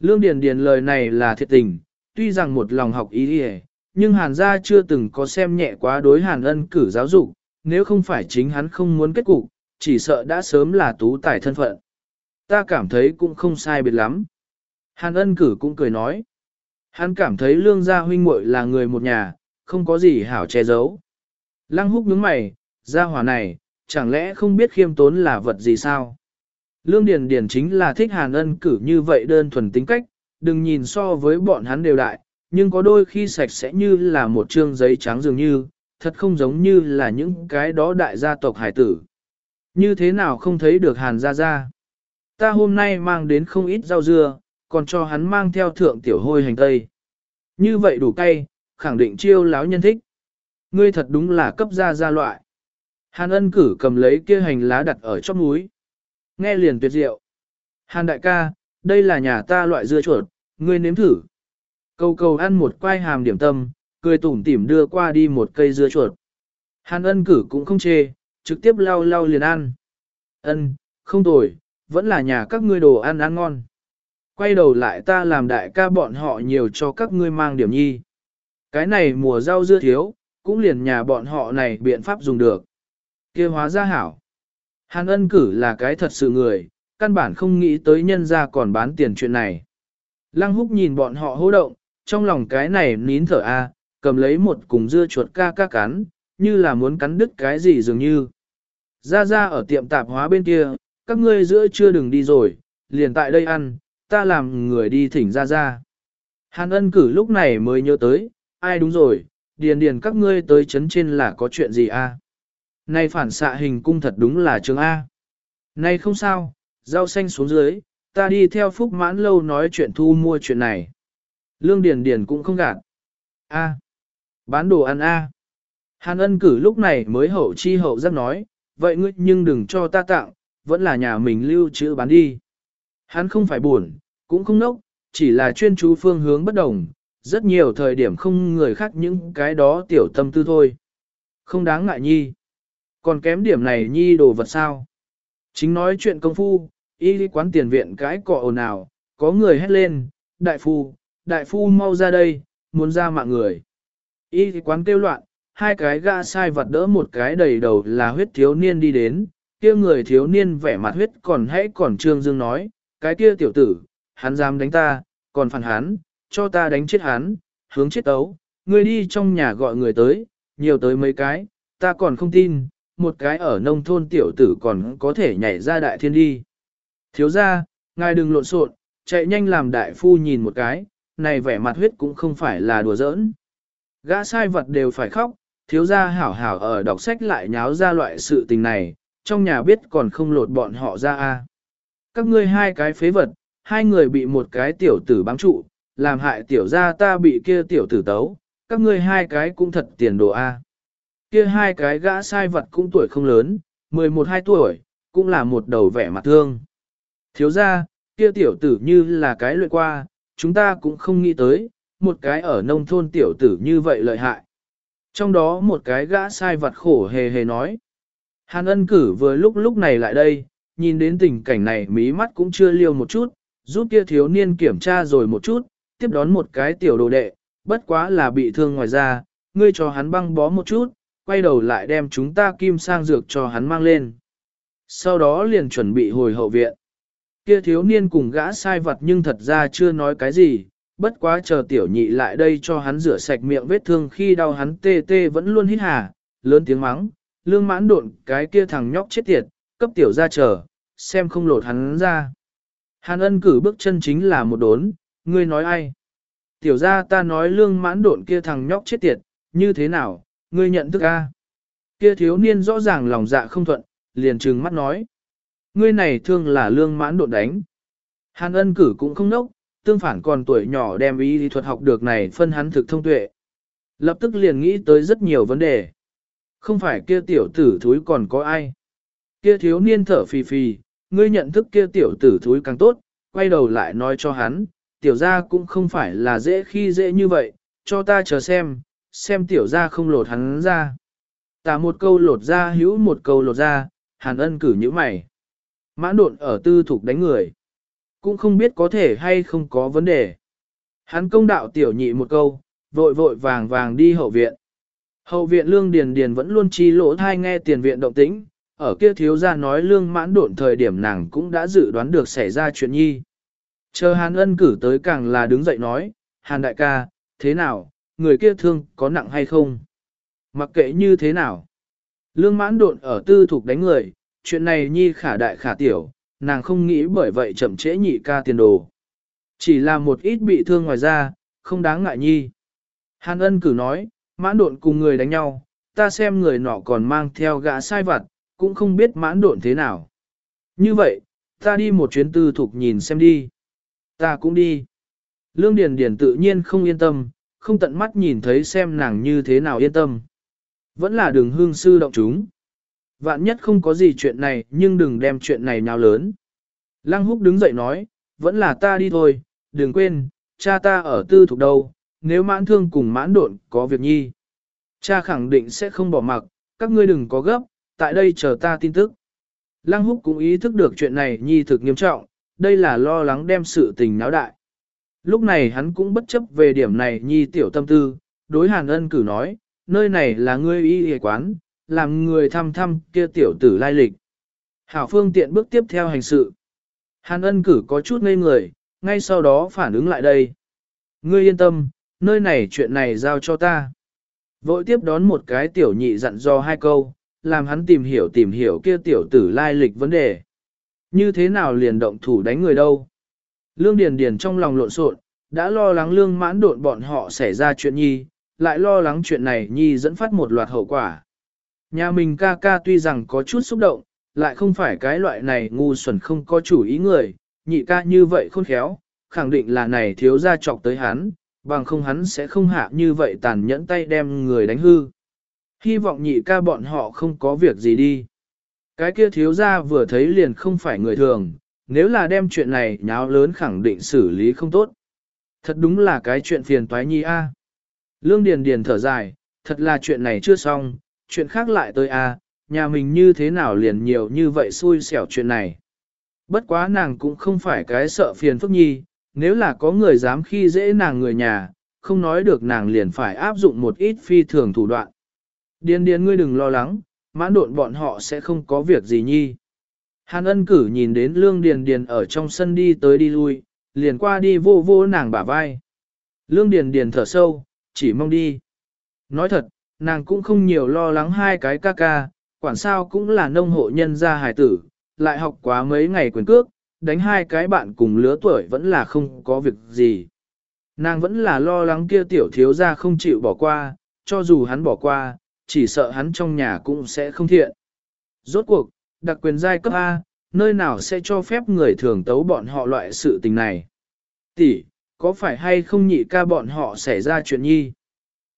Lương điền điền lời này là thiệt tình, tuy rằng một lòng học ý đi nhưng hàn gia chưa từng có xem nhẹ quá đối hàn ân cử giáo dục, nếu không phải chính hắn không muốn kết cục, chỉ sợ đã sớm là tú tài thân phận. Ta cảm thấy cũng không sai biệt lắm. Hàn ân cử cũng cười nói. Hắn cảm thấy lương gia huynh muội là người một nhà, không có gì hảo che giấu. Lăng húc nhướng mày, gia hỏa này, chẳng lẽ không biết khiêm tốn là vật gì sao? Lương Điền Điền chính là thích Hàn Ân cử như vậy đơn thuần tính cách, đừng nhìn so với bọn hắn đều đại, nhưng có đôi khi sạch sẽ như là một trương giấy trắng dường như, thật không giống như là những cái đó đại gia tộc hải tử. Như thế nào không thấy được Hàn gia gia? Ta hôm nay mang đến không ít rau dưa, còn cho hắn mang theo thượng tiểu hôi hành tây. Như vậy đủ cay, khẳng định chiêu láo nhân thích. Ngươi thật đúng là cấp gia gia loại. Hàn ân cử cầm lấy kia hành lá đặt ở chóp núi. Nghe liền tuyệt diệu. Hàn đại ca, đây là nhà ta loại dưa chuột, ngươi nếm thử. Cầu cầu ăn một quai hàm điểm tâm, cười tủm tỉm đưa qua đi một cây dưa chuột. Hàn ân cử cũng không chê, trực tiếp lau lau liền ăn. Ân, không tồi, vẫn là nhà các ngươi đồ ăn ăn ngon. Quay đầu lại ta làm đại ca bọn họ nhiều cho các ngươi mang điểm nhi. Cái này mùa rau dưa thiếu, cũng liền nhà bọn họ này biện pháp dùng được. kia hóa ra hảo. Hàn ân cử là cái thật sự người, căn bản không nghĩ tới nhân ra còn bán tiền chuyện này. Lăng húc nhìn bọn họ hô động, trong lòng cái này nín thở a, cầm lấy một cùng dưa chuột ca ca cắn, như là muốn cắn đứt cái gì dường như. Ra ra ở tiệm tạp hóa bên kia, các ngươi giữa chưa đừng đi rồi, liền tại đây ăn, ta làm người đi thỉnh ra ra. Hàn ân cử lúc này mới nhớ tới, ai đúng rồi, điền điền các ngươi tới chấn trên là có chuyện gì a? Này phản xạ hình cung thật đúng là trường A. Này không sao, rau xanh xuống dưới, ta đi theo phúc mãn lâu nói chuyện thu mua chuyện này. Lương Điền Điền cũng không gạt. A. Bán đồ ăn A. Hàn ân cử lúc này mới hậu chi hậu giác nói, vậy ngươi nhưng đừng cho ta tặng, vẫn là nhà mình lưu trữ bán đi. Hắn không phải buồn, cũng không nốc, chỉ là chuyên chú phương hướng bất đồng, rất nhiều thời điểm không người khác những cái đó tiểu tâm tư thôi. Không đáng ngại nhi. Còn kém điểm này nhi đồ vật sao? Chính nói chuyện công phu, y lý quán tiền viện cái cọ ồn ào, có người hét lên, đại phu, đại phu mau ra đây, muốn ra mạng người. Y lý quán kêu loạn, hai cái gã sai vật đỡ một cái đầy đầu là huyết thiếu niên đi đến, kia người thiếu niên vẻ mặt huyết còn hãy còn trương dương nói, cái kia tiểu tử, hắn dám đánh ta, còn phản hắn, cho ta đánh chết hắn, hướng chết tấu, ngươi đi trong nhà gọi người tới, nhiều tới mấy cái, ta còn không tin, một cái ở nông thôn tiểu tử còn có thể nhảy ra đại thiên đi. Thiếu ra, ngài đừng lộn xộn, chạy nhanh làm đại phu nhìn một cái, này vẻ mặt huyết cũng không phải là đùa giỡn. Gã sai vật đều phải khóc, thiếu ra hảo hảo ở đọc sách lại nháo ra loại sự tình này, trong nhà biết còn không lột bọn họ ra a. Các ngươi hai cái phế vật, hai người bị một cái tiểu tử bám trụ, làm hại tiểu ra ta bị kia tiểu tử tấu, các ngươi hai cái cũng thật tiền đồ a kia hai cái gã sai vật cũng tuổi không lớn, 11-12 tuổi, cũng là một đầu vẻ mặt thương. Thiếu ra, kia tiểu tử như là cái luyện qua, chúng ta cũng không nghĩ tới, một cái ở nông thôn tiểu tử như vậy lợi hại. Trong đó một cái gã sai vật khổ hề hề nói. Hàn ân cử vừa lúc lúc này lại đây, nhìn đến tình cảnh này mí mắt cũng chưa liêu một chút, giúp kia thiếu niên kiểm tra rồi một chút, tiếp đón một cái tiểu đồ đệ, bất quá là bị thương ngoài ra, ngươi cho hắn băng bó một chút, quay đầu lại đem chúng ta kim sang dược cho hắn mang lên. Sau đó liền chuẩn bị hồi hậu viện. Kia thiếu niên cùng gã sai vật nhưng thật ra chưa nói cái gì, bất quá chờ tiểu nhị lại đây cho hắn rửa sạch miệng vết thương khi đau hắn tê tê vẫn luôn hít hà, lớn tiếng mắng, lương mãn độn cái kia thằng nhóc chết tiệt, cấp tiểu ra chờ, xem không lột hắn ra. Hàn ân cử bước chân chính là một đốn, ngươi nói ai? Tiểu ra ta nói lương mãn độn kia thằng nhóc chết tiệt, như thế nào, ngươi nhận thức a? Kia thiếu niên rõ ràng lòng dạ không thuận, liền trừng mắt nói. Ngươi này thương là lương mãn độn đánh. Hàn ân cử cũng không nốc, tương phản còn tuổi nhỏ đem ý lý thuật học được này phân hắn thực thông tuệ. Lập tức liền nghĩ tới rất nhiều vấn đề. Không phải kia tiểu tử thúi còn có ai. Kia thiếu niên thở phì phì, ngươi nhận thức kia tiểu tử thúi càng tốt, quay đầu lại nói cho hắn, tiểu ra cũng không phải là dễ khi dễ như vậy, cho ta chờ xem, xem tiểu ra không lột hắn ra. Tả một câu lột ra hữu một câu lột ra, hàn ân cử như mày. Mãn độn ở tư thục đánh người. Cũng không biết có thể hay không có vấn đề. Hắn công đạo tiểu nhị một câu, vội vội vàng vàng đi hậu viện. Hậu viện lương điền điền vẫn luôn chi lỗ thai nghe tiền viện động tĩnh, ở kia thiếu gia nói lương mãn độn thời điểm nàng cũng đã dự đoán được xảy ra chuyện nhi. Chờ hàn ân cử tới càng là đứng dậy nói, hàn đại ca, thế nào, người kia thương có nặng hay không? Mặc kệ như thế nào? Lương mãn độn ở tư thục đánh người, chuyện này nhi khả đại khả tiểu, nàng không nghĩ bởi vậy chậm trễ nhị ca tiền đồ. Chỉ là một ít bị thương ngoài ra, không đáng ngại nhi. Hàn ân cử nói, mãn độn cùng người đánh nhau, ta xem người nọ còn mang theo gã sai vặt, cũng không biết mãn độn thế nào. Như vậy, ta đi một chuyến tư thục nhìn xem đi. Ta cũng đi. Lương Điền Điền tự nhiên không yên tâm, không tận mắt nhìn thấy xem nàng như thế nào yên tâm. Vẫn là đường hương sư động chúng. Vạn nhất không có gì chuyện này nhưng đừng đem chuyện này nào lớn. Lăng húc đứng dậy nói, vẫn là ta đi thôi, đừng quên, cha ta ở tư thuộc đâu, nếu mãn thương cùng mãn độn có việc nhi. Cha khẳng định sẽ không bỏ mặc, các ngươi đừng có gấp, tại đây chờ ta tin tức. Lăng húc cũng ý thức được chuyện này nhi thực nghiêm trọng, đây là lo lắng đem sự tình náo đại. Lúc này hắn cũng bất chấp về điểm này nhi tiểu tâm tư, đối hàn ân cử nói, nơi này là ngươi y y quán, làm người thăm thăm kia tiểu tử lai lịch. Hảo phương tiện bước tiếp theo hành sự. Hàn ân cử có chút ngây người, ngay sau đó phản ứng lại đây. Ngươi yên tâm, nơi này chuyện này giao cho ta. Vội tiếp đón một cái tiểu nhị dặn do hai câu, làm hắn tìm hiểu tìm hiểu kia tiểu tử lai lịch vấn đề. Như thế nào liền động thủ đánh người đâu? Lương Điền Điền trong lòng lộn xộn, đã lo lắng lương mãn độn bọn họ xảy ra chuyện nhi, lại lo lắng chuyện này nhi dẫn phát một loạt hậu quả. Nhà mình ca ca tuy rằng có chút xúc động, lại không phải cái loại này ngu xuẩn không có chủ ý người, nhị ca như vậy khôn khéo, khẳng định là này thiếu gia chọc tới hắn, bằng không hắn sẽ không hạ như vậy tàn nhẫn tay đem người đánh hư. Hy vọng nhị ca bọn họ không có việc gì đi. Cái kia thiếu gia vừa thấy liền không phải người thường, nếu là đem chuyện này nháo lớn khẳng định xử lý không tốt. Thật đúng là cái chuyện phiền toái nhi a. À. Lương Điền Điền thở dài, thật là chuyện này chưa xong, chuyện khác lại tới a, à. nhà mình như thế nào liền nhiều như vậy xui xẻo chuyện này. Bất quá nàng cũng không phải cái sợ phiền phức nhi, nếu là có người dám khi dễ nàng người nhà, không nói được nàng liền phải áp dụng một ít phi thường thủ đoạn. Điền điền ngươi đừng lo lắng, mãn độn bọn họ sẽ không có việc gì nhi. Hàn ân cử nhìn đến lương điền điền ở trong sân đi tới đi lui, liền qua đi vô vô nàng bả vai. Lương điền điền thở sâu, chỉ mong đi. Nói thật, nàng cũng không nhiều lo lắng hai cái ca ca, quản sao cũng là nông hộ nhân gia hài tử, lại học quá mấy ngày quyền cước, đánh hai cái bạn cùng lứa tuổi vẫn là không có việc gì. Nàng vẫn là lo lắng kia tiểu thiếu gia không chịu bỏ qua, cho dù hắn bỏ qua, chỉ sợ hắn trong nhà cũng sẽ không thiện. Rốt cuộc, đặc quyền giai cấp A, nơi nào sẽ cho phép người thường tấu bọn họ loại sự tình này. Tỷ, có phải hay không nhị ca bọn họ xảy ra chuyện nhi?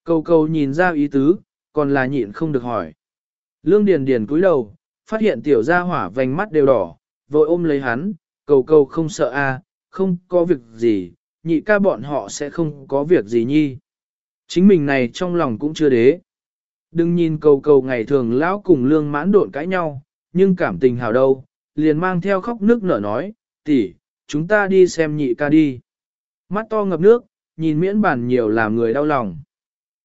Cầu cầu nhìn ra ý tứ, còn là nhịn không được hỏi. Lương Điền Điền cúi đầu, phát hiện tiểu gia hỏa vành mắt đều đỏ, vội ôm lấy hắn, cầu cầu không sợ a, không có việc gì, nhị ca bọn họ sẽ không có việc gì nhi. Chính mình này trong lòng cũng chưa đế. Đừng nhìn cầu cầu ngày thường lão cùng lương mãn độn cãi nhau, nhưng cảm tình hào đâu, liền mang theo khóc nước nở nói, tỷ, chúng ta đi xem nhị ca đi. Mắt to ngập nước, nhìn miễn bản nhiều làm người đau lòng.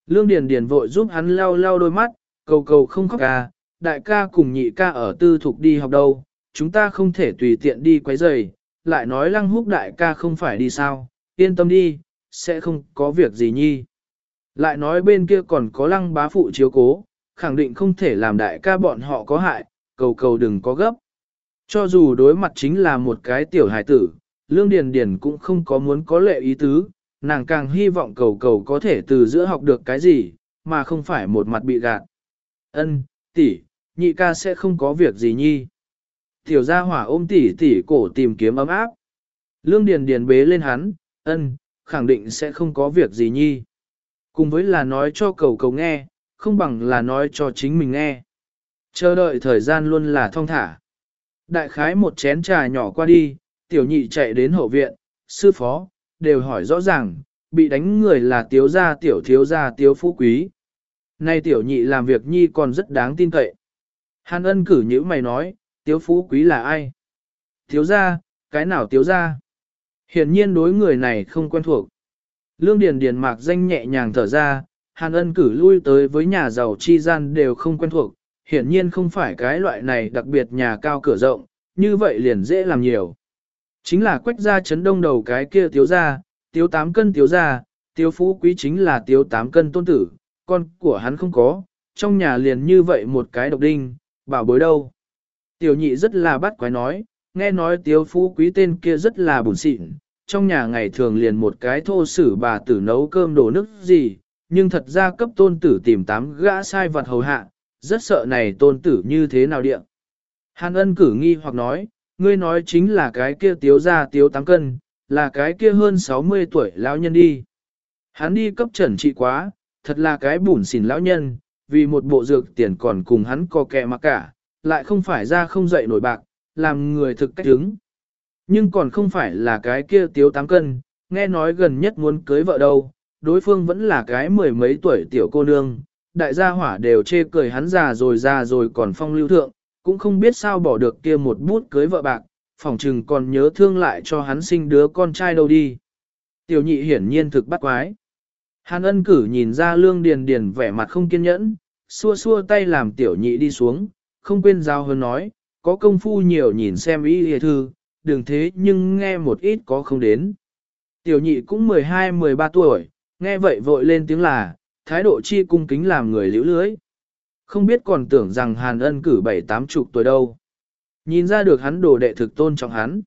Lương Điền Điền vội giúp hắn lau lau đôi mắt, cầu cầu không khóc ca, đại ca cùng nhị ca ở tư thục đi học đâu, chúng ta không thể tùy tiện đi quấy rầy, lại nói lăng húc đại ca không phải đi sao, yên tâm đi, sẽ không có việc gì nhi. Lại nói bên kia còn có lăng bá phụ chiếu cố, khẳng định không thể làm đại ca bọn họ có hại, cầu cầu đừng có gấp. Cho dù đối mặt chính là một cái tiểu hài tử, Lương Điền Điền cũng không có muốn có lệ ý tứ, nàng càng hy vọng cầu cầu có thể từ giữa học được cái gì, mà không phải một mặt bị gạt. Ân, tỷ, nhị ca sẽ không có việc gì nhi. Tiểu gia hỏa ôm tỷ tỷ cổ tìm kiếm ấm áp. Lương Điền Điền bế lên hắn, ân, khẳng định sẽ không có việc gì nhi. Cùng với là nói cho cầu cầu nghe, không bằng là nói cho chính mình nghe. Chờ đợi thời gian luôn là thong thả. Đại khái một chén trà nhỏ qua đi, tiểu nhị chạy đến hậu viện, sư phó, đều hỏi rõ ràng, bị đánh người là tiếu gia tiểu thiếu gia tiếu phú quý. Nay tiểu nhị làm việc nhi còn rất đáng tin cậy. Hàn ân cử nhữ mày nói, tiếu phú quý là ai? thiếu gia, cái nào tiếu gia? Hiển nhiên đối người này không quen thuộc. Lương Điền Điền mạc danh nhẹ nhàng thở ra, Hàn ân cử lui tới với nhà giàu chi gian đều không quen thuộc, hiển nhiên không phải cái loại này đặc biệt nhà cao cửa rộng, như vậy liền dễ làm nhiều. Chính là quách gia chấn đông đầu cái kia tiếu gia, tiếu tám cân tiếu gia, tiếu phú quý chính là tiếu tám cân tôn tử, con của hắn không có, trong nhà liền như vậy một cái độc đinh, bảo bối đâu. Tiểu nhị rất là bắt quái nói, nghe nói tiếu phú quý tên kia rất là buồn xịn, trong nhà ngày thường liền một cái thô sử bà tử nấu cơm đổ nước gì, nhưng thật ra cấp tôn tử tìm tám gã sai vật hầu hạ, rất sợ này tôn tử như thế nào địa. Hàn ân cử nghi hoặc nói, ngươi nói chính là cái kia tiếu ra tiếu tám cân, là cái kia hơn 60 tuổi lão nhân đi. Hắn đi cấp trần trị quá, thật là cái bủn xỉn lão nhân, vì một bộ dược tiền còn cùng hắn co kẹ mà cả, lại không phải ra không dậy nổi bạc, làm người thực cách đứng. Nhưng còn không phải là cái kia tiếu tám cân, nghe nói gần nhất muốn cưới vợ đâu, đối phương vẫn là cái mười mấy tuổi tiểu cô nương, đại gia hỏa đều chê cười hắn già rồi già rồi còn phong lưu thượng, cũng không biết sao bỏ được kia một bút cưới vợ bạc, phỏng chừng còn nhớ thương lại cho hắn sinh đứa con trai đâu đi. Tiểu nhị hiển nhiên thực bắt quái. Hàn ân cử nhìn ra lương điền điền vẻ mặt không kiên nhẫn, xua xua tay làm tiểu nhị đi xuống, không quên giao hơn nói, có công phu nhiều nhìn xem ý hề thư, đừng thế nhưng nghe một ít có không đến. Tiểu nhị cũng 12-13 tuổi, nghe vậy vội lên tiếng là, thái độ chi cung kính làm người liễu lưới. Không biết còn tưởng rằng Hàn ân cử bảy tám chục tuổi đâu. Nhìn ra được hắn đồ đệ thực tôn trọng hắn.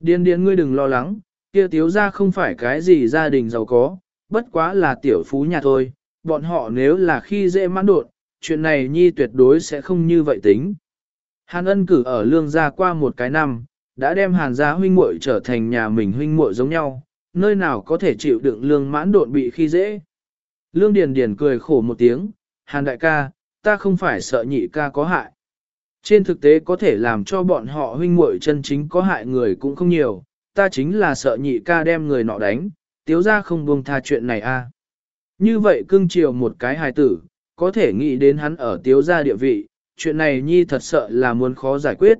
Điền Điền ngươi đừng lo lắng, kia tiếu ra không phải cái gì gia đình giàu có, bất quá là tiểu phú nhà thôi, bọn họ nếu là khi dễ mãn đột, chuyện này nhi tuyệt đối sẽ không như vậy tính. Hàn ân cử ở lương gia qua một cái năm, đã đem hàn gia huynh muội trở thành nhà mình huynh muội giống nhau, nơi nào có thể chịu đựng lương mãn đột bị khi dễ. Lương Điền Điền cười khổ một tiếng, hàn đại ca, ta không phải sợ nhị ca có hại. Trên thực tế có thể làm cho bọn họ huynh muội chân chính có hại người cũng không nhiều, ta chính là sợ nhị ca đem người nọ đánh, tiếu ra không buông tha chuyện này a. Như vậy cưng chiều một cái hài tử, có thể nghĩ đến hắn ở tiếu gia địa vị, chuyện này nhi thật sợ là muốn khó giải quyết.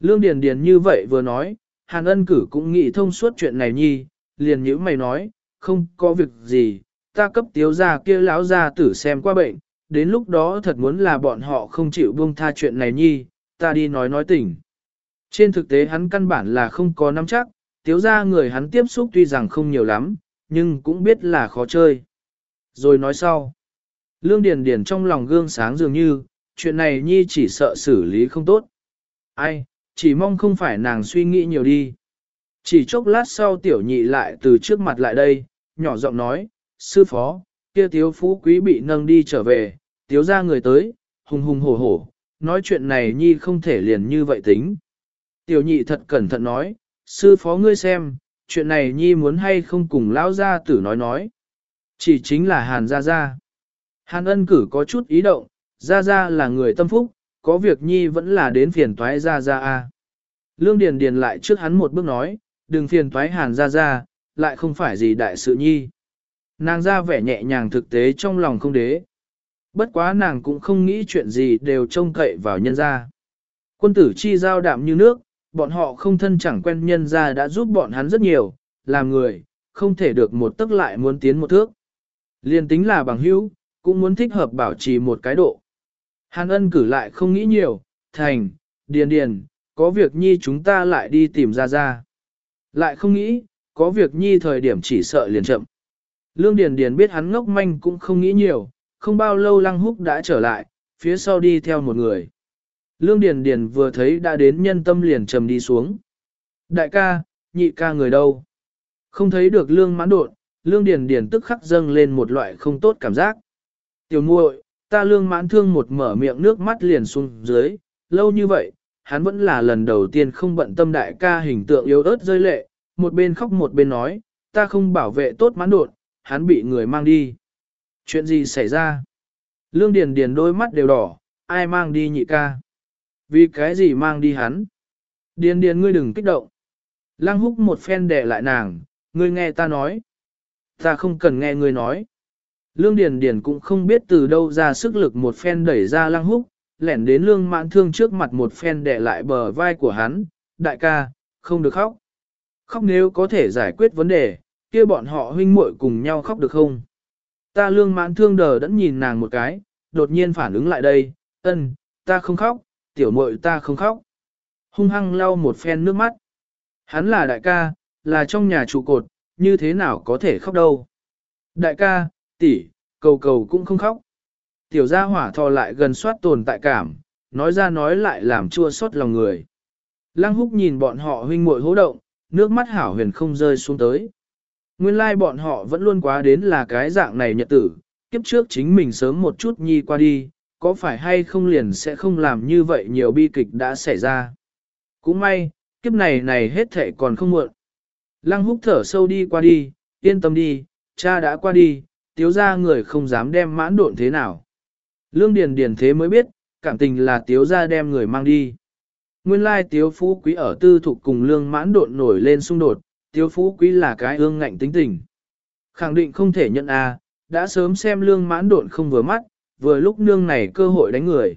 Lương Điền Điền như vậy vừa nói, Hàn ân cử cũng nghĩ thông suốt chuyện này nhi, liền nhữ mày nói, không có việc gì, ta cấp tiếu gia kia lão gia tử xem qua bệnh, đến lúc đó thật muốn là bọn họ không chịu buông tha chuyện này nhi, ta đi nói nói tình. Trên thực tế hắn căn bản là không có nắm chắc, tiếu ra người hắn tiếp xúc tuy rằng không nhiều lắm, nhưng cũng biết là khó chơi. Rồi nói sau. Lương Điền Điền trong lòng gương sáng dường như, chuyện này nhi chỉ sợ xử lý không tốt. Ai, chỉ mong không phải nàng suy nghĩ nhiều đi. Chỉ chốc lát sau tiểu nhị lại từ trước mặt lại đây, nhỏ giọng nói, sư phó, kia tiếu phú quý bị nâng đi trở về, tiếu ra người tới, hùng hùng hổ hổ, nói chuyện này nhi không thể liền như vậy tính. Tiểu nhị thật cẩn thận nói, sư phó ngươi xem, chuyện này nhi muốn hay không cùng lão gia tử nói nói. Chỉ chính là Hàn Gia Gia. Hàn ân cử có chút ý động, Gia Gia là người tâm phúc, có việc nhi vẫn là đến phiền toái Gia Gia A. Lương Điền Điền lại trước hắn một bước nói, đừng phiền toái Hàn Gia Gia, lại không phải gì đại sự nhi. Nàng ra vẻ nhẹ nhàng thực tế trong lòng không đế. Bất quá nàng cũng không nghĩ chuyện gì đều trông cậy vào nhân gia. Quân tử chi giao đạm như nước, bọn họ không thân chẳng quen nhân gia đã giúp bọn hắn rất nhiều, làm người, không thể được một tức lại muốn tiến một thước. Liên tính là bằng hữu, cũng muốn thích hợp bảo trì một cái độ. Hàn ân cử lại không nghĩ nhiều, thành, điền điền, có việc nhi chúng ta lại đi tìm ra ra. Lại không nghĩ, có việc nhi thời điểm chỉ sợ liền chậm. Lương Điền Điền biết hắn ngốc manh cũng không nghĩ nhiều, không bao lâu Lăng Húc đã trở lại, phía sau đi theo một người. Lương Điền Điền vừa thấy đã đến nhân tâm liền trầm đi xuống. Đại ca, nhị ca người đâu? Không thấy được lương mãn đột, lương điền điền tức khắc dâng lên một loại không tốt cảm giác. Tiểu muội, ta lương mãn thương một mở miệng nước mắt liền xuống dưới, lâu như vậy, hắn vẫn là lần đầu tiên không bận tâm đại ca hình tượng yếu ớt rơi lệ, một bên khóc một bên nói, ta không bảo vệ tốt mãn đột, hắn bị người mang đi. Chuyện gì xảy ra? Lương Điền Điền đôi mắt đều đỏ, ai mang đi nhị ca? Vì cái gì mang đi hắn? Điền Điền ngươi đừng kích động. Lăng húc một phen đè lại nàng, ngươi nghe ta nói. Ta không cần nghe ngươi nói. Lương Điền Điền cũng không biết từ đâu ra sức lực một phen đẩy ra lăng húc, lẻn đến lương mãn thương trước mặt một phen đè lại bờ vai của hắn, đại ca, không được khóc. Khóc nếu có thể giải quyết vấn đề, kia bọn họ huynh muội cùng nhau khóc được không? Ta lương mãn thương đờ đẫn nhìn nàng một cái, đột nhiên phản ứng lại đây, ân, ta không khóc, tiểu muội ta không khóc. Hung hăng lau một phen nước mắt. Hắn là đại ca, là trong nhà trụ cột, như thế nào có thể khóc đâu. Đại ca, tỷ, cầu cầu cũng không khóc. Tiểu gia hỏa thò lại gần soát tồn tại cảm, nói ra nói lại làm chua xót lòng người. Lăng húc nhìn bọn họ huynh muội hố động, nước mắt hảo huyền không rơi xuống tới. Nguyên lai like bọn họ vẫn luôn quá đến là cái dạng này nhật tử, kiếp trước chính mình sớm một chút nhi qua đi, có phải hay không liền sẽ không làm như vậy nhiều bi kịch đã xảy ra. Cũng may, kiếp này này hết thể còn không muộn. Lăng húc thở sâu đi qua đi, yên tâm đi, cha đã qua đi, tiếu ra người không dám đem mãn độn thế nào. Lương Điền Điền thế mới biết, cảm tình là tiếu ra đem người mang đi. Nguyên lai tiếu phú quý ở tư thục cùng lương mãn độn nổi lên xung đột, tiếu phú quý là cái ương ngạnh tính tình. Khẳng định không thể nhận a, à, đã sớm xem lương mãn độn không vừa mắt, vừa lúc nương này cơ hội đánh người.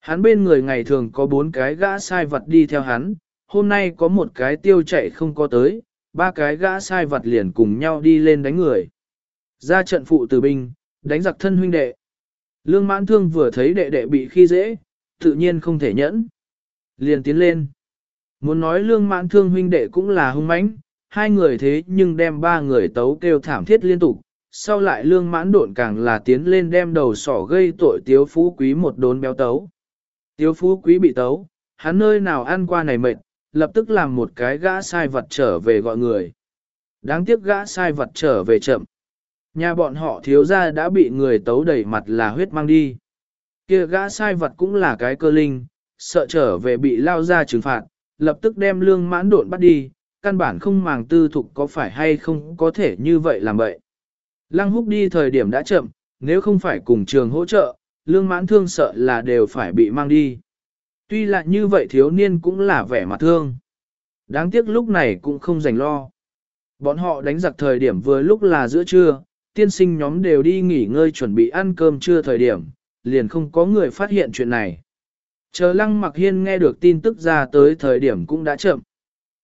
Hắn bên người ngày thường có bốn cái gã sai vật đi theo hắn, hôm nay có một cái tiêu chạy không có tới, ba cái gã sai vật liền cùng nhau đi lên đánh người. Ra trận phụ tử binh, đánh giặc thân huynh đệ. Lương mãn thương vừa thấy đệ đệ bị khi dễ, tự nhiên không thể nhẫn. Liền tiến lên. Muốn nói lương mãn thương huynh đệ cũng là hung mãnh, hai người thế nhưng đem ba người tấu kêu thảm thiết liên tục. Sau lại lương mãn độn càng là tiến lên đem đầu sỏ gây tội tiếu phú quý một đốn béo tấu. Tiếu phú quý bị tấu, hắn nơi nào ăn qua này mệt, lập tức làm một cái gã sai vật trở về gọi người. Đáng tiếc gã sai vật trở về chậm. Nhà bọn họ thiếu ra đã bị người tấu đẩy mặt là huyết mang đi. kia gã sai vật cũng là cái cơ linh, sợ trở về bị lao ra trừng phạt, lập tức đem lương mãn độn bắt đi, căn bản không màng tư thục có phải hay không có thể như vậy làm vậy. Lăng húc đi thời điểm đã chậm, nếu không phải cùng trường hỗ trợ, lương mãn thương sợ là đều phải bị mang đi. Tuy là như vậy thiếu niên cũng là vẻ mặt thương. Đáng tiếc lúc này cũng không dành lo. Bọn họ đánh giặc thời điểm vừa lúc là giữa trưa, tiên sinh nhóm đều đi nghỉ ngơi chuẩn bị ăn cơm trưa thời điểm, liền không có người phát hiện chuyện này. Chờ lăng mặc hiên nghe được tin tức ra tới thời điểm cũng đã chậm.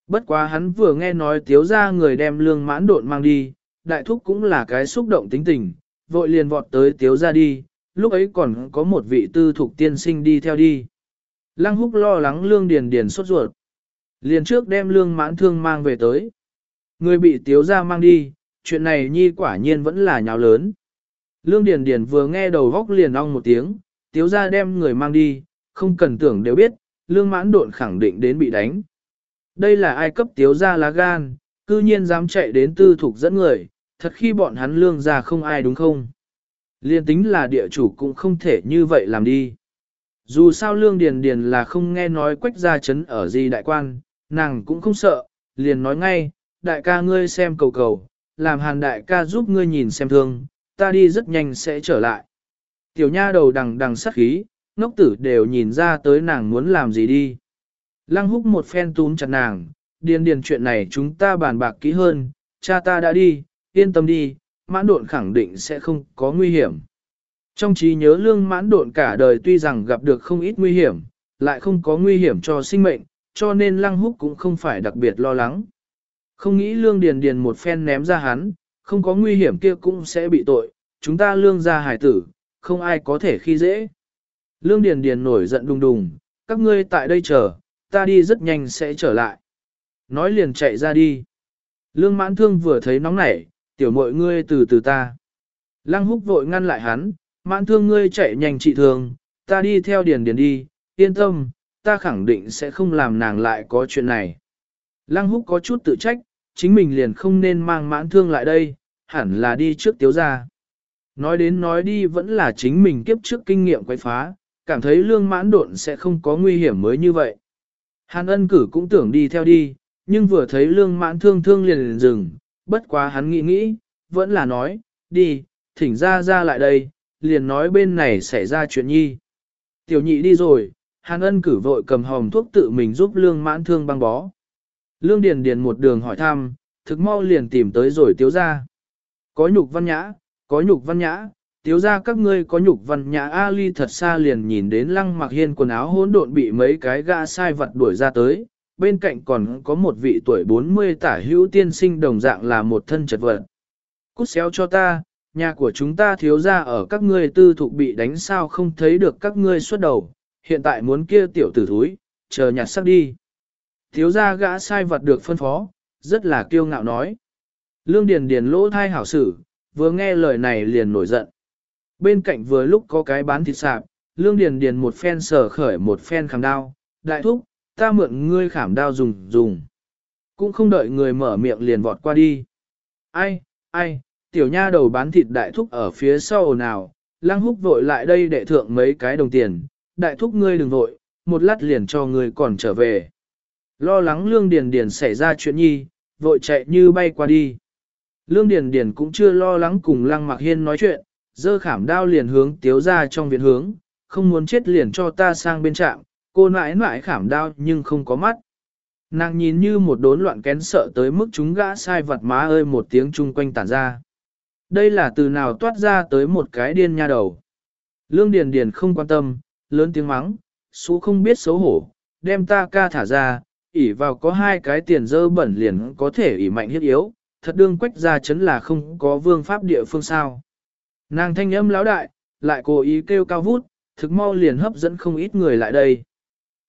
Bất quá hắn vừa nghe nói tiếu ra người đem lương mãn độn mang đi, đại thúc cũng là cái xúc động tính tình, vội liền vọt tới tiếu ra đi, lúc ấy còn có một vị tư thục tiên sinh đi theo đi. Lăng húc lo lắng lương điền điền sốt ruột. Liền trước đem lương mãn thương mang về tới. Người bị tiếu ra mang đi, chuyện này nhi quả nhiên vẫn là nhào lớn. Lương điền điền vừa nghe đầu góc liền ong một tiếng, tiếu ra đem người mang đi, không cần tưởng đều biết, lương mãn độn khẳng định đến bị đánh. Đây là ai cấp tiếu ra lá gan, cư nhiên dám chạy đến tư thục dẫn người, thật khi bọn hắn lương ra không ai đúng không? Liên tính là địa chủ cũng không thể như vậy làm đi. Dù sao lương điền điền là không nghe nói quách gia chấn ở gì đại quan, nàng cũng không sợ, liền nói ngay, đại ca ngươi xem cầu cầu, làm hàn đại ca giúp ngươi nhìn xem thương, ta đi rất nhanh sẽ trở lại. Tiểu nha đầu đằng đằng sắc khí, ngốc tử đều nhìn ra tới nàng muốn làm gì đi. Lăng húc một phen túm chặt nàng, điền điền chuyện này chúng ta bàn bạc kỹ hơn, cha ta đã đi, yên tâm đi, mãn độn khẳng định sẽ không có nguy hiểm. Trong trí nhớ lương mãn độn cả đời tuy rằng gặp được không ít nguy hiểm, lại không có nguy hiểm cho sinh mệnh, cho nên lăng húc cũng không phải đặc biệt lo lắng. Không nghĩ lương điền điền một phen ném ra hắn, không có nguy hiểm kia cũng sẽ bị tội, chúng ta lương ra hải tử, không ai có thể khi dễ. Lương điền điền nổi giận đùng đùng, các ngươi tại đây chờ, ta đi rất nhanh sẽ trở lại. Nói liền chạy ra đi. Lương mãn thương vừa thấy nóng nảy, tiểu mội ngươi từ từ ta. Lăng húc vội ngăn lại hắn, mãn thương ngươi chạy nhanh trị thường, ta đi theo điền điền đi, yên tâm, ta khẳng định sẽ không làm nàng lại có chuyện này. Lăng húc có chút tự trách, chính mình liền không nên mang mãn thương lại đây, hẳn là đi trước tiếu Gia. Nói đến nói đi vẫn là chính mình kiếp trước kinh nghiệm quay phá, cảm thấy lương mãn độn sẽ không có nguy hiểm mới như vậy. Hàn ân cử cũng tưởng đi theo đi, nhưng vừa thấy lương mãn thương thương liền liền dừng, bất quá hắn nghĩ nghĩ, vẫn là nói, đi, thỉnh ra ra lại đây, liền nói bên này xảy ra chuyện nhi. Tiểu nhị đi rồi, hàn ân cử vội cầm hồng thuốc tự mình giúp lương mãn thương băng bó. Lương Điền Điền một đường hỏi thăm, thực mau liền tìm tới rồi tiếu ra. Có nhục văn nhã, có nhục văn nhã, tiếu ra các ngươi có nhục văn nhã Ali thật xa liền nhìn đến lăng mặc hiên quần áo hỗn độn bị mấy cái gã sai vật đuổi ra tới, bên cạnh còn có một vị tuổi 40 tả hữu tiên sinh đồng dạng là một thân chật vật. Cút xéo cho ta, nhà của chúng ta thiếu ra ở các ngươi tư thục bị đánh sao không thấy được các ngươi xuất đầu, hiện tại muốn kia tiểu tử thúi, chờ nhặt sắc đi. Thiếu ra gã sai vật được phân phó, rất là kiêu ngạo nói. Lương Điền Điền lỗ thai hảo sử, vừa nghe lời này liền nổi giận. Bên cạnh vừa lúc có cái bán thịt sạp, Lương Điền Điền một phen sở khởi một phen khảm đao, đại thúc, ta mượn ngươi khảm đao dùng dùng. Cũng không đợi người mở miệng liền vọt qua đi. Ai, ai, tiểu nha đầu bán thịt đại thúc ở phía sau ồn ào, lăng húc vội lại đây để thượng mấy cái đồng tiền, đại thúc ngươi đừng vội, một lát liền cho ngươi còn trở về. Lo lắng lương điền điền xảy ra chuyện nhi, vội chạy như bay qua đi. Lương điền điền cũng chưa lo lắng cùng lăng mặc hiên nói chuyện, dơ khảm đao liền hướng tiếu ra trong viện hướng, không muốn chết liền cho ta sang bên trạm, cô nãi nãi khảm đao nhưng không có mắt. Nàng nhìn như một đốn loạn kén sợ tới mức chúng gã sai vật má ơi một tiếng chung quanh tản ra. Đây là từ nào toát ra tới một cái điên nha đầu. Lương Điền Điền không quan tâm, lớn tiếng mắng, số không biết xấu hổ, đem ta ca thả ra, ỉ vào có hai cái tiền dơ bẩn liền có thể ỉ mạnh hiết yếu, thật đương quách ra chấn là không có vương pháp địa phương sao. Nàng thanh âm lão đại, lại cố ý kêu cao vút, thực mau liền hấp dẫn không ít người lại đây.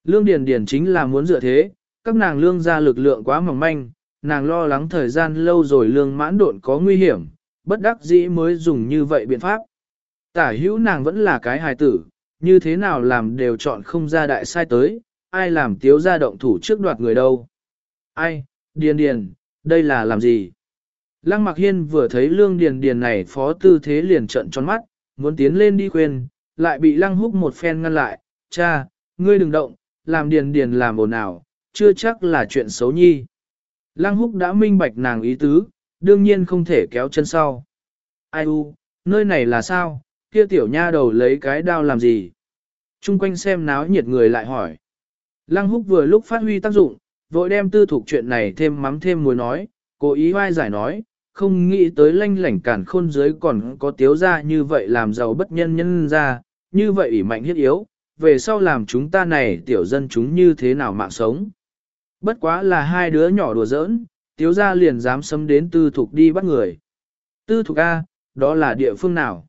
Lương Điền Điền chính là muốn dựa thế, các nàng lương ra lực lượng quá mỏng manh, nàng lo lắng thời gian lâu rồi lương mãn độn có nguy hiểm, bất đắc dĩ mới dùng như vậy biện pháp. Tả hữu nàng vẫn là cái hài tử, như thế nào làm đều chọn không ra đại sai tới, ai làm tiếu ra động thủ trước đoạt người đâu. Ai, Điền Điền, đây là làm gì? Lăng Mặc Hiên vừa thấy Lương Điền Điền này phó tư thế liền trợn tròn mắt, muốn tiến lên đi khuyên, lại bị Lăng Húc một phen ngăn lại, cha, ngươi đừng động, làm Điền Điền làm ồn ào, chưa chắc là chuyện xấu nhi. Lăng Húc đã minh bạch nàng ý tứ, đương nhiên không thể kéo chân sau. Ai u, nơi này là sao, kia tiểu nha đầu lấy cái đao làm gì? Trung quanh xem náo nhiệt người lại hỏi. Lăng Húc vừa lúc phát huy tác dụng, vội đem tư thuộc chuyện này thêm mắm thêm muối nói, cố ý vai giải nói, không nghĩ tới lanh lảnh cản khôn dưới còn có tiếu ra như vậy làm giàu bất nhân nhân ra, như vậy ủy mạnh hiết yếu, về sau làm chúng ta này tiểu dân chúng như thế nào mạng sống. Bất quá là hai đứa nhỏ đùa giỡn, tiếu ra liền dám xâm đến tư thục đi bắt người. Tư thục A, đó là địa phương nào?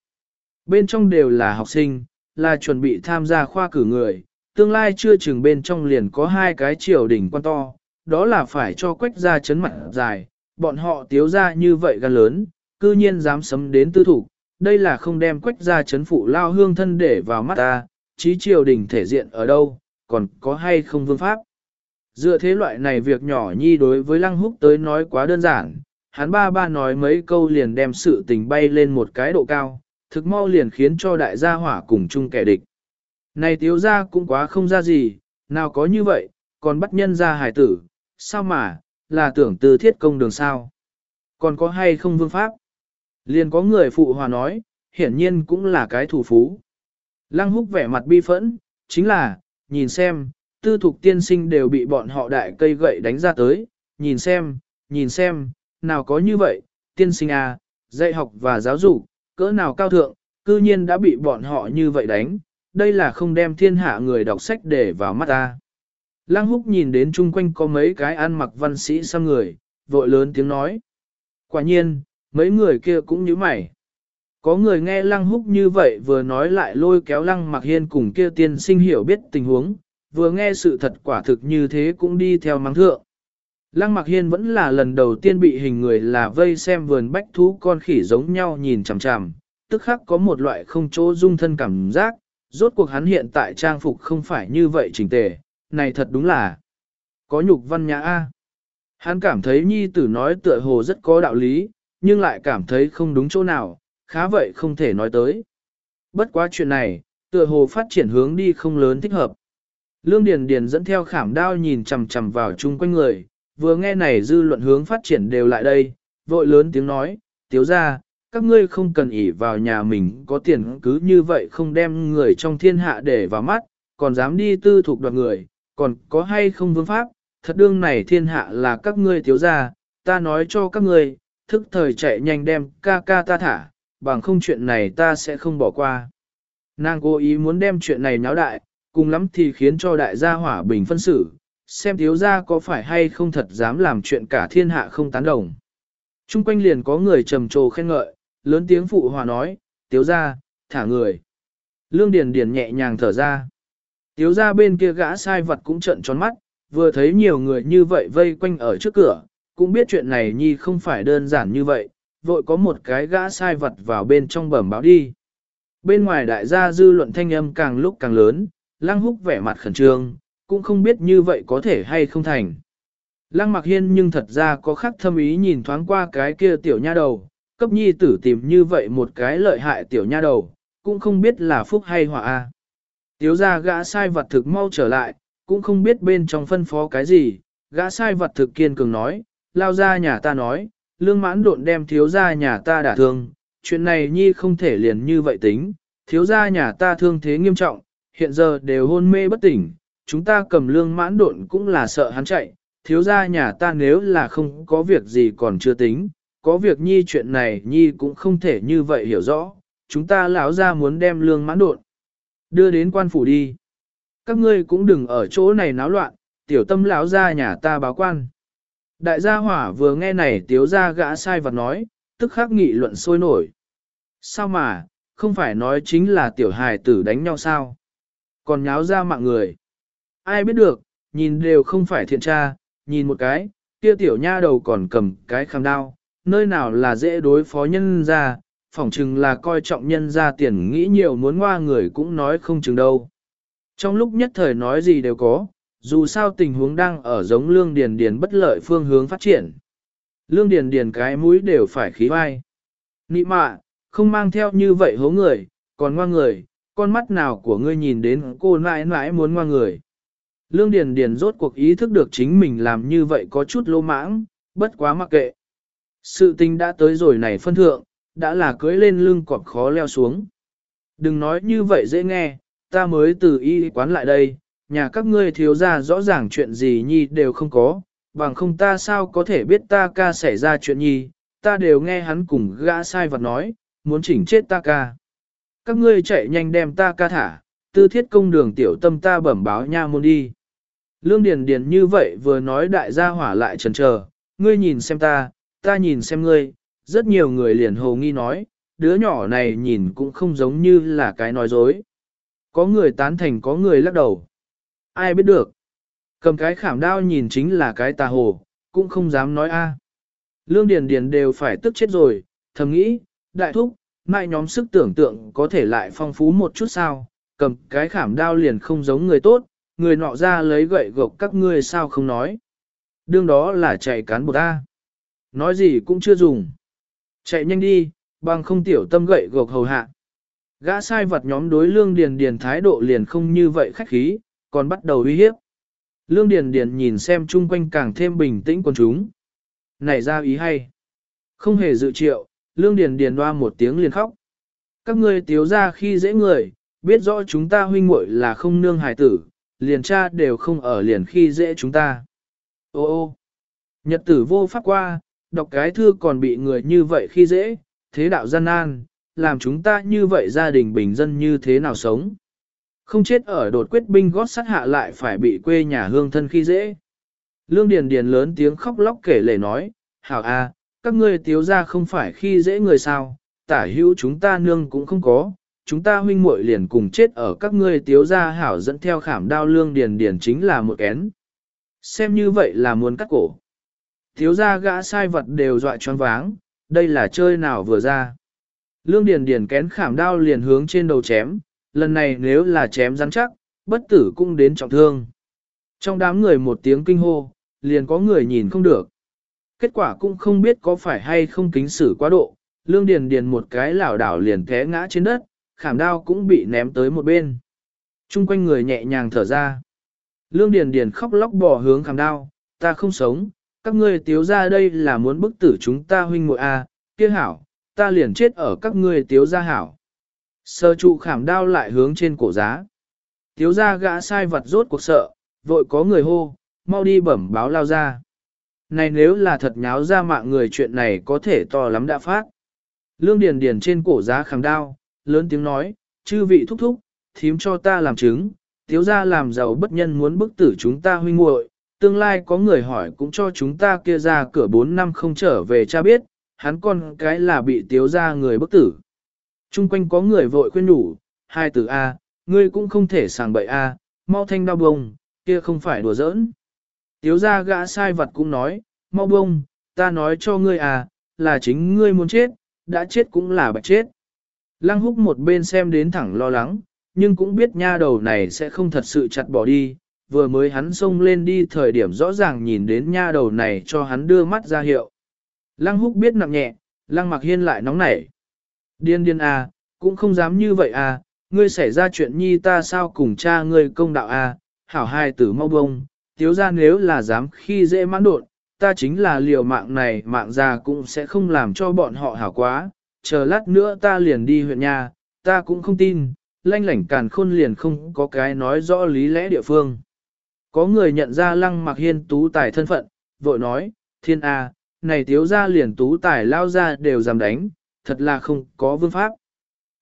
Bên trong đều là học sinh, là chuẩn bị tham gia khoa cử người, tương lai chưa chừng bên trong liền có hai cái triều đỉnh quan to, đó là phải cho quách ra chấn mặt dài, bọn họ tiếu ra như vậy gan lớn, cư nhiên dám sấm đến tư thủ, đây là không đem quách ra chấn phụ lao hương thân để vào mắt ta, trí triều đình thể diện ở đâu, còn có hay không vương pháp. Dựa thế loại này việc nhỏ nhi đối với lăng húc tới nói quá đơn giản, hắn ba ba nói mấy câu liền đem sự tình bay lên một cái độ cao, thực mau liền khiến cho đại gia hỏa cùng chung kẻ địch. Này tiếu ra cũng quá không ra gì, nào có như vậy, còn bắt nhân ra hải tử, sao mà, là tưởng từ thiết công đường sao. Còn có hay không vương pháp? Liền có người phụ hòa nói, hiển nhiên cũng là cái thủ phú. Lăng húc vẻ mặt bi phẫn, chính là, nhìn xem, tư thục tiên sinh đều bị bọn họ đại cây gậy đánh ra tới, nhìn xem, nhìn xem, nào có như vậy, tiên sinh à, dạy học và giáo dục, cỡ nào cao thượng, cư nhiên đã bị bọn họ như vậy đánh, đây là không đem thiên hạ người đọc sách để vào mắt ta. Lăng húc nhìn đến chung quanh có mấy cái ăn mặc văn sĩ sang người, vội lớn tiếng nói. Quả nhiên, mấy người kia cũng như mày. Có người nghe lăng húc như vậy vừa nói lại lôi kéo lăng mặc hiên cùng kia tiên sinh hiểu biết tình huống, vừa nghe sự thật quả thực như thế cũng đi theo mắng thượng. Lăng mặc hiên vẫn là lần đầu tiên bị hình người là vây xem vườn bách thú con khỉ giống nhau nhìn chằm chằm, tức khắc có một loại không chỗ dung thân cảm giác, rốt cuộc hắn hiện tại trang phục không phải như vậy chỉnh tề, này thật đúng là có nhục văn nhã A. Hắn cảm thấy nhi tử nói tựa hồ rất có đạo lý, nhưng lại cảm thấy không đúng chỗ nào, khá vậy không thể nói tới. Bất quá chuyện này, tựa hồ phát triển hướng đi không lớn thích hợp. Lương Điền Điền dẫn theo khảm đao nhìn chằm chằm vào chung quanh người, vừa nghe này dư luận hướng phát triển đều lại đây, vội lớn tiếng nói, tiếu ra, các ngươi không cần ỷ vào nhà mình có tiền cứ như vậy không đem người trong thiên hạ để vào mắt, còn dám đi tư thuộc đoạt người, còn có hay không vương pháp, thật đương này thiên hạ là các ngươi thiếu gia, ta nói cho các ngươi, thức thời chạy nhanh đem ca ca ta thả, bằng không chuyện này ta sẽ không bỏ qua. Nàng cố ý muốn đem chuyện này nháo đại, cùng lắm thì khiến cho đại gia hỏa bình phân xử, xem thiếu gia có phải hay không thật dám làm chuyện cả thiên hạ không tán đồng. Trung quanh liền có người trầm trồ khen ngợi, lớn tiếng phụ hòa nói, thiếu gia, thả người. Lương Điền Điền nhẹ nhàng thở ra. Tiếu gia bên kia gã sai vật cũng trợn tròn mắt, vừa thấy nhiều người như vậy vây quanh ở trước cửa, cũng biết chuyện này nhi không phải đơn giản như vậy, vội có một cái gã sai vật vào bên trong bẩm báo đi. Bên ngoài đại gia dư luận thanh âm càng lúc càng lớn, lăng húc vẻ mặt khẩn trương, cũng không biết như vậy có thể hay không thành. Lăng mặc hiên nhưng thật ra có khắc thâm ý nhìn thoáng qua cái kia tiểu nha đầu, cấp nhi tử tìm như vậy một cái lợi hại tiểu nha đầu, cũng không biết là phúc hay họa a. Tiếu ra gã sai vật thực mau trở lại, cũng không biết bên trong phân phó cái gì, gã sai vật thực kiên cường nói, lao ra nhà ta nói, lương mãn độn đem thiếu ra nhà ta đả thương, chuyện này nhi không thể liền như vậy tính, thiếu ra nhà ta thương thế nghiêm trọng, hiện giờ đều hôn mê bất tỉnh, chúng ta cầm lương mãn độn cũng là sợ hắn chạy, thiếu ra nhà ta nếu là không có việc gì còn chưa tính, có việc nhi chuyện này nhi cũng không thể như vậy hiểu rõ, chúng ta lão ra muốn đem lương mãn độn, đưa đến quan phủ đi. Các ngươi cũng đừng ở chỗ này náo loạn, tiểu tâm lão ra nhà ta báo quan. Đại gia hỏa vừa nghe này tiếu ra gã sai vật nói, tức khắc nghị luận sôi nổi. Sao mà, không phải nói chính là tiểu hài tử đánh nhau sao? Còn nháo ra mạng người. Ai biết được, nhìn đều không phải thiện tra, nhìn một cái, kia tiểu nha đầu còn cầm cái khám đao, nơi nào là dễ đối phó nhân ra, phỏng chừng là coi trọng nhân ra tiền nghĩ nhiều muốn ngoa người cũng nói không chừng đâu. Trong lúc nhất thời nói gì đều có, dù sao tình huống đang ở giống lương điền điền bất lợi phương hướng phát triển. Lương điền điền cái mũi đều phải khí vai. Nị mạ, không mang theo như vậy hố người, còn ngoa người, con mắt nào của ngươi nhìn đến cô mãi mãi muốn ngoa người. Lương Điền Điền rốt cuộc ý thức được chính mình làm như vậy có chút lô mãng, bất quá mặc kệ. Sự tình đã tới rồi này phân thượng, đã là cưới lên lưng cọp khó leo xuống. Đừng nói như vậy dễ nghe, ta mới từ y quán lại đây, nhà các ngươi thiếu ra rõ ràng chuyện gì nhi đều không có, bằng không ta sao có thể biết ta ca xảy ra chuyện nhi, ta đều nghe hắn cùng gã sai vật nói, muốn chỉnh chết ta ca. Các ngươi chạy nhanh đem ta ca thả, tư thiết công đường tiểu tâm ta bẩm báo nha môn đi. Lương Điền Điền như vậy vừa nói đại gia hỏa lại trần chờ, ngươi nhìn xem ta, ta nhìn xem ngươi, rất nhiều người liền hồ nghi nói, đứa nhỏ này nhìn cũng không giống như là cái nói dối. Có người tán thành có người lắc đầu. Ai biết được. Cầm cái khảm đao nhìn chính là cái tà hồ, cũng không dám nói a. Lương Điền Điền đều phải tức chết rồi, thầm nghĩ, đại thúc, mai nhóm sức tưởng tượng có thể lại phong phú một chút sao, cầm cái khảm đao liền không giống người tốt, người nọ ra lấy gậy gộc các ngươi sao không nói. Đương đó là chạy cán bột A. Nói gì cũng chưa dùng. Chạy nhanh đi, bằng không tiểu tâm gậy gộc hầu hạ. Gã sai vật nhóm đối lương điền điền thái độ liền không như vậy khách khí, còn bắt đầu uy hiếp. Lương điền điền nhìn xem chung quanh càng thêm bình tĩnh quần chúng. Này ra ý hay. Không hề dự triệu, lương điền điền đoa một tiếng liền khóc. Các ngươi tiếu ra khi dễ người, biết rõ chúng ta huynh muội là không nương hài tử, liền cha đều không ở liền khi dễ chúng ta. Ô ô, nhật tử vô pháp qua, đọc cái thư còn bị người như vậy khi dễ, thế đạo gian nan, làm chúng ta như vậy gia đình bình dân như thế nào sống. Không chết ở đột quyết binh gót sát hạ lại phải bị quê nhà hương thân khi dễ. Lương Điền Điền lớn tiếng khóc lóc kể lể nói, hảo a, các ngươi tiếu gia không phải khi dễ người sao, tả hữu chúng ta nương cũng không có, chúng ta huynh muội liền cùng chết ở các ngươi tiếu gia hảo dẫn theo khảm đao lương điền điền chính là một kén. Xem như vậy là muốn cắt cổ thiếu gia gã sai vật đều dọa choáng váng, đây là chơi nào vừa ra. Lương điền điền kén khảm đao liền hướng trên đầu chém, lần này nếu là chém rắn chắc, bất tử cũng đến trọng thương. Trong đám người một tiếng kinh hô, liền có người nhìn không được. Kết quả cũng không biết có phải hay không kính xử quá độ, lương điền điền một cái lảo đảo liền té ngã trên đất, khảm đao cũng bị ném tới một bên. Trung quanh người nhẹ nhàng thở ra. Lương Điền Điền khóc lóc bỏ hướng khảm đao, ta không sống, các ngươi tiếu ra đây là muốn bức tử chúng ta huynh muội a, à, kia hảo, ta liền chết ở các ngươi tiếu ra hảo. Sơ trụ khảm đao lại hướng trên cổ giá. Tiếu ra gã sai vật rốt cuộc sợ, vội có người hô, mau đi bẩm báo lao ra. này nếu là thật nháo ra mạng người chuyện này có thể to lắm đã phát. Lương Điền Điền trên cổ giá khảm đao, lớn tiếng nói, chư vị thúc thúc, thím cho ta làm chứng, tiếu gia làm giàu bất nhân muốn bức tử chúng ta huynh muội, tương lai có người hỏi cũng cho chúng ta kia ra cửa 4 năm không trở về cha biết, hắn con cái là bị tiếu gia người bức tử. Trung quanh có người vội khuyên nhủ, hai từ A, ngươi cũng không thể sàng bậy A, mau thanh đau bông, kia không phải đùa giỡn. Tiếu gia gã sai vật cũng nói, mau bông, ta nói cho ngươi à, là chính ngươi muốn chết, đã chết cũng là bạch chết. Lăng húc một bên xem đến thẳng lo lắng, nhưng cũng biết nha đầu này sẽ không thật sự chặt bỏ đi, vừa mới hắn xông lên đi thời điểm rõ ràng nhìn đến nha đầu này cho hắn đưa mắt ra hiệu. Lăng húc biết nặng nhẹ, lăng mặc hiên lại nóng nảy. Điên điên à, cũng không dám như vậy à, ngươi xảy ra chuyện nhi ta sao cùng cha ngươi công đạo à, hảo hai tử mau bông, tiếu ra nếu là dám khi dễ mãn đột, ta chính là liều mạng này mạng già cũng sẽ không làm cho bọn họ hảo quá, chờ lát nữa ta liền đi huyện nhà, ta cũng không tin, lanh lảnh càn khôn liền không có cái nói rõ lý lẽ địa phương. Có người nhận ra lăng mặc hiên tú tài thân phận, vội nói, thiên A, này thiếu ra liền tú tài lao ra đều dám đánh, thật là không có vương pháp.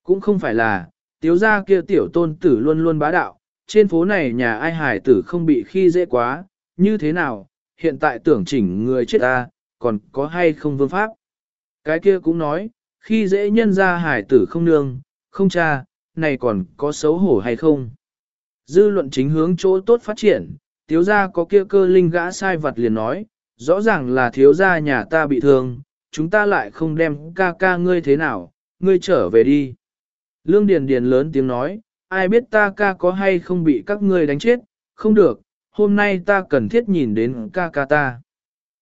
Cũng không phải là, tiếu ra kia tiểu tôn tử luôn luôn bá đạo, trên phố này nhà ai hải tử không bị khi dễ quá, như thế nào, hiện tại tưởng chỉnh người chết ta, còn có hay không vương pháp. Cái kia cũng nói, khi dễ nhân ra hải tử không nương, không cha, này còn có xấu hổ hay không. Dư luận chính hướng chỗ tốt phát triển, thiếu gia có kia cơ linh gã sai vật liền nói, rõ ràng là thiếu gia nhà ta bị thương, chúng ta lại không đem ca ca ngươi thế nào, ngươi trở về đi. Lương Điền Điền lớn tiếng nói, ai biết ta ca có hay không bị các ngươi đánh chết, không được, hôm nay ta cần thiết nhìn đến ca ca ta.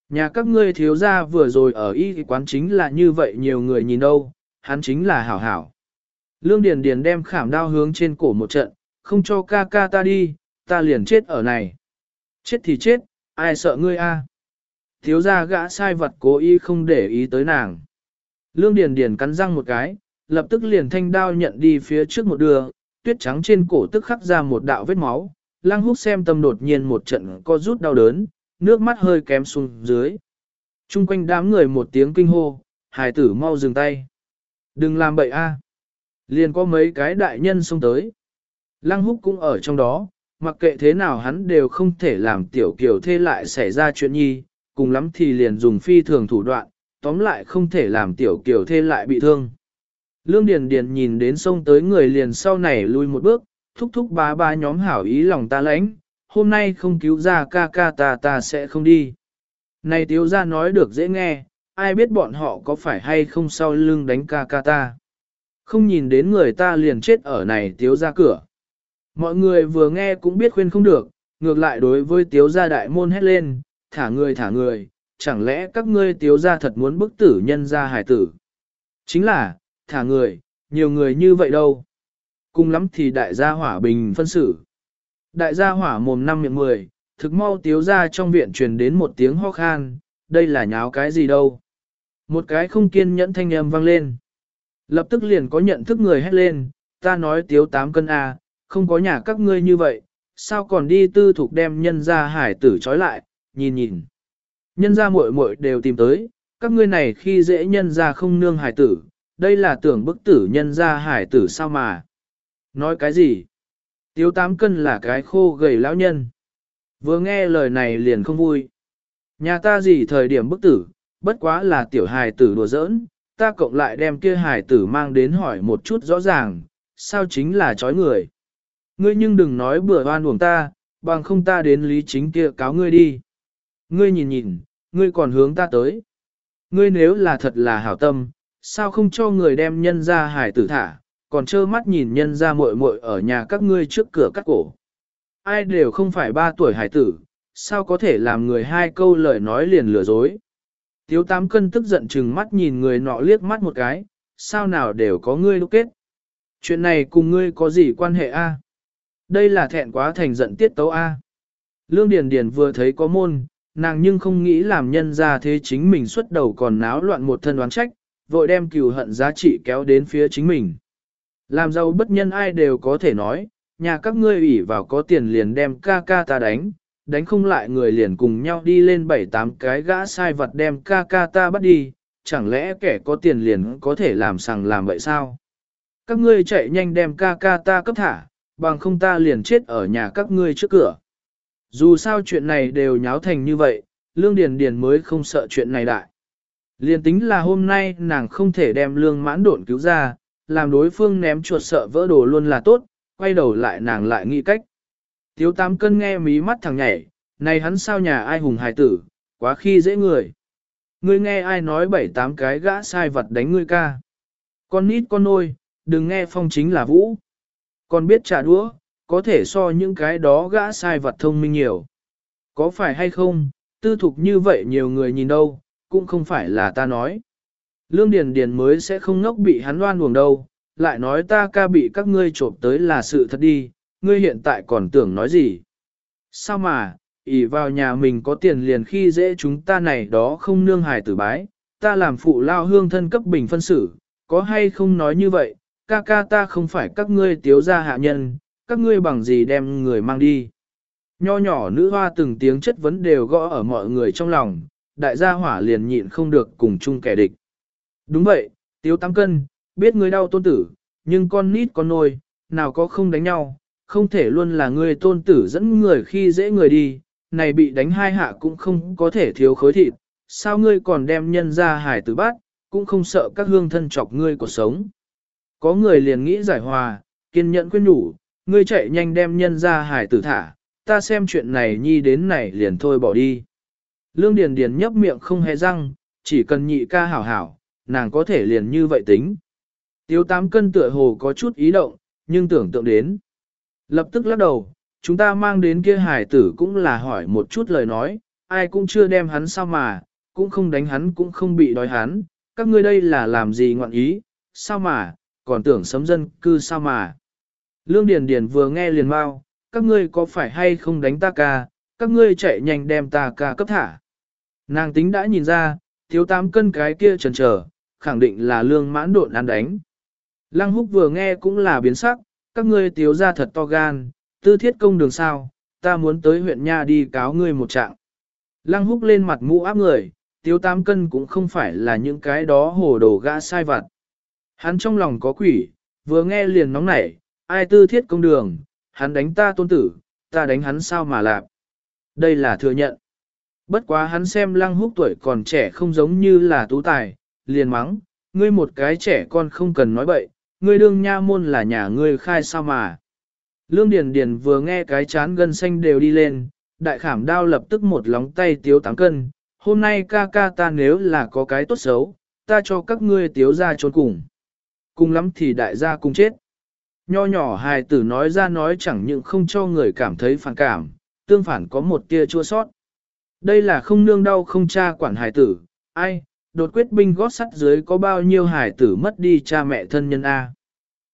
Nhà các ngươi thiếu gia vừa rồi ở y quán chính là như vậy nhiều người nhìn đâu, hắn chính là hảo hảo. Lương Điền Điền đem khảm đao hướng trên cổ một trận, không cho ca ca ta đi, ta liền chết ở này. Chết thì chết, ai sợ ngươi a? Thiếu gia gã sai vật cố ý không để ý tới nàng. Lương Điền Điền cắn răng một cái, lập tức liền thanh đao nhận đi phía trước một đường, tuyết trắng trên cổ tức khắc ra một đạo vết máu, Lăng húc xem tâm đột nhiên một trận co rút đau đớn, nước mắt hơi kém xuống dưới. Trung quanh đám người một tiếng kinh hô, hài tử mau dừng tay. Đừng làm bậy a. Liền có mấy cái đại nhân xông tới. Lăng húc cũng ở trong đó, mặc kệ thế nào hắn đều không thể làm tiểu kiểu thê lại xảy ra chuyện nhi, cùng lắm thì liền dùng phi thường thủ đoạn, tóm lại không thể làm tiểu kiểu thê lại bị thương. Lương Điền Điền nhìn đến xông tới người liền sau này lui một bước, thúc thúc bá ba nhóm hảo ý lòng ta lãnh, hôm nay không cứu ra ca ca ta ta sẽ không đi. Này tiếu gia nói được dễ nghe, ai biết bọn họ có phải hay không sau lưng đánh ca ca ta. Không nhìn đến người ta liền chết ở này tiếu ra cửa. Mọi người vừa nghe cũng biết khuyên không được, ngược lại đối với tiếu gia đại môn hét lên, thả người thả người, chẳng lẽ các ngươi tiếu gia thật muốn bức tử nhân gia hải tử. Chính là, thả người, nhiều người như vậy đâu cùng lắm thì đại gia hỏa bình phân xử. Đại gia hỏa mồm năm miệng mười, thực mau tiếu gia trong viện truyền đến một tiếng ho khan, đây là nháo cái gì đâu. Một cái không kiên nhẫn thanh âm vang lên. Lập tức liền có nhận thức người hét lên, ta nói tiếu tám cân A, không có nhà các ngươi như vậy, sao còn đi tư thục đem nhân ra hải tử trói lại, nhìn nhìn. Nhân ra muội muội đều tìm tới, các ngươi này khi dễ nhân ra không nương hải tử, đây là tưởng bức tử nhân ra hải tử sao mà. Nói cái gì? Tiếu tám cân là cái khô gầy lão nhân. Vừa nghe lời này liền không vui. Nhà ta gì thời điểm bức tử, bất quá là tiểu hài tử đùa giỡn, ta cộng lại đem kia hài tử mang đến hỏi một chút rõ ràng, sao chính là chói người. Ngươi nhưng đừng nói bừa oan uổng ta, bằng không ta đến lý chính kia cáo ngươi đi. Ngươi nhìn nhìn, ngươi còn hướng ta tới. Ngươi nếu là thật là hảo tâm, sao không cho người đem nhân ra hải tử thả, còn trơ mắt nhìn nhân ra muội muội ở nhà các ngươi trước cửa cắt cổ. Ai đều không phải ba tuổi hải tử, sao có thể làm người hai câu lời nói liền lừa dối. Tiếu tám cân tức giận chừng mắt nhìn người nọ liếc mắt một cái, sao nào đều có ngươi lúc kết. Chuyện này cùng ngươi có gì quan hệ a? Đây là thẹn quá thành giận tiết tấu a. Lương Điền Điền vừa thấy có môn, nàng nhưng không nghĩ làm nhân ra thế chính mình xuất đầu còn náo loạn một thân đoán trách, vội đem cừu hận giá trị kéo đến phía chính mình. Làm giàu bất nhân ai đều có thể nói, nhà các ngươi ủy vào có tiền liền đem ca ca ta đánh, đánh không lại người liền cùng nhau đi lên bảy tám cái gã sai vật đem ca ca ta bắt đi, chẳng lẽ kẻ có tiền liền có thể làm sằng làm vậy sao? Các ngươi chạy nhanh đem ca ca ta cấp thả, bằng không ta liền chết ở nhà các ngươi trước cửa. Dù sao chuyện này đều nháo thành như vậy, Lương Điền Điền mới không sợ chuyện này đại. liền tính là hôm nay nàng không thể đem lương mãn độn cứu ra, làm đối phương ném chuột sợ vỡ đồ luôn là tốt, quay đầu lại nàng lại nghĩ cách. Tiếu tám cân nghe mí mắt thằng nhảy, này hắn sao nhà ai hùng hài tử, quá khi dễ người. Ngươi nghe ai nói bảy tám cái gã sai vật đánh ngươi ca. Con nít con nôi, đừng nghe phong chính là vũ còn biết trả đũa, có thể so những cái đó gã sai vật thông minh nhiều. Có phải hay không, tư thục như vậy nhiều người nhìn đâu, cũng không phải là ta nói. Lương Điền Điền mới sẽ không ngốc bị hắn đoan buồng đâu, lại nói ta ca bị các ngươi trộm tới là sự thật đi, ngươi hiện tại còn tưởng nói gì. Sao mà, ỷ vào nhà mình có tiền liền khi dễ chúng ta này đó không nương hài tử bái, ta làm phụ lao hương thân cấp bình phân xử, có hay không nói như vậy, ca ca ta không phải các ngươi tiếu gia hạ nhân, các ngươi bằng gì đem người mang đi. Nho nhỏ nữ hoa từng tiếng chất vấn đều gõ ở mọi người trong lòng, đại gia hỏa liền nhịn không được cùng chung kẻ địch. Đúng vậy, tiếu tám cân, biết ngươi đau tôn tử, nhưng con nít con nôi, nào có không đánh nhau, không thể luôn là ngươi tôn tử dẫn người khi dễ người đi, này bị đánh hai hạ cũng không có thể thiếu khối thịt, sao ngươi còn đem nhân ra hải tử bát, cũng không sợ các hương thân chọc ngươi cuộc sống. Có người liền nghĩ giải hòa, kiên nhẫn khuyên nhủ, ngươi chạy nhanh đem nhân ra hải tử thả, ta xem chuyện này nhi đến này liền thôi bỏ đi. Lương Điền Điền nhấp miệng không hề răng, chỉ cần nhị ca hảo hảo, nàng có thể liền như vậy tính. Tiếu tám cân tựa hồ có chút ý động, nhưng tưởng tượng đến. Lập tức lắc đầu, chúng ta mang đến kia hải tử cũng là hỏi một chút lời nói, ai cũng chưa đem hắn sao mà, cũng không đánh hắn cũng không bị đói hắn, các ngươi đây là làm gì ngoạn ý, sao mà, còn tưởng sấm dân cư sao mà. Lương Điền Điền vừa nghe liền mau, các ngươi có phải hay không đánh ta ca, các ngươi chạy nhanh đem ta ca cấp thả. Nàng tính đã nhìn ra, thiếu tám cân cái kia trần trở, khẳng định là lương mãn độn ăn đánh. Lăng húc vừa nghe cũng là biến sắc, các ngươi tiếu ra thật to gan, tư thiết công đường sao, ta muốn tới huyện nha đi cáo ngươi một trạng. Lăng húc lên mặt mũ áp người, tiếu tám cân cũng không phải là những cái đó hồ đồ gã sai vặt. Hắn trong lòng có quỷ, vừa nghe liền nóng nảy, ai tư thiết công đường, hắn đánh ta tôn tử, ta đánh hắn sao mà lạp. Đây là thừa nhận. Bất quá hắn xem lăng húc tuổi còn trẻ không giống như là tú tài, liền mắng, ngươi một cái trẻ con không cần nói bậy, ngươi đương nha môn là nhà ngươi khai sao mà. Lương Điền Điền vừa nghe cái chán gân xanh đều đi lên, đại khảm đao lập tức một lóng tay tiếu tám cân, hôm nay ca ca ta nếu là có cái tốt xấu, ta cho các ngươi tiếu ra trốn cùng. Cùng lắm thì đại gia cùng chết. Nho nhỏ hài tử nói ra nói chẳng những không cho người cảm thấy phản cảm, tương phản có một tia chua sót. Đây là không nương đau không cha quản hài tử, ai, đột quyết binh gót sắt dưới có bao nhiêu hài tử mất đi cha mẹ thân nhân A.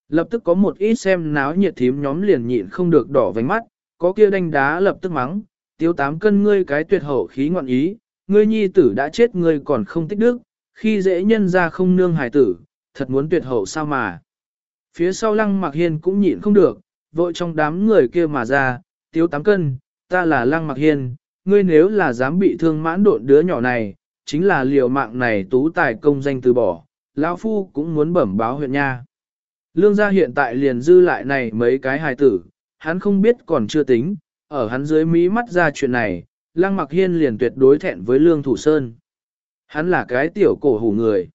Lập tức có một ít xem náo nhiệt thím nhóm liền nhịn không được đỏ vánh mắt, có kia đánh đá lập tức mắng, tiêu tám cân ngươi cái tuyệt hậu khí ngoạn ý, ngươi nhi tử đã chết ngươi còn không tích đức, khi dễ nhân ra không nương hài tử, thật muốn tuyệt hậu sao mà. Phía sau lăng mặc hiên cũng nhịn không được, vội trong đám người kia mà ra, Tiếu tám cân, ta là lăng mặc hiên, ngươi nếu là dám bị thương mãn độn đứa nhỏ này, chính là liều mạng này tú tài công danh từ bỏ, lão phu cũng muốn bẩm báo huyện nha. Lương gia hiện tại liền dư lại này mấy cái hài tử, hắn không biết còn chưa tính, ở hắn dưới mí mắt ra chuyện này, lăng mặc hiên liền tuyệt đối thẹn với lương thủ sơn. Hắn là cái tiểu cổ hủ người.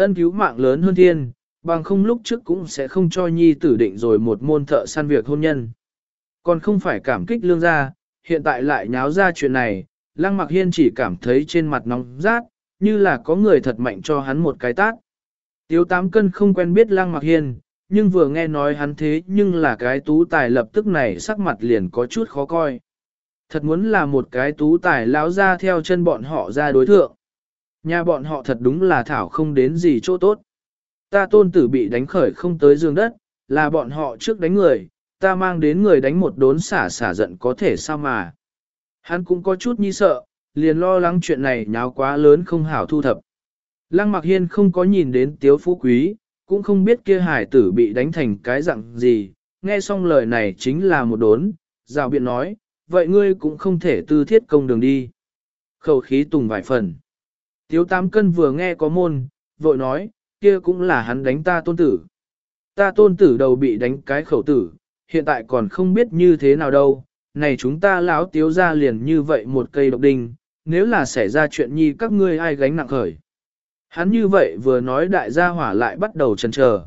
Ân cứu mạng lớn hơn thiên, bằng không lúc trước cũng sẽ không cho nhi tử định rồi một môn thợ săn việc hôn nhân. Còn không phải cảm kích lương gia, hiện tại lại nháo ra chuyện này, lăng mặc hiên chỉ cảm thấy trên mặt nóng rát, như là có người thật mạnh cho hắn một cái tát. Tiếu tám cân không quen biết lăng mặc hiên, nhưng vừa nghe nói hắn thế nhưng là cái tú tài lập tức này sắc mặt liền có chút khó coi. Thật muốn là một cái tú tài lão ra theo chân bọn họ ra đối thượng. Nhà bọn họ thật đúng là thảo không đến gì chỗ tốt. Ta tôn tử bị đánh khởi không tới giường đất, là bọn họ trước đánh người, ta mang đến người đánh một đốn xả xả giận có thể sao mà. Hắn cũng có chút nhi sợ, liền lo lắng chuyện này nháo quá lớn không hảo thu thập. Lăng Mặc Hiên không có nhìn đến Tiếu Phú Quý, cũng không biết kia hải tử bị đánh thành cái dạng gì, nghe xong lời này chính là một đốn, rào biện nói, vậy ngươi cũng không thể tư thiết công đường đi. Khẩu khí tùng vài phần. Tiếu tám cân vừa nghe có môn, vội nói, kia cũng là hắn đánh ta tôn tử. Ta tôn tử đầu bị đánh cái khẩu tử, hiện tại còn không biết như thế nào đâu, này chúng ta lão tiếu ra liền như vậy một cây độc đinh, nếu là xảy ra chuyện nhi các ngươi ai gánh nặng khởi. Hắn như vậy vừa nói đại gia hỏa lại bắt đầu chần chờ.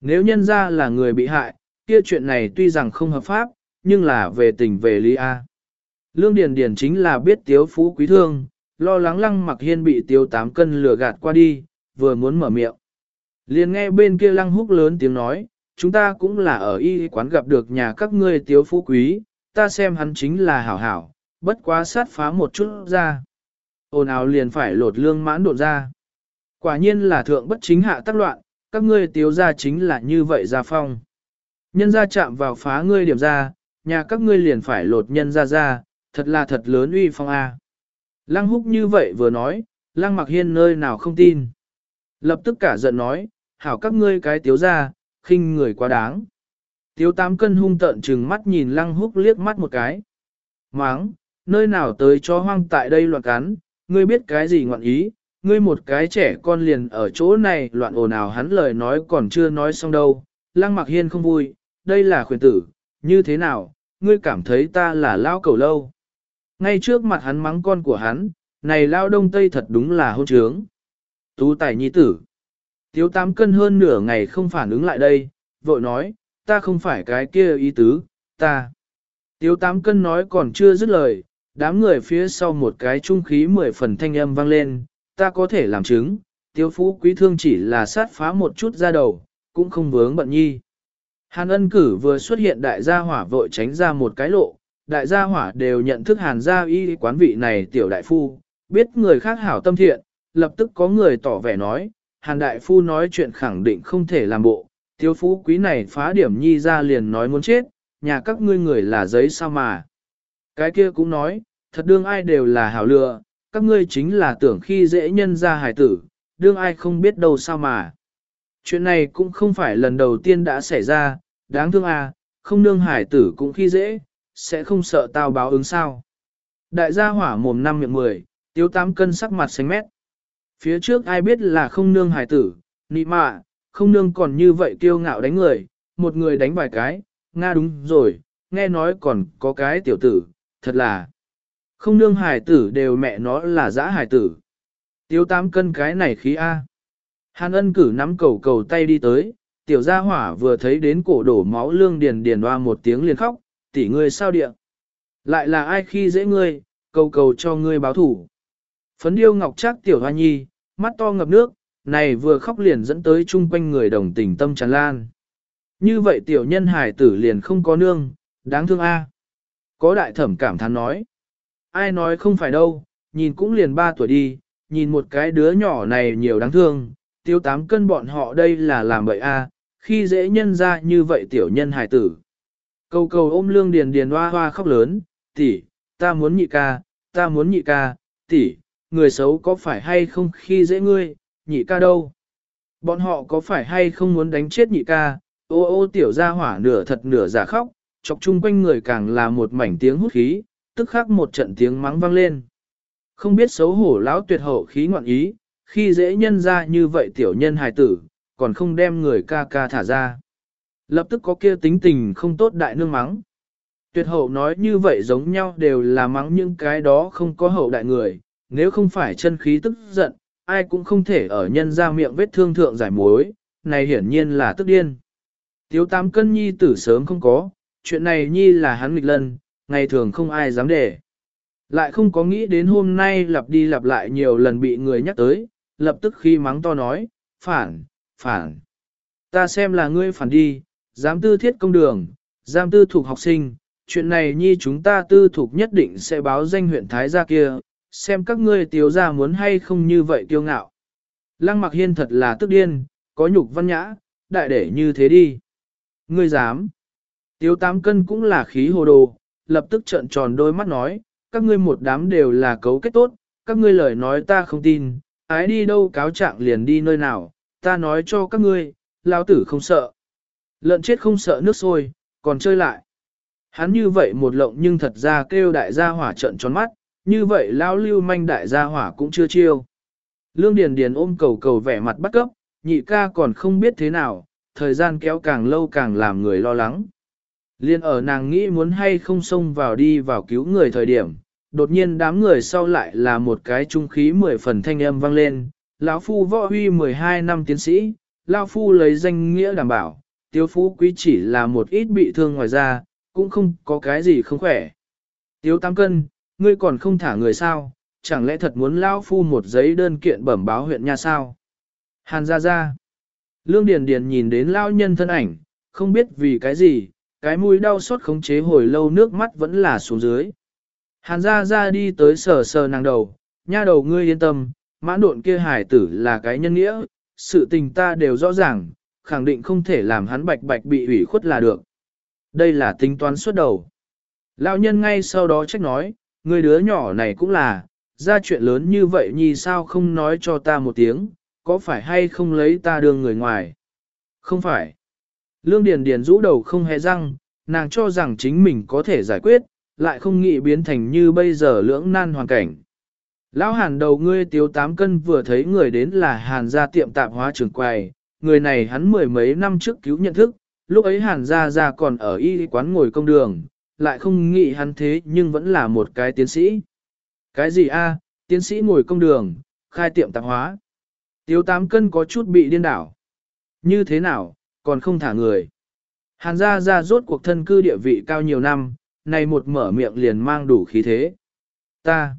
Nếu nhân ra là người bị hại, kia chuyện này tuy rằng không hợp pháp, nhưng là về tình về lý A. Lương Điền Điền chính là biết tiếu phú quý thương, lo lắng lăng mặc hiên bị tiêu tám cân lừa gạt qua đi, vừa muốn mở miệng. Liền nghe bên kia lăng húc lớn tiếng nói, chúng ta cũng là ở y quán gặp được nhà các ngươi tiếu phú quý, ta xem hắn chính là hảo hảo, bất quá sát phá một chút ra. Ôn ào liền phải lột lương mãn đột ra. Quả nhiên là thượng bất chính hạ tác loạn, các ngươi tiếu ra chính là như vậy ra phong. Nhân ra chạm vào phá ngươi điểm ra, nhà các ngươi liền phải lột nhân ra ra, thật là thật lớn uy phong A. Lăng húc như vậy vừa nói, lăng mặc hiên nơi nào không tin. Lập tức cả giận nói, hảo các ngươi cái tiếu ra, khinh người quá đáng. Tiếu tám cân hung tợn trừng mắt nhìn lăng húc liếc mắt một cái. Máng, nơi nào tới cho hoang tại đây loạn cắn, ngươi biết cái gì ngoạn ý, ngươi một cái trẻ con liền ở chỗ này loạn ồn ào hắn lời nói còn chưa nói xong đâu. Lăng mặc hiên không vui, đây là khuyên tử, như thế nào, ngươi cảm thấy ta là lao cầu lâu. Ngay trước mặt hắn mắng con của hắn, này lao đông tây thật đúng là hôn trướng. Tú tài nhi tử. Tiếu tám cân hơn nửa ngày không phản ứng lại đây, vội nói, ta không phải cái kia ý tứ, ta. Tiếu tám cân nói còn chưa dứt lời, đám người phía sau một cái trung khí mười phần thanh âm vang lên, ta có thể làm chứng, tiếu phú quý thương chỉ là sát phá một chút ra đầu, cũng không vướng bận nhi. Hàn ân cử vừa xuất hiện đại gia hỏa vội tránh ra một cái lộ, đại gia hỏa đều nhận thức hàn gia y quán vị này tiểu đại phu, biết người khác hảo tâm thiện, lập tức có người tỏ vẻ nói, hàn đại phu nói chuyện khẳng định không thể làm bộ, thiếu phú quý này phá điểm nhi ra liền nói muốn chết, nhà các ngươi người là giấy sao mà. Cái kia cũng nói, thật đương ai đều là hảo lựa, các ngươi chính là tưởng khi dễ nhân ra hài tử, đương ai không biết đâu sao mà. Chuyện này cũng không phải lần đầu tiên đã xảy ra, đáng thương à, không nương hải tử cũng khi dễ, sẽ không sợ tao báo ứng sao. Đại gia hỏa mồm năm miệng mười, tiêu tám cân sắc mặt xanh mét. Phía trước ai biết là không nương hải tử, nị mạ, không nương còn như vậy kiêu ngạo đánh người, một người đánh vài cái, Nga đúng rồi, nghe nói còn có cái tiểu tử, thật là không nương hải tử đều mẹ nó là dã hải tử. Tiêu tám cân cái này khí A. Hàn ân cử nắm cầu cầu tay đi tới, tiểu gia hỏa vừa thấy đến cổ đổ máu lương điền điền hoa một tiếng liền khóc, tỷ ngươi sao địa. Lại là ai khi dễ ngươi, cầu cầu cho ngươi báo thủ. Phấn điêu ngọc trác tiểu hoa nhi, mắt to ngập nước, này vừa khóc liền dẫn tới chung quanh người đồng tình tâm tràn lan. Như vậy tiểu nhân hải tử liền không có nương, đáng thương a. Có đại thẩm cảm thán nói. Ai nói không phải đâu, nhìn cũng liền ba tuổi đi, nhìn một cái đứa nhỏ này nhiều đáng thương, tiêu tám cân bọn họ đây là làm vậy a, khi dễ nhân ra như vậy tiểu nhân hải tử. Cầu cầu ôm lương điền điền hoa hoa khóc lớn, tỷ, ta muốn nhị ca, ta muốn nhị ca, tỷ, người xấu có phải hay không khi dễ ngươi, nhị ca đâu? Bọn họ có phải hay không muốn đánh chết nhị ca, ô ô tiểu gia hỏa nửa thật nửa giả khóc, chọc chung quanh người càng là một mảnh tiếng hút khí, tức khắc một trận tiếng mắng vang lên. Không biết xấu hổ lão tuyệt hậu khí ngoạn ý, khi dễ nhân ra như vậy tiểu nhân hài tử, còn không đem người ca ca thả ra. Lập tức có kia tính tình không tốt đại nương mắng. Tuyệt hậu nói như vậy giống nhau đều là mắng những cái đó không có hậu đại người, nếu không phải chân khí tức giận, ai cũng không thể ở nhân ra miệng vết thương thượng giải mối, này hiển nhiên là tức điên. Tiếu tám cân nhi tử sớm không có, chuyện này nhi là hắn nghịch lân, ngày thường không ai dám để. Lại không có nghĩ đến hôm nay lặp đi lặp lại nhiều lần bị người nhắc tới, lập tức khi mắng to nói, phản, phản. Ta xem là ngươi phản đi, dám tư thiết công đường, giam tư thuộc học sinh, chuyện này nhi chúng ta tư thuộc nhất định sẽ báo danh huyện Thái gia kia, xem các ngươi tiếu gia muốn hay không như vậy kiêu ngạo. Lăng mặc hiên thật là tức điên, có nhục văn nhã, đại để như thế đi. Ngươi dám. Tiếu tám cân cũng là khí hồ đồ, lập tức trợn tròn đôi mắt nói, các ngươi một đám đều là cấu kết tốt, các ngươi lời nói ta không tin, ái đi đâu cáo trạng liền đi nơi nào, ta nói cho các ngươi, lao tử không sợ. Lợn chết không sợ nước sôi, còn chơi lại. Hắn như vậy một lộng nhưng thật ra kêu đại gia hỏa trận tròn mắt, như vậy lão lưu manh đại gia hỏa cũng chưa chiêu. Lương Điền Điền ôm cầu cầu vẻ mặt bắt cấp, nhị ca còn không biết thế nào, thời gian kéo càng lâu càng làm người lo lắng. Liên ở nàng nghĩ muốn hay không xông vào đi vào cứu người thời điểm, đột nhiên đám người sau lại là một cái trung khí mười phần thanh âm vang lên, lão phu võ huy 12 năm tiến sĩ, lão phu lấy danh nghĩa đảm bảo, Tiếu phú quý chỉ là một ít bị thương ngoài ra, cũng không có cái gì không khỏe. Tiêu tam cân, ngươi còn không thả người sao, chẳng lẽ thật muốn lão phu một giấy đơn kiện bẩm báo huyện nha sao? Hàn ra ra. Lương Điền Điền nhìn đến lão nhân thân ảnh, không biết vì cái gì, cái mũi đau xót khống chế hồi lâu nước mắt vẫn là xuống dưới. Hàn ra ra đi tới sờ sờ nàng đầu, nha đầu ngươi yên tâm, mãn độn kia hải tử là cái nhân nghĩa, sự tình ta đều rõ ràng, khẳng định không thể làm hắn bạch bạch bị ủy khuất là được. Đây là tính toán suốt đầu. Lão nhân ngay sau đó trách nói, người đứa nhỏ này cũng là, ra chuyện lớn như vậy nhi sao không nói cho ta một tiếng, có phải hay không lấy ta đưa người ngoài? Không phải. Lương Điền Điền rũ đầu không hề răng, nàng cho rằng chính mình có thể giải quyết, lại không nghĩ biến thành như bây giờ lưỡng nan hoàn cảnh. Lão hàn đầu ngươi tiếu tám cân vừa thấy người đến là hàn gia tiệm tạp hóa trường quầy, người này hắn mười mấy năm trước cứu nhận thức, lúc ấy hàn gia gia còn ở y quán ngồi công đường, lại không nghĩ hắn thế nhưng vẫn là một cái tiến sĩ. Cái gì a? tiến sĩ ngồi công đường, khai tiệm tạp hóa. Tiếu tám cân có chút bị điên đảo. Như thế nào, còn không thả người. Hàn gia gia rốt cuộc thân cư địa vị cao nhiều năm, này một mở miệng liền mang đủ khí thế. Ta,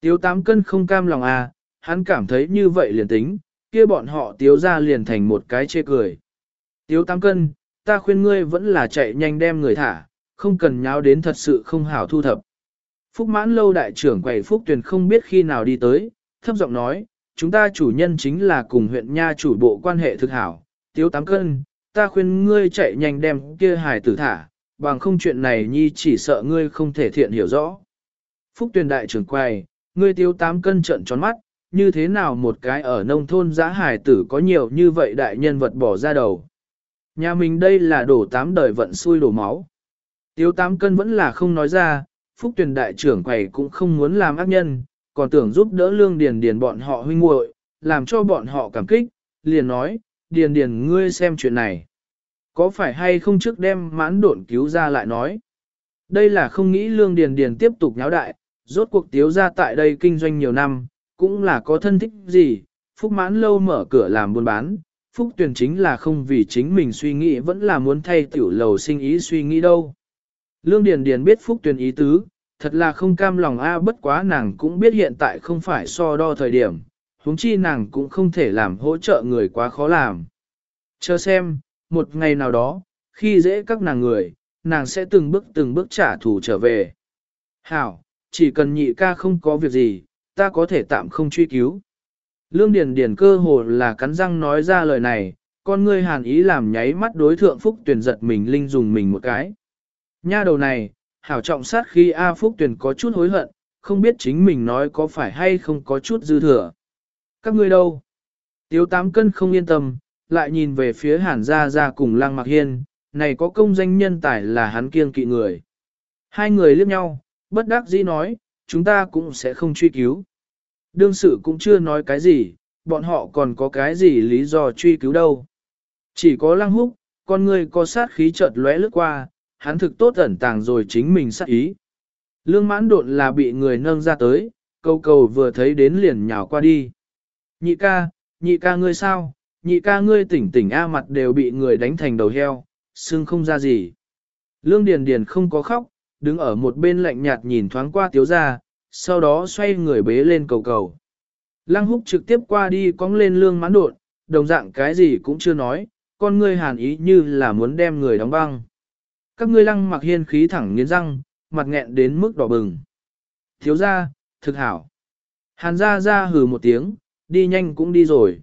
tiếu tám cân không cam lòng à, hắn cảm thấy như vậy liền tính, kia bọn họ tiếu ra liền thành một cái chê cười. Tiếu tám cân, ta khuyên ngươi vẫn là chạy nhanh đem người thả, không cần nháo đến thật sự không hảo thu thập. Phúc mãn lâu đại trưởng quầy Phúc Tuyền không biết khi nào đi tới, thấp giọng nói, chúng ta chủ nhân chính là cùng huyện nha chủ bộ quan hệ thực hảo, tiếu tám cân, ta khuyên ngươi chạy nhanh đem kia hài tử thả, bằng không chuyện này nhi chỉ sợ ngươi không thể thiện hiểu rõ. Phúc Tuyền đại trưởng quầy, ngươi tiếu tám cân trận tròn mắt, như thế nào một cái ở nông thôn giã hài tử có nhiều như vậy đại nhân vật bỏ ra đầu. Nhà mình đây là đổ tám đời vận xui đổ máu. Tiếu tám cân vẫn là không nói ra, Phúc tuyển đại trưởng quầy cũng không muốn làm ác nhân, còn tưởng giúp đỡ lương điền điền bọn họ huynh muội, làm cho bọn họ cảm kích, liền nói, điền điền ngươi xem chuyện này. Có phải hay không trước đem mãn độn cứu ra lại nói. Đây là không nghĩ lương điền điền tiếp tục nháo đại, rốt cuộc tiếu ra tại đây kinh doanh nhiều năm, cũng là có thân thích gì, phúc mãn lâu mở cửa làm buôn bán, phúc tuyển chính là không vì chính mình suy nghĩ vẫn là muốn thay tiểu lầu sinh ý suy nghĩ đâu. Lương Điền Điền biết phúc tuyển ý tứ, thật là không cam lòng a bất quá nàng cũng biết hiện tại không phải so đo thời điểm, huống chi nàng cũng không thể làm hỗ trợ người quá khó làm. Chờ xem, một ngày nào đó, khi dễ các nàng người, nàng sẽ từng bước từng bước trả thù trở về. Hảo, chỉ cần nhị ca không có việc gì, ta có thể tạm không truy cứu. Lương Điền Điền cơ hồ là cắn răng nói ra lời này, con ngươi hàn ý làm nháy mắt đối thượng Phúc Tuyền giật mình linh dùng mình một cái. Nha đầu này, hảo trọng sát khi A Phúc Tuyền có chút hối hận, không biết chính mình nói có phải hay không có chút dư thừa. Các ngươi đâu? Tiếu tám cân không yên tâm, lại nhìn về phía hàn gia gia cùng lang mặc hiên, này có công danh nhân tài là hắn kiêng kỵ người. Hai người liếc nhau, bất đắc dĩ nói, chúng ta cũng sẽ không truy cứu. Đương sự cũng chưa nói cái gì, bọn họ còn có cái gì lý do truy cứu đâu. Chỉ có lăng húc, con người có sát khí chợt lóe lướt qua, hắn thực tốt ẩn tàng rồi chính mình sát ý. Lương mãn độn là bị người nâng ra tới, câu cầu vừa thấy đến liền nhào qua đi. Nhị ca, nhị ca ngươi sao, nhị ca ngươi tỉnh tỉnh A mặt đều bị người đánh thành đầu heo, xương không ra gì. Lương Điền Điền không có khóc, đứng ở một bên lạnh nhạt nhìn thoáng qua tiếu gia sau đó xoay người bế lên cầu cầu. Lăng húc trực tiếp qua đi cong lên lương mãn đột, đồng dạng cái gì cũng chưa nói, con ngươi hàn ý như là muốn đem người đóng băng. Các ngươi lăng mặc hiên khí thẳng nghiến răng, mặt nghẹn đến mức đỏ bừng. Thiếu gia, thực hảo. Hàn gia ra hừ một tiếng, đi nhanh cũng đi rồi.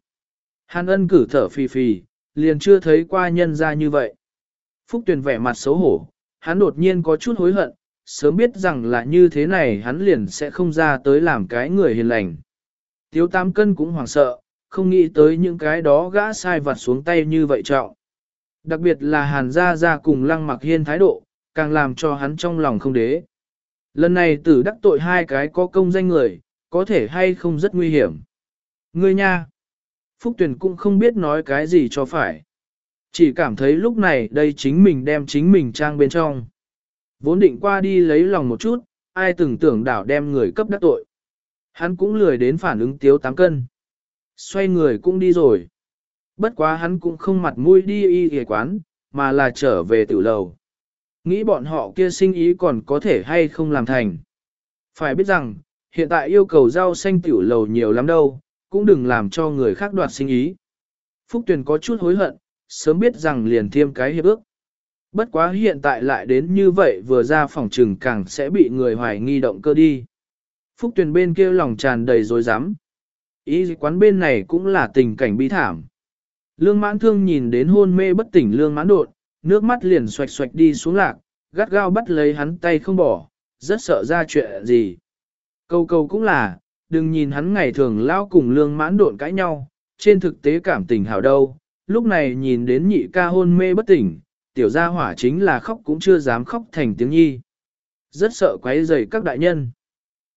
Hàn ân cử thở phì phì, liền chưa thấy qua nhân gia như vậy. Phúc tuyền vẻ mặt xấu hổ, hắn đột nhiên có chút hối hận, sớm biết rằng là như thế này hắn liền sẽ không ra tới làm cái người hiền lành. Tiếu tam cân cũng hoảng sợ, không nghĩ tới những cái đó gã sai vặt xuống tay như vậy trọng. Đặc biệt là hàn gia gia cùng lăng mặc hiên thái độ, càng làm cho hắn trong lòng không đế. Lần này tử đắc tội hai cái có công danh người, có thể hay không rất nguy hiểm. Ngươi nha! Phúc Tuyền cũng không biết nói cái gì cho phải. Chỉ cảm thấy lúc này đây chính mình đem chính mình trang bên trong. Vốn định qua đi lấy lòng một chút, ai từng tưởng đảo đem người cấp đắc tội. Hắn cũng lười đến phản ứng tiếu tám cân. Xoay người cũng đi rồi. Bất quá hắn cũng không mặt mũi đi y y quán, mà là trở về tử lầu. Nghĩ bọn họ kia sinh ý còn có thể hay không làm thành. Phải biết rằng, hiện tại yêu cầu rau xanh tiểu lầu nhiều lắm đâu, cũng đừng làm cho người khác đoạt sinh ý. Phúc Tuyền có chút hối hận, sớm biết rằng liền thêm cái hiệp ước. Bất quá hiện tại lại đến như vậy vừa ra phòng trừng càng sẽ bị người hoài nghi động cơ đi. Phúc Tuyền bên kia lòng tràn đầy dối rắm Ý quán bên này cũng là tình cảnh bi thảm. Lương mãn thương nhìn đến hôn mê bất tỉnh lương mãn đột, nước mắt liền xoạch xoạch đi xuống lạc, gắt gao bắt lấy hắn tay không bỏ, rất sợ ra chuyện gì. Câu câu cũng là, đừng nhìn hắn ngày thường lao cùng lương mãn độn cãi nhau, trên thực tế cảm tình hảo đâu, lúc này nhìn đến nhị ca hôn mê bất tỉnh, tiểu gia hỏa chính là khóc cũng chưa dám khóc thành tiếng nhi. Rất sợ quấy rầy các đại nhân.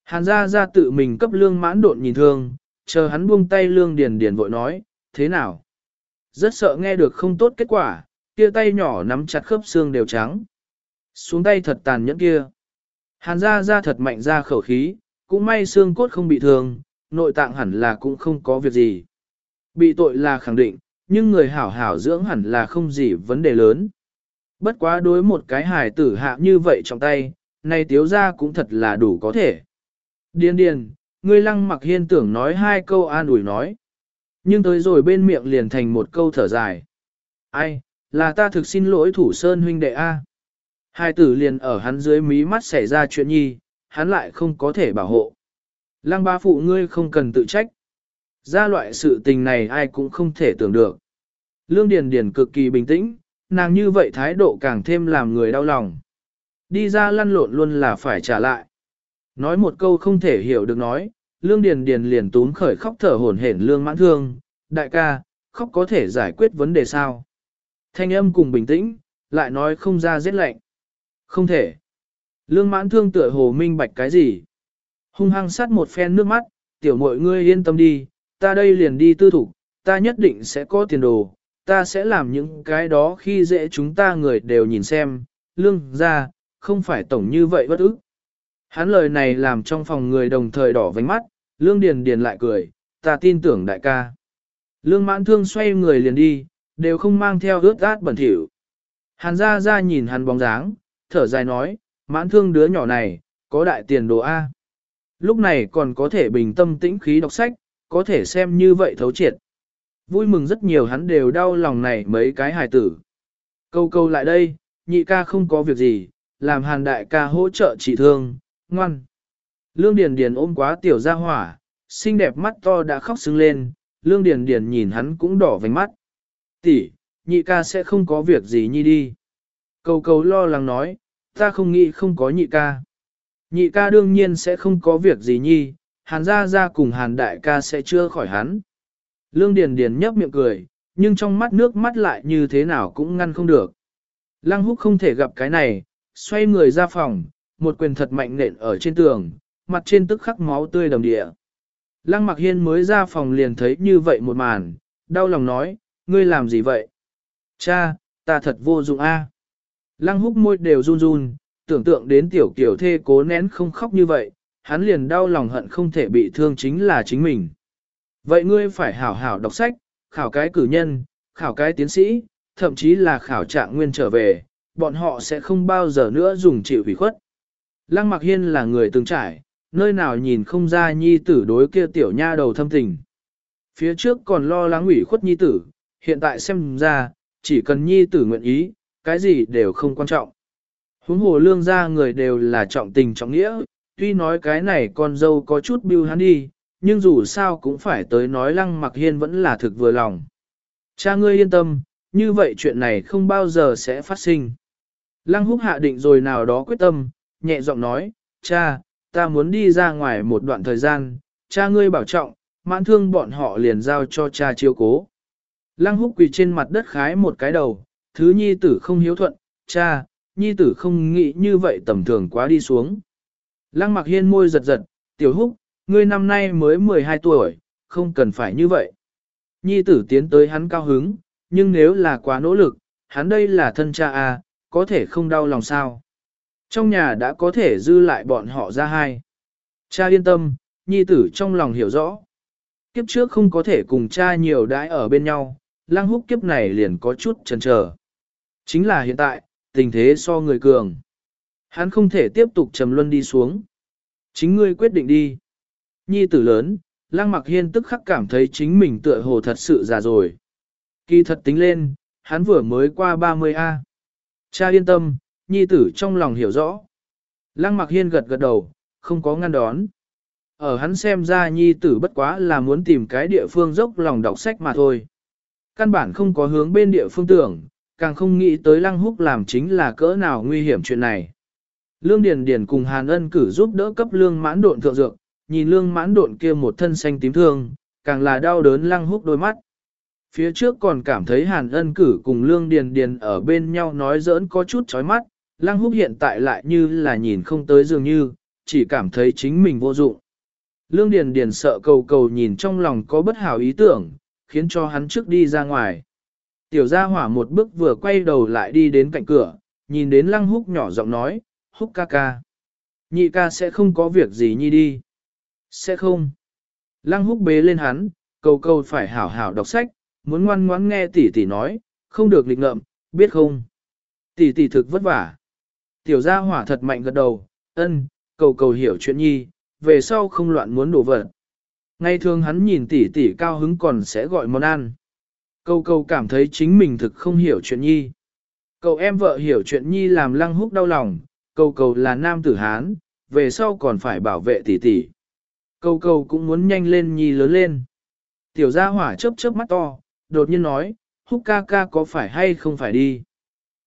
Hàn gia gia tự mình cấp lương mãn độn nhìn thương, chờ hắn buông tay lương điền điền vội nói, thế nào? Rất sợ nghe được không tốt kết quả, kia tay nhỏ nắm chặt khớp xương đều trắng. Xuống tay thật tàn nhẫn kia. Hàn gia gia thật mạnh ra khẩu khí, cũng may xương cốt không bị thương, nội tạng hẳn là cũng không có việc gì. Bị tội là khẳng định, nhưng người hảo hảo dưỡng hẳn là không gì vấn đề lớn. Bất quá đối một cái hài tử hạ như vậy trong tay, này tiếu ra cũng thật là đủ có thể. Điên điên, ngươi lăng mặc hiên tưởng nói hai câu an ủi nói. Nhưng tới rồi bên miệng liền thành một câu thở dài. Ai, là ta thực xin lỗi thủ sơn huynh đệ A. Hai tử liền ở hắn dưới mí mắt xảy ra chuyện nhi, hắn lại không có thể bảo hộ. Lăng ba phụ ngươi không cần tự trách. Ra loại sự tình này ai cũng không thể tưởng được. Lương Điền Điền cực kỳ bình tĩnh, nàng như vậy thái độ càng thêm làm người đau lòng. Đi ra lăn lộn luôn là phải trả lại. Nói một câu không thể hiểu được nói, Lương Điền Điền liền túm khởi khóc thở hổn hển Lương Mãn Thương, đại ca, khóc có thể giải quyết vấn đề sao? Thanh âm cùng bình tĩnh, lại nói không ra giết lạnh. Không thể. Lương Mãn Thương tựa hồ minh bạch cái gì? Hung hăng sát một phen nước mắt, tiểu muội ngươi yên tâm đi, ta đây liền đi tư thủ, ta nhất định sẽ có tiền đồ, ta sẽ làm những cái đó khi dễ chúng ta người đều nhìn xem, lương ra, không phải tổng như vậy bất ức. Hắn lời này làm trong phòng người đồng thời đỏ vánh mắt, lương điền điền lại cười, ta tin tưởng đại ca. Lương mãn thương xoay người liền đi, đều không mang theo ướt át bẩn thỉu. Hàn ra ra nhìn hắn bóng dáng, thở dài nói, mãn thương đứa nhỏ này, có đại tiền đồ A. Lúc này còn có thể bình tâm tĩnh khí đọc sách, có thể xem như vậy thấu triệt. Vui mừng rất nhiều hắn đều đau lòng này mấy cái hài tử. Câu câu lại đây, nhị ca không có việc gì, làm hàn đại ca hỗ trợ trị thương, ngoan. Lương Điền Điền ôm quá tiểu gia hỏa, xinh đẹp mắt to đã khóc sưng lên, Lương Điền Điền nhìn hắn cũng đỏ vành mắt. Tỷ, nhị ca sẽ không có việc gì nhi đi. Cầu cầu lo lắng nói, ta không nghĩ không có nhị ca. Nhị ca đương nhiên sẽ không có việc gì nhi, hàn gia gia cùng hàn đại ca sẽ chưa khỏi hắn. Lương Điền Điền nhấp miệng cười, nhưng trong mắt nước mắt lại như thế nào cũng ngăn không được. Lăng húc không thể gặp cái này, xoay người ra phòng, một quyền thật mạnh nện ở trên tường, mặt trên tức khắc máu tươi đầm địa. Lăng mặc hiên mới ra phòng liền thấy như vậy một màn, đau lòng nói, ngươi làm gì vậy? Cha, ta thật vô dụng a. Lăng húc môi đều run run, tưởng tượng đến tiểu kiểu thê cố nén không khóc như vậy, hắn liền đau lòng hận không thể bị thương chính là chính mình. Vậy ngươi phải hảo hảo đọc sách, khảo cái cử nhân, khảo cái tiến sĩ, thậm chí là khảo trạng nguyên trở về, bọn họ sẽ không bao giờ nữa dùng chịu ủy khuất. Lăng Mặc Hiên là người từng trải, nơi nào nhìn không ra nhi tử đối kia tiểu nha đầu thâm tình. Phía trước còn lo lắng ủy khuất nhi tử, hiện tại xem ra, chỉ cần nhi tử nguyện ý, cái gì đều không quan trọng. Huống hồ lương gia người đều là trọng tình trọng nghĩa, tuy nói cái này con dâu có chút biêu hắn đi, nhưng dù sao cũng phải tới nói lăng mặc hiên vẫn là thực vừa lòng. Cha ngươi yên tâm, như vậy chuyện này không bao giờ sẽ phát sinh. Lăng húc hạ định rồi nào đó quyết tâm, nhẹ giọng nói, cha, ta muốn đi ra ngoài một đoạn thời gian, cha ngươi bảo trọng, mãn thương bọn họ liền giao cho cha chiêu cố. Lăng húc quỳ trên mặt đất khái một cái đầu, thứ nhi tử không hiếu thuận, cha, nhi tử không nghĩ như vậy tầm thường quá đi xuống. Lăng mặc hiên môi giật giật, tiểu húc, ngươi năm nay mới 12 tuổi, không cần phải như vậy. Nhi tử tiến tới hắn cao hứng, nhưng nếu là quá nỗ lực, hắn đây là thân cha à, có thể không đau lòng sao. Trong nhà đã có thể dư lại bọn họ ra hai. Cha yên tâm, nhi tử trong lòng hiểu rõ. Kiếp trước không có thể cùng cha nhiều đãi ở bên nhau, lang húc kiếp này liền có chút chần chờ. Chính là hiện tại, tình thế so người cường. Hắn không thể tiếp tục trầm luân đi xuống. Chính ngươi quyết định đi. Nhi tử lớn, lang mặc hiên tức khắc cảm thấy chính mình tựa hồ thật sự già rồi. Kỳ thật tính lên, hắn vừa mới qua 30A. Cha yên tâm, nhi tử trong lòng hiểu rõ. Lăng mặc hiên gật gật đầu, không có ngăn đón. Ở hắn xem ra nhi tử bất quá là muốn tìm cái địa phương dốc lòng đọc sách mà thôi. Căn bản không có hướng bên địa phương tưởng, càng không nghĩ tới lăng húc làm chính là cỡ nào nguy hiểm chuyện này. Lương Điền Điền cùng Hàn Ân cử giúp đỡ cấp lương mãn độn thượng dược, nhìn lương mãn độn kia một thân xanh tím thương, càng là đau đớn lăng húc đôi mắt. Phía trước còn cảm thấy Hàn Ân cử cùng lương Điền Điền ở bên nhau nói giỡn có chút chói mắt, lăng húc hiện tại lại như là nhìn không tới dường như, chỉ cảm thấy chính mình vô dụng. Lương Điền Điền sợ cầu cầu nhìn trong lòng có bất hảo ý tưởng, khiến cho hắn trước đi ra ngoài. Tiểu gia hỏa một bước vừa quay đầu lại đi đến cạnh cửa, nhìn đến lăng húc nhỏ giọng nói, húc ca ca. Nhị ca sẽ không có việc gì nhi đi. Sẽ không. Lăng húc bế lên hắn, cầu cầu phải hảo hảo đọc sách, muốn ngoan ngoãn nghe tỷ tỷ nói, không được lịch ngợm, biết không? Tỷ tỷ thực vất vả. Tiểu gia hỏa thật mạnh gật đầu, ân, cầu cầu hiểu chuyện nhi, về sau không loạn muốn đổ vật. Ngày thường hắn nhìn tỷ tỷ cao hứng còn sẽ gọi món ăn. Cầu cầu cảm thấy chính mình thực không hiểu chuyện nhi. Cậu em vợ hiểu chuyện nhi làm lăng húc đau lòng, cầu cầu là nam tử Hán, về sau còn phải bảo vệ tỷ tỷ. Cầu cầu cũng muốn nhanh lên nhi lớn lên. Tiểu gia hỏa chớp chớp mắt to, đột nhiên nói, húc ca ca có phải hay không phải đi.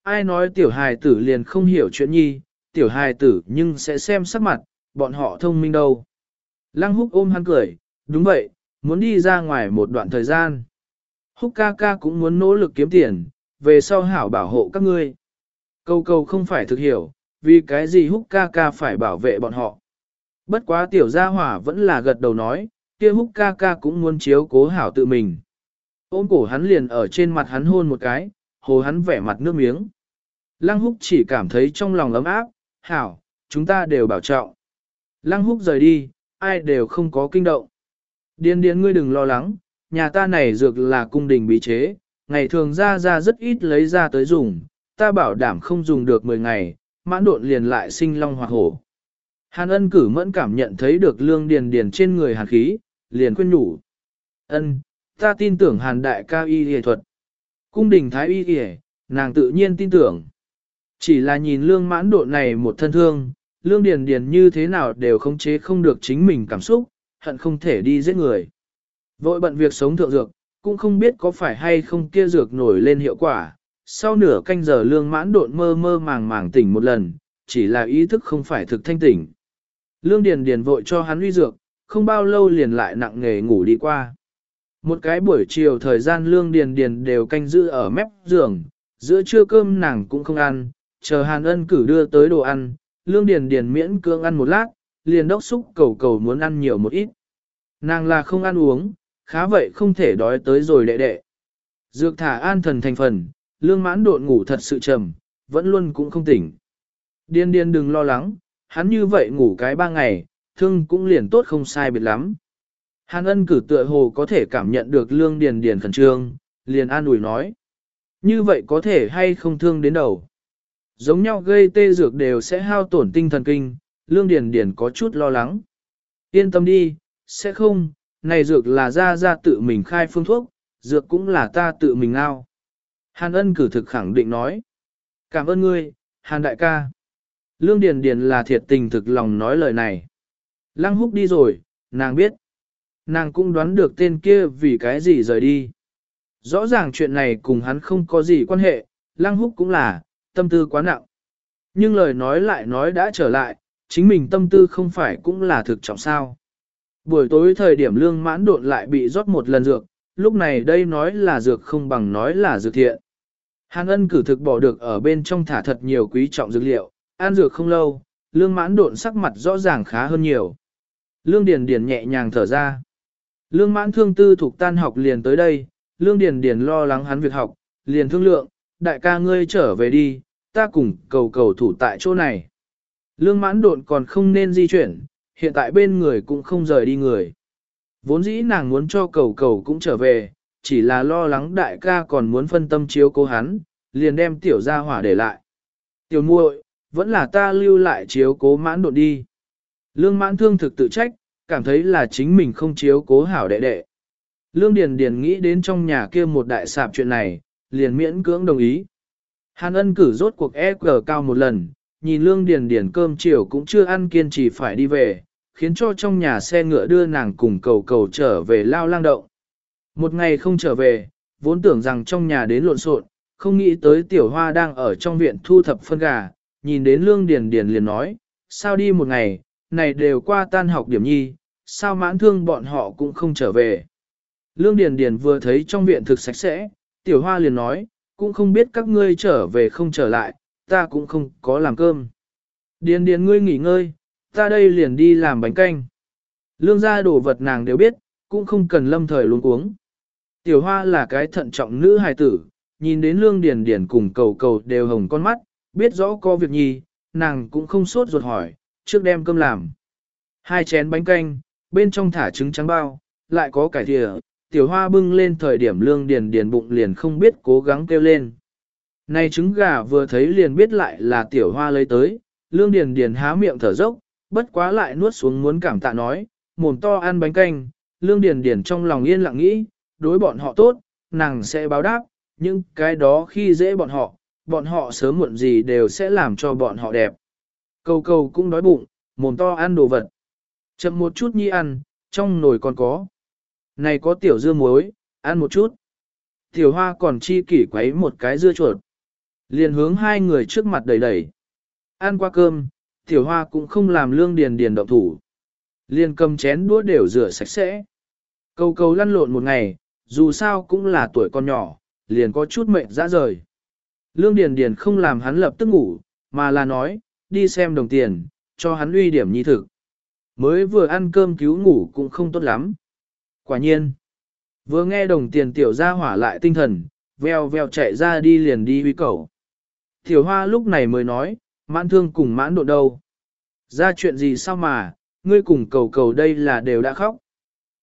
Ai nói tiểu hài tử liền không hiểu chuyện nhi, tiểu hài tử nhưng sẽ xem sắc mặt, bọn họ thông minh đâu. Lăng húc ôm hắn cười, đúng vậy, muốn đi ra ngoài một đoạn thời gian. Húc ca ca cũng muốn nỗ lực kiếm tiền, về sau hảo bảo hộ các ngươi. Câu câu không phải thực hiểu, vì cái gì húc ca ca phải bảo vệ bọn họ. Bất quá tiểu gia hỏa vẫn là gật đầu nói, kia húc ca ca cũng muốn chiếu cố hảo tự mình. Ôm cổ hắn liền ở trên mặt hắn hôn một cái, hồ hắn vẻ mặt nước miếng. Lăng húc chỉ cảm thấy trong lòng ấm áp, hảo, chúng ta đều bảo trọng. Lăng húc rời đi, ai đều không có kinh động. Điên điên ngươi đừng lo lắng, nhà ta này dược là cung đình bí chế, ngày thường ra ra rất ít lấy ra tới dùng, ta bảo đảm không dùng được 10 ngày, mãn độn liền lại sinh long hoặc hổ. Hàn ân cử mẫn cảm nhận thấy được lương điền điền trên người hàn khí, liền khuyên nhủ. Ân, ta tin tưởng hàn đại ca y y thuật. Cung đình thái y y, nàng tự nhiên tin tưởng. Chỉ là nhìn lương mãn độ này một thân thương, lương điền điền như thế nào đều không chế không được chính mình cảm xúc, hận không thể đi giết người. Vội bận việc sống thượng dược, cũng không biết có phải hay không kia dược nổi lên hiệu quả. Sau nửa canh giờ lương mãn độn mơ mơ màng màng tỉnh một lần, chỉ là ý thức không phải thực thanh tỉnh. Lương Điền Điền vội cho hắn uy dược, không bao lâu liền lại nặng nghề ngủ đi qua. Một cái buổi chiều thời gian Lương Điền Điền đều canh giữ ở mép giường, giữa trưa cơm nàng cũng không ăn, chờ Hàn Ân cử đưa tới đồ ăn, Lương Điền Điền miễn cưỡng ăn một lát, liền đốc xúc cầu cầu muốn ăn nhiều một ít. Nàng là không ăn uống, khá vậy không thể đói tới rồi đệ đệ. Dược thả an thần thành phần, lương mãn độn ngủ thật sự trầm, vẫn luôn cũng không tỉnh. Điền Điền đừng lo lắng, hắn như vậy ngủ cái ba ngày, thương cũng liền tốt không sai biệt lắm. Hàn ân cử tựa hồ có thể cảm nhận được lương điền điền khẩn trương, liền an ủi nói. Như vậy có thể hay không thương đến đầu. Giống nhau gây tê dược đều sẽ hao tổn tinh thần kinh, lương điền điền có chút lo lắng. Yên tâm đi, sẽ không, này dược là ra ra tự mình khai phương thuốc, dược cũng là ta tự mình ao. Hàn ân cử thực khẳng định nói. Cảm ơn ngươi, Hàn đại ca. Lương Điền Điền là thiệt tình thực lòng nói lời này. Lăng húc đi rồi, nàng biết. Nàng cũng đoán được tên kia vì cái gì rời đi. Rõ ràng chuyện này cùng hắn không có gì quan hệ, Lăng húc cũng là, tâm tư quá nặng. Nhưng lời nói lại nói đã trở lại, chính mình tâm tư không phải cũng là thực trọng sao. Buổi tối thời điểm lương mãn độn lại bị rót một lần dược, lúc này đây nói là dược không bằng nói là dược thiện. Hàn ân cử thực bỏ được ở bên trong thả thật nhiều quý trọng dược liệu, ăn dược không lâu, lương mãn độn sắc mặt rõ ràng khá hơn nhiều. Lương Điền Điền nhẹ nhàng thở ra. Lương mãn thương tư thuộc tan học liền tới đây, Lương Điền Điền lo lắng hắn việc học, liền thương lượng, đại ca ngươi trở về đi, ta cùng cầu cầu thủ tại chỗ này. Lương mãn độn còn không nên di chuyển, hiện tại bên người cũng không rời đi người. Vốn dĩ nàng muốn cho cầu cầu cũng trở về, chỉ là lo lắng đại ca còn muốn phân tâm chiếu cố hắn, liền đem tiểu gia hỏa để lại. Tiểu muội, vẫn là ta lưu lại chiếu cố mãn độn đi. Lương mãn thương thực tự trách, cảm thấy là chính mình không chiếu cố hảo đệ đệ. Lương Điền Điền nghĩ đến trong nhà kia một đại sạp chuyện này, liền miễn cưỡng đồng ý. Hàn ân cử rốt cuộc e cờ cao một lần, nhìn Lương Điền Điền cơm chiều cũng chưa ăn kiên trì phải đi về, khiến cho trong nhà xe ngựa đưa nàng cùng cầu cầu trở về lao lang động. Một ngày không trở về, vốn tưởng rằng trong nhà đến lộn xộn, không nghĩ tới tiểu hoa đang ở trong viện thu thập phân gà, nhìn đến Lương Điền Điền liền nói, sao đi một ngày, này đều qua tan học điểm nhi, sao mãn thương bọn họ cũng không trở về. Lương Điền Điền vừa thấy trong viện thực sạch sẽ, tiểu hoa liền nói, cũng không biết các ngươi trở về không trở lại, ta cũng không có làm cơm. Điền Điền ngươi nghỉ ngơi, ta đây liền đi làm bánh canh. Lương gia đồ vật nàng đều biết, cũng không cần lâm thời luống uống. Tiểu hoa là cái thận trọng nữ hài tử, nhìn đến lương điền điền cùng cầu cầu đều hồng con mắt, biết rõ có việc nhì nàng cũng không sốt ruột hỏi, trước đem cơm làm. Hai chén bánh canh, bên trong thả trứng trắng bao, lại có cải thịa, tiểu hoa bưng lên thời điểm lương điền điền bụng liền không biết cố gắng kêu lên. Này trứng gà vừa thấy liền biết lại là tiểu hoa lấy tới, lương điền điền há miệng thở dốc, bất quá lại nuốt xuống muốn cảm tạ nói, mồm to ăn bánh canh, lương điền điền trong lòng yên lặng nghĩ, đối bọn họ tốt, nàng sẽ báo đáp, nhưng cái đó khi dễ bọn họ, bọn họ sớm muộn gì đều sẽ làm cho bọn họ đẹp. Cầu cầu cũng đói bụng, mồm to ăn đồ vật. Chậm một chút nhi ăn, trong nồi còn có. Này có tiểu dưa muối, ăn một chút. Tiểu hoa còn chi kỷ quấy một cái dưa chuột. Liền hướng hai người trước mặt đầy đầy. Ăn qua cơm, tiểu hoa cũng không làm lương điền điền động thủ. Liền cầm chén đũa đều rửa sạch sẽ. Cầu cầu lăn lộn một ngày, dù sao cũng là tuổi con nhỏ, liền có chút mệt ra rời. Lương Điền Điền không làm hắn lập tức ngủ, mà là nói, đi xem đồng tiền, cho hắn uy điểm nhi thực. Mới vừa ăn cơm cứu ngủ cũng không tốt lắm. Quả nhiên, vừa nghe đồng tiền tiểu gia hỏa lại tinh thần, veo veo chạy ra đi liền đi huy cầu. Tiểu hoa lúc này mới nói, mãn thương cùng mãn độ đâu. Ra chuyện gì sao mà, ngươi cùng cầu cầu đây là đều đã khóc.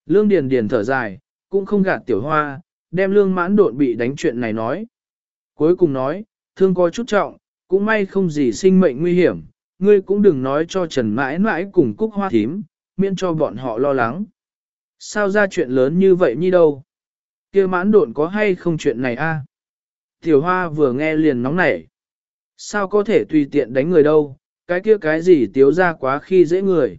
Lương Điền Điền thở dài, cũng không gạt tiểu hoa, đem lương mãn độn bị đánh chuyện này nói. Cuối cùng nói, thương có chút trọng, cũng may không gì sinh mệnh nguy hiểm, ngươi cũng đừng nói cho Trần mãi mãi cùng cúc hoa thím, miễn cho bọn họ lo lắng. Sao ra chuyện lớn như vậy nhi đâu? kia mãn độn có hay không chuyện này a? Tiểu hoa vừa nghe liền nóng nảy. Sao có thể tùy tiện đánh người đâu, cái kia cái gì tiếu ra quá khi dễ người.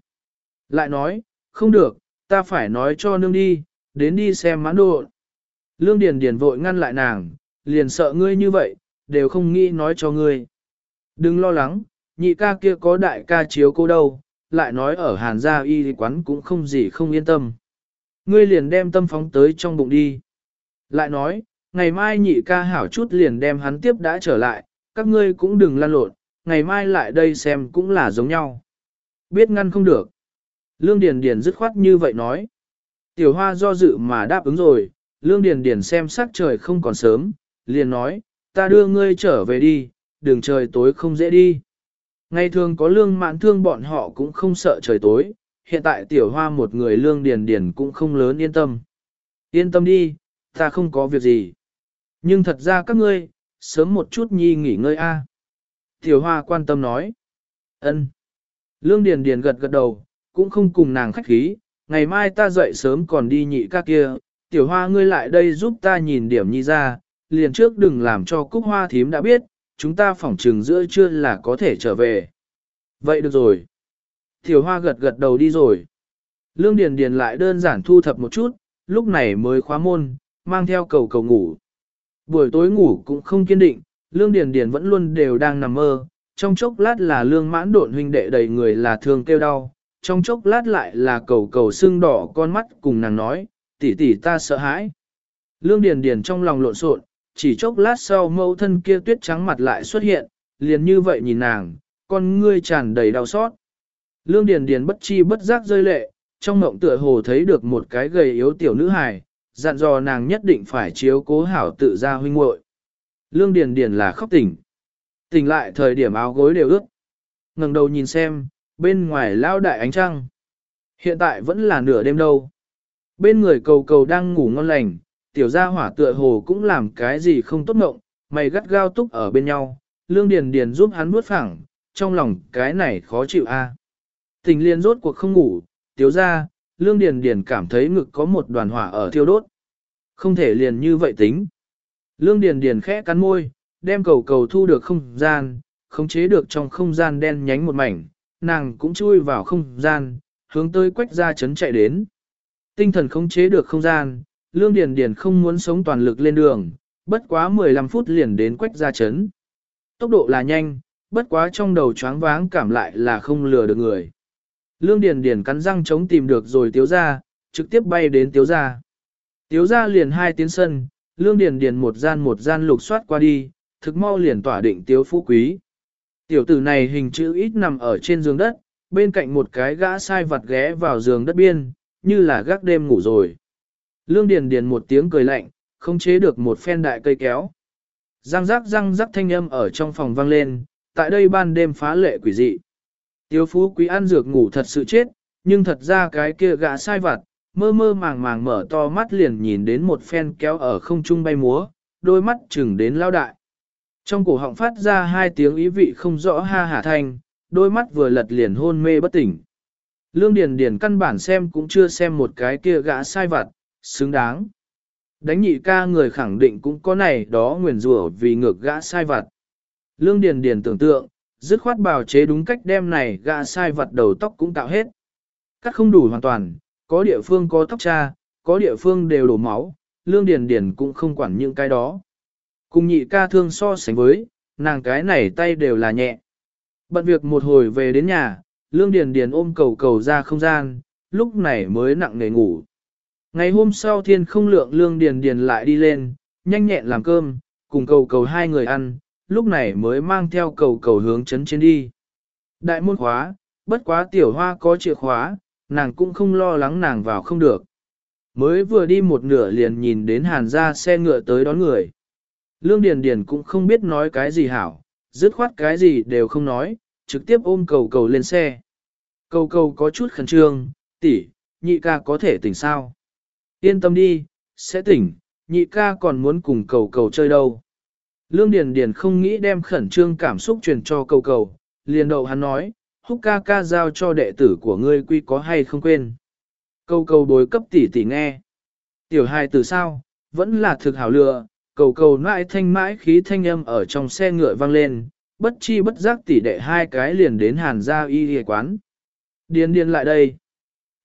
Lại nói, không được, ta phải nói cho nương đi, đến đi xem mãn độn. Lương Điền Điền vội ngăn lại nàng, liền sợ ngươi như vậy, đều không nghĩ nói cho ngươi. Đừng lo lắng, nhị ca kia có đại ca chiếu cô đâu, lại nói ở hàn gia y quán cũng không gì không yên tâm. Ngươi liền đem tâm phóng tới trong bụng đi. Lại nói, ngày mai nhị ca hảo chút liền đem hắn tiếp đã trở lại, các ngươi cũng đừng lan lộn, ngày mai lại đây xem cũng là giống nhau. Biết ngăn không được. Lương Điền Điền dứt khoát như vậy nói. Tiểu Hoa do dự mà đáp ứng rồi, Lương Điền Điền xem sắc trời không còn sớm, liền nói, ta đưa ngươi trở về đi, đường trời tối không dễ đi. Ngày thường có lương mạn thương bọn họ cũng không sợ trời tối, hiện tại tiểu hoa một người lương điền điền cũng không lớn yên tâm. Yên tâm đi, ta không có việc gì. Nhưng thật ra các ngươi, sớm một chút nhi nghỉ ngơi a. Tiểu hoa quan tâm nói. ân. Lương điền điền gật gật đầu, cũng không cùng nàng khách khí, ngày mai ta dậy sớm còn đi nhị ca kia, tiểu hoa ngươi lại đây giúp ta nhìn điểm nhi ra, liền trước đừng làm cho cúc hoa thím đã biết, chúng ta phỏng trừng giữa trưa là có thể trở về. Vậy được rồi. Thiểu hoa gật gật đầu đi rồi. Lương Điền Điền lại đơn giản thu thập một chút, lúc này mới khóa môn, mang theo cầu cầu ngủ. Buổi tối ngủ cũng không kiên định, Lương Điền Điền vẫn luôn đều đang nằm mơ, trong chốc lát là lương mãn độn huynh đệ đầy người là thương kêu đau, trong chốc lát lại là cầu cầu sưng đỏ con mắt cùng nàng nói, tỷ tỷ ta sợ hãi. Lương Điền Điền trong lòng lộn xộn, chỉ chốc lát sau mẫu thân kia tuyết trắng mặt lại xuất hiện, liền như vậy nhìn nàng, con ngươi tràn đầy đau xót. Lương Điền Điền bất chi bất giác rơi lệ, trong mộng tựa hồ thấy được một cái gầy yếu tiểu nữ hài, dặn dò nàng nhất định phải chiếu cố hảo tự ra huynh muội. Lương Điền Điền là khóc tỉnh. Tỉnh lại thời điểm áo gối đều ướt. ngẩng đầu nhìn xem, bên ngoài lao đại ánh trăng. Hiện tại vẫn là nửa đêm đâu. Bên người cầu cầu đang ngủ ngon lành, tiểu gia hỏa tựa hồ cũng làm cái gì không tốt ngộng, mày gắt gao túc ở bên nhau, lương điền điền giúp hắn bước phẳng, trong lòng cái này khó chịu a. Tình liên rốt cuộc không ngủ, tiểu gia, lương điền điền cảm thấy ngực có một đoàn hỏa ở thiêu đốt. Không thể liền như vậy tính. Lương điền điền khẽ cắn môi, đem cầu cầu thu được không gian, khống chế được trong không gian đen nhánh một mảnh, nàng cũng chui vào không gian, hướng tới quách gia chấn chạy đến. Tinh thần khống chế được không gian, Lương Điền Điền không muốn sống toàn lực lên đường, bất quá 15 phút liền đến quách ra chấn. Tốc độ là nhanh, bất quá trong đầu choáng váng cảm lại là không lừa được người. Lương Điền Điền cắn răng chống tìm được rồi tiếu ra, trực tiếp bay đến tiếu ra. Tiếu ra liền hai tiến sân, Lương Điền Điền một gian một gian lục soát qua đi, thực mau liền tỏa định tiếu phú quý. Tiểu tử này hình chữ ít nằm ở trên giường đất, bên cạnh một cái gã sai vặt ghé vào giường đất biên, như là gác đêm ngủ rồi. Lương Điền Điền một tiếng cười lạnh, không chế được một phen đại cây kéo. Răng rắc răng rắc thanh âm ở trong phòng vang lên, tại đây ban đêm phá lệ quỷ dị. Tiêu phú quý ăn dược ngủ thật sự chết, nhưng thật ra cái kia gã sai vặt, mơ mơ màng màng mở to mắt liền nhìn đến một phen kéo ở không trung bay múa, đôi mắt chừng đến lao đại. Trong cổ họng phát ra hai tiếng ý vị không rõ ha hả thanh, đôi mắt vừa lật liền hôn mê bất tỉnh. Lương Điền Điền căn bản xem cũng chưa xem một cái kia gã sai vặt, xứng đáng. Đánh nhị ca người khẳng định cũng có này đó nguyền rủa vì ngược gã sai vặt. Lương Điền Điền tưởng tượng, dứt khoát bào chế đúng cách đem này gã sai vặt đầu tóc cũng tạo hết. Cắt không đủ hoàn toàn, có địa phương có tóc cha, có địa phương đều đổ máu, Lương Điền Điền cũng không quản những cái đó. Cùng nhị ca thương so sánh với, nàng cái này tay đều là nhẹ. Bận việc một hồi về đến nhà, Lương Điền Điền ôm cầu cầu ra không gian, lúc này mới nặng nề ngủ. Ngày hôm sau thiên không lượng Lương Điền Điền lại đi lên, nhanh nhẹn làm cơm, cùng cầu cầu hai người ăn, lúc này mới mang theo cầu cầu hướng chấn trên đi. Đại môn khóa, bất quá tiểu hoa có chìa khóa, nàng cũng không lo lắng nàng vào không được. Mới vừa đi một nửa liền nhìn đến hàn ra xe ngựa tới đón người. Lương Điền Điền cũng không biết nói cái gì hảo, dứt khoát cái gì đều không nói, trực tiếp ôm cầu cầu lên xe. Cầu cầu có chút khẩn trương, tỷ, nhị ca có thể tỉnh sao? Yên tâm đi, sẽ tỉnh, nhị ca còn muốn cùng cầu cầu chơi đâu. Lương Điền Điền không nghĩ đem khẩn trương cảm xúc truyền cho cầu cầu, liền đậu hắn nói, húc ca ca giao cho đệ tử của ngươi quy có hay không quên. Cầu cầu đối cấp tỷ tỷ nghe. Tiểu hài từ sao, vẫn là thực hảo lựa, cầu cầu mãi thanh mãi khí thanh âm ở trong xe ngựa vang lên, bất chi bất giác tỷ đệ hai cái liền đến hàn gia y y quán. Điền điền lại đây.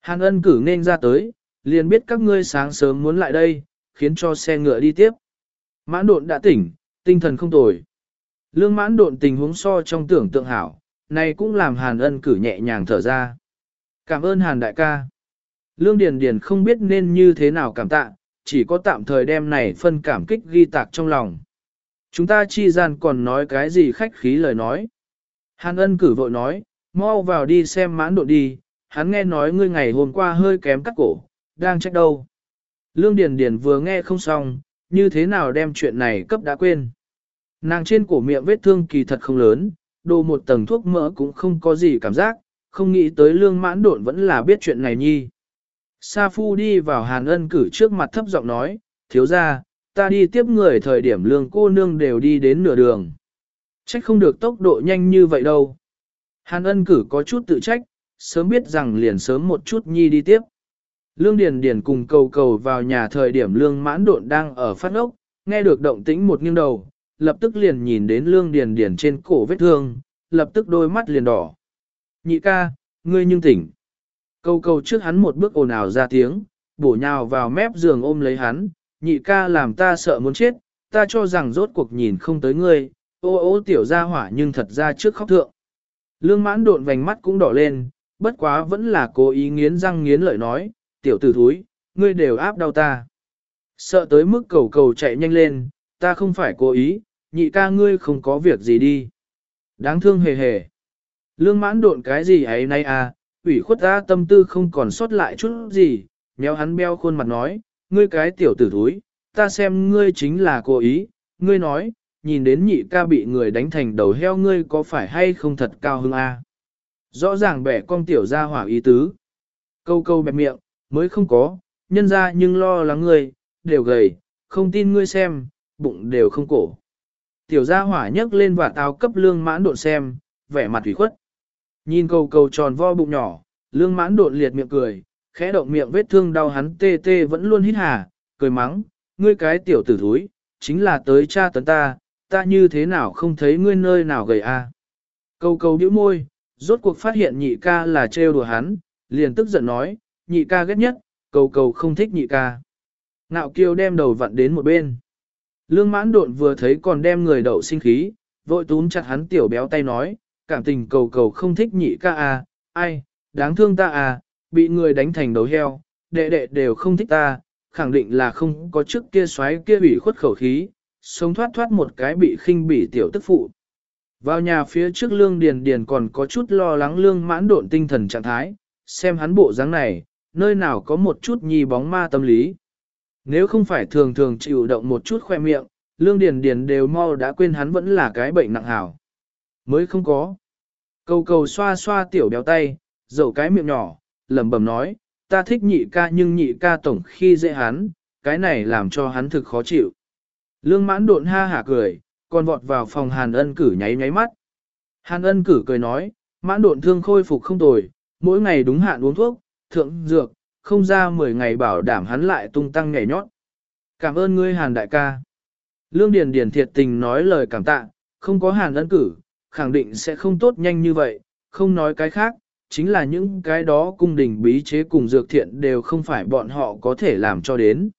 Hàn ân cử nên ra tới, liền biết các ngươi sáng sớm muốn lại đây, khiến cho xe ngựa đi tiếp. Mãn độn đã tỉnh, tinh thần không tồi. Lương mãn độn tình huống so trong tưởng tượng hảo, này cũng làm hàn ân cử nhẹ nhàng thở ra. Cảm ơn hàn đại ca. Lương Điền Điền không biết nên như thế nào cảm tạ, chỉ có tạm thời đem này phân cảm kích ghi tạc trong lòng. Chúng ta chi gian còn nói cái gì khách khí lời nói. Hàn ân cử vội nói, mau vào đi xem mãn độn đi, hắn nghe nói ngươi ngày hôm qua hơi kém cắt cổ, đang trách đâu. Lương Điền Điền vừa nghe không xong, như thế nào đem chuyện này cấp đã quên. Nàng trên cổ miệng vết thương kỳ thật không lớn, đồ một tầng thuốc mỡ cũng không có gì cảm giác, không nghĩ tới lương mãn độn vẫn là biết chuyện này nhi. Sa Phu đi vào hàn ân cử trước mặt thấp giọng nói, thiếu gia, ta đi tiếp người thời điểm lương cô nương đều đi đến nửa đường. Trách không được tốc độ nhanh như vậy đâu. Hàn ân cử có chút tự trách, sớm biết rằng liền sớm một chút nhi đi tiếp. Lương Điền Điền cùng cầu cầu vào nhà thời điểm lương mãn độn đang ở phát ốc, nghe được động tĩnh một nghiêng đầu, lập tức liền nhìn đến lương Điền Điền trên cổ vết thương, lập tức đôi mắt liền đỏ. Nhị ca, ngươi nhưng tỉnh. Cầu cầu trước hắn một bước ồn ào ra tiếng, bổ nhào vào mép giường ôm lấy hắn, nhị ca làm ta sợ muốn chết, ta cho rằng rốt cuộc nhìn không tới ngươi, ô ô tiểu ra hỏa nhưng thật ra trước khóc thượng. Lương mãn độn vành mắt cũng đỏ lên, bất quá vẫn là cố ý nghiến răng nghiến lợi nói, tiểu tử thúi, ngươi đều áp đau ta. Sợ tới mức cầu cầu chạy nhanh lên, ta không phải cố ý, nhị ca ngươi không có việc gì đi. Đáng thương hề hề. Lương mãn độn cái gì ấy nay à, ủy khuất ta tâm tư không còn sót lại chút gì, méo hắn beo khuôn mặt nói, ngươi cái tiểu tử thúi, ta xem ngươi chính là cố ý, ngươi nói, nhìn đến nhị ca bị người đánh thành đầu heo ngươi có phải hay không thật cao hứng a? À? Rõ ràng bẻ con tiểu ra hỏa ý tứ. Câu câu bẹp miệng, mới không có, nhân ra nhưng lo lắng ngươi, đều gầy, không tin ngươi xem, bụng đều không cổ. Tiểu gia hỏa nhấc lên và tao cấp lương mãn độn xem, vẻ mặt thủy khuất. Nhìn cầu cầu tròn vo bụng nhỏ, lương mãn độn liệt miệng cười, khẽ động miệng vết thương đau hắn tê tê vẫn luôn hít hà, cười mắng, ngươi cái tiểu tử thúi, chính là tới cha tấn ta, ta như thế nào không thấy ngươi nơi nào gầy a? À. Cầu cầu bĩu môi, rốt cuộc phát hiện nhị ca là trêu đùa hắn, liền tức giận nói, nhị ca ghét nhất, cầu cầu không thích nhị ca. Nạo kiêu đem đầu vặn đến một bên. Lương mãn độn vừa thấy còn đem người đậu sinh khí, vội túm chặt hắn tiểu béo tay nói, cảm tình cầu cầu không thích nhị ca à, ai, đáng thương ta à, bị người đánh thành đầu heo, đệ đệ đều không thích ta, khẳng định là không có trước kia xoáy kia bị khuất khẩu khí, sống thoát thoát một cái bị khinh bỉ tiểu tức phụ. Vào nhà phía trước lương điền điền còn có chút lo lắng lương mãn độn tinh thần trạng thái, xem hắn bộ dáng này, nơi nào có một chút nhi bóng ma tâm lý. Nếu không phải thường thường chịu động một chút khoe miệng, lương điền điền đều mau đã quên hắn vẫn là cái bệnh nặng hảo. Mới không có. Cầu cầu xoa xoa tiểu béo tay, dầu cái miệng nhỏ, lẩm bẩm nói, ta thích nhị ca nhưng nhị ca tổng khi dễ hắn, cái này làm cho hắn thực khó chịu. Lương mãn độn ha hả cười, còn vọt vào phòng hàn ân cử nháy nháy mắt. Hàn ân cử cười nói, mãn độn thương khôi phục không tồi, mỗi ngày đúng hạn uống thuốc, thượng dược, không ra 10 ngày bảo đảm hắn lại tung tăng nhảy nhót. Cảm ơn ngươi hàn đại ca. Lương Điền Điền thiệt tình nói lời cảm tạ, không có hàn ân cử, khẳng định sẽ không tốt nhanh như vậy, không nói cái khác, chính là những cái đó cung đình bí chế cùng dược thiện đều không phải bọn họ có thể làm cho đến.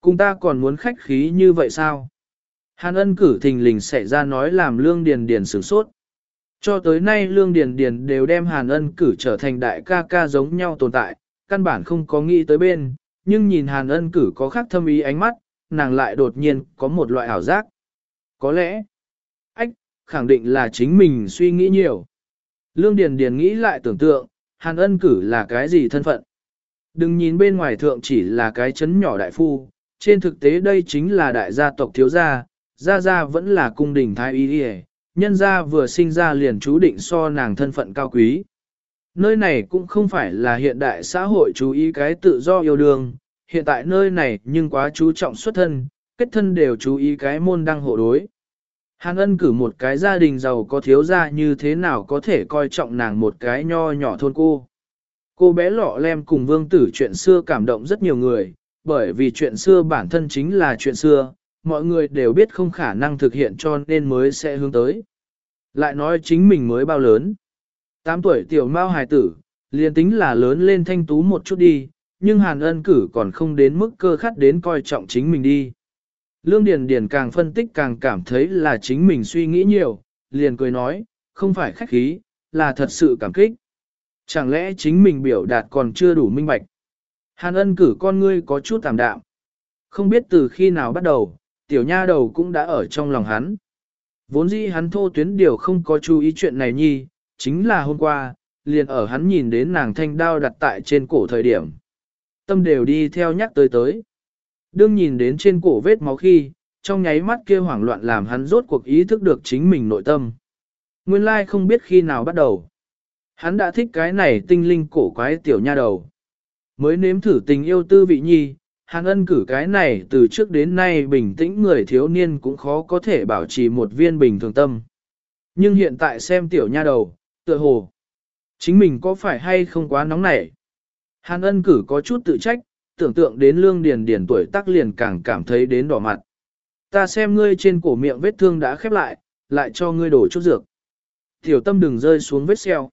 Cùng ta còn muốn khách khí như vậy sao? Hàn ân cử thình lình xảy ra nói làm lương điền điền sửng sốt. Cho tới nay lương điền điền đều đem hàn ân cử trở thành đại ca ca giống nhau tồn tại, căn bản không có nghĩ tới bên, nhưng nhìn hàn ân cử có khác thâm ý ánh mắt, nàng lại đột nhiên có một loại ảo giác. Có lẽ, ách, khẳng định là chính mình suy nghĩ nhiều. Lương Điền Điền nghĩ lại tưởng tượng, hàn ân cử là cái gì thân phận. Đừng nhìn bên ngoài thượng chỉ là cái chấn nhỏ đại phu, trên thực tế đây chính là đại gia tộc thiếu gia, gia gia vẫn là cung đình thái y đi nhân gia vừa sinh ra liền chú định so nàng thân phận cao quý. Nơi này cũng không phải là hiện đại xã hội chú ý cái tự do yêu đương, hiện tại nơi này nhưng quá chú trọng xuất thân, kết thân đều chú ý cái môn đăng hộ đối. Hàn ân cử một cái gia đình giàu có thiếu gia như thế nào có thể coi trọng nàng một cái nho nhỏ thôn cô. Cô bé lọ lem cùng vương tử chuyện xưa cảm động rất nhiều người, bởi vì chuyện xưa bản thân chính là chuyện xưa, mọi người đều biết không khả năng thực hiện cho nên mới sẽ hướng tới. Lại nói chính mình mới bao lớn. 8 tuổi tiểu mao hài tử, liền tính là lớn lên thanh tú một chút đi, nhưng hàn ân cử còn không đến mức cơ khắt đến coi trọng chính mình đi. Lương Điền Điền càng phân tích càng cảm thấy là chính mình suy nghĩ nhiều, liền cười nói, không phải khách khí, là thật sự cảm kích. Chẳng lẽ chính mình biểu đạt còn chưa đủ minh bạch. Hàn ân cử con ngươi có chút tạm đạm. Không biết từ khi nào bắt đầu, tiểu nha đầu cũng đã ở trong lòng hắn. Vốn dĩ hắn thô tuyến điều không có chú ý chuyện này nhi, chính là hôm qua, liền ở hắn nhìn đến nàng thanh đao đặt tại trên cổ thời điểm. Tâm đều đi theo nhắc tới tới. Đương nhìn đến trên cổ vết máu khi, trong nháy mắt kia hoảng loạn làm hắn rốt cuộc ý thức được chính mình nội tâm. Nguyên lai không biết khi nào bắt đầu. Hắn đã thích cái này tinh linh cổ quái tiểu nha đầu. Mới nếm thử tình yêu tư vị nhi, Hàn ân cử cái này từ trước đến nay bình tĩnh người thiếu niên cũng khó có thể bảo trì một viên bình thường tâm. Nhưng hiện tại xem tiểu nha đầu, tựa hồ. Chính mình có phải hay không quá nóng nảy? Hàn ân cử có chút tự trách, tưởng tượng đến lương điền điền tuổi tác liền càng cảm thấy đến đỏ mặt. Ta xem ngươi trên cổ miệng vết thương đã khép lại, lại cho ngươi đổ chút dược. Tiểu tâm đừng rơi xuống vết xeo.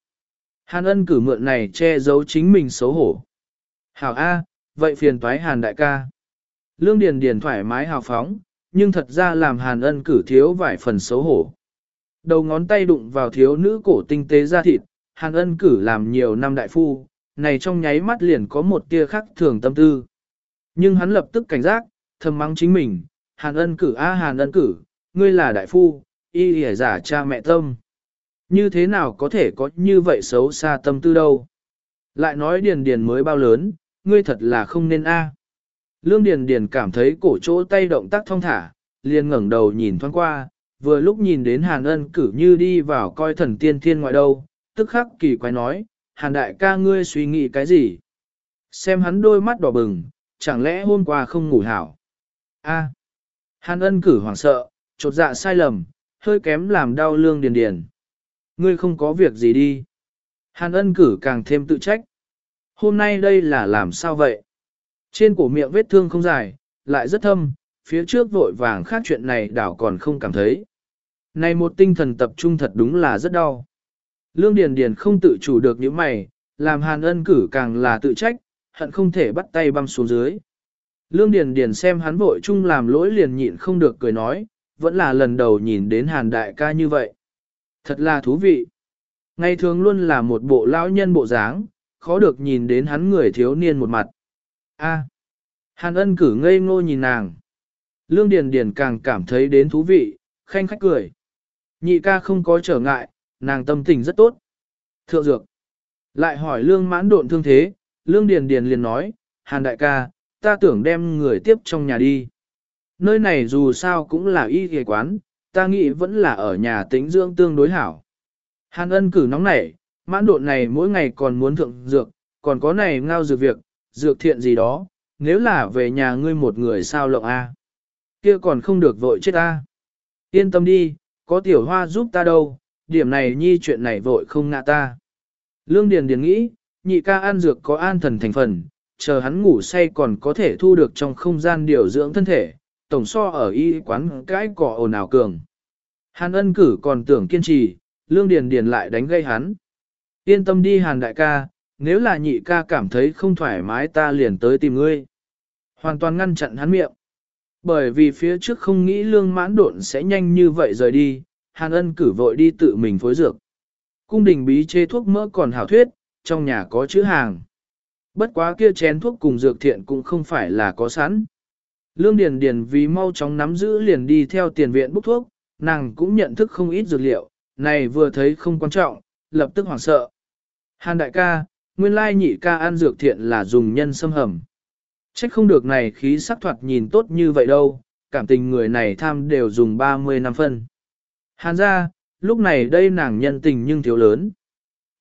Hàn ân cử mượn này che giấu chính mình xấu hổ. Hảo A, vậy phiền toái hàn đại ca. Lương điền điền thoải mái hào phóng, nhưng thật ra làm hàn ân cử thiếu vài phần xấu hổ. Đầu ngón tay đụng vào thiếu nữ cổ tinh tế da thịt, hàn ân cử làm nhiều năm đại phu, này trong nháy mắt liền có một tia khắc thường tâm tư. Nhưng hắn lập tức cảnh giác, thầm mắng chính mình, Hàn ân cử a hàn ân cử, ngươi là đại phu, y hề giả cha mẹ tâm. Như thế nào có thể có như vậy xấu xa tâm tư đâu. Lại nói điền điền mới bao lớn, ngươi thật là không nên a. Lương điền điền cảm thấy cổ chỗ tay động tác thong thả, liền ngẩng đầu nhìn thoáng qua, vừa lúc nhìn đến hàn ân cử như đi vào coi thần tiên thiên ngoại đâu, tức khắc kỳ quái nói, hàn đại ca ngươi suy nghĩ cái gì? Xem hắn đôi mắt đỏ bừng, chẳng lẽ hôm qua không ngủ hảo? A. Hàn ân cử hoảng sợ, chột dạ sai lầm, hơi kém làm đau lương điền điền. Ngươi không có việc gì đi. Hàn ân cử càng thêm tự trách. Hôm nay đây là làm sao vậy? Trên cổ miệng vết thương không dài, lại rất thâm, phía trước vội vàng khác chuyện này đảo còn không cảm thấy. Này một tinh thần tập trung thật đúng là rất đau. Lương Điền Điền không tự chủ được những mày, làm hàn ân cử càng là tự trách, hận không thể bắt tay băm xuống dưới. Lương Điền Điền xem hắn vội chung làm lỗi liền nhịn không được cười nói, vẫn là lần đầu nhìn đến hàn đại ca như vậy. Thật là thú vị. Ngày thường luôn là một bộ lão nhân bộ dáng, khó được nhìn đến hắn người thiếu niên một mặt. A. hàn ân cử ngây ngô nhìn nàng. Lương Điền Điền càng cảm thấy đến thú vị, khanh khách cười. Nhị ca không có trở ngại, nàng tâm tình rất tốt. Thượng dược. Lại hỏi lương mãn độn thương thế, lương điền điền liền nói, hàn đại ca, ta tưởng đem người tiếp trong nhà đi. Nơi này dù sao cũng là y ghề quán, ta nghĩ vẫn là ở nhà tĩnh dưỡng tương đối hảo. Hàn ân cử nóng nảy, mãn độn này mỗi ngày còn muốn thượng dược, còn có này ngao dược việc, dược thiện gì đó, nếu là về nhà ngươi một người sao lộng a kia còn không được vội chết a. Yên tâm đi, có tiểu hoa giúp ta đâu, điểm này nhi chuyện này vội không ngạ ta. Lương Điền Điền nghĩ, nhị ca ăn dược có an thần thành phần, chờ hắn ngủ say còn có thể thu được trong không gian điều dưỡng thân thể, tổng so ở y quán cái cỏ ồn ào cường. Hàn ân cử còn tưởng kiên trì, Lương Điền Điền lại đánh gây hắn. Yên tâm đi Hàn đại ca, nếu là nhị ca cảm thấy không thoải mái ta liền tới tìm ngươi. Hoàn toàn ngăn chặn hắn miệng. Bởi vì phía trước không nghĩ lương mãn độn sẽ nhanh như vậy rời đi, Hàn ân cử vội đi tự mình phối dược. Cung đình bí chê thuốc mỡ còn hảo thuyết, trong nhà có chữ hàng. Bất quá kia chén thuốc cùng dược thiện cũng không phải là có sẵn. Lương Điền Điền vì mau chóng nắm giữ liền đi theo tiền viện bốc thuốc, nàng cũng nhận thức không ít dược liệu, này vừa thấy không quan trọng, lập tức hoảng sợ. Hàn đại ca, nguyên lai nhị ca ăn dược thiện là dùng nhân sâm hầm. Trách không được này khí sắc thoạt nhìn tốt như vậy đâu, cảm tình người này tham đều dùng 30 năm phân. Hàn ra, lúc này đây nàng nhân tình nhưng thiếu lớn.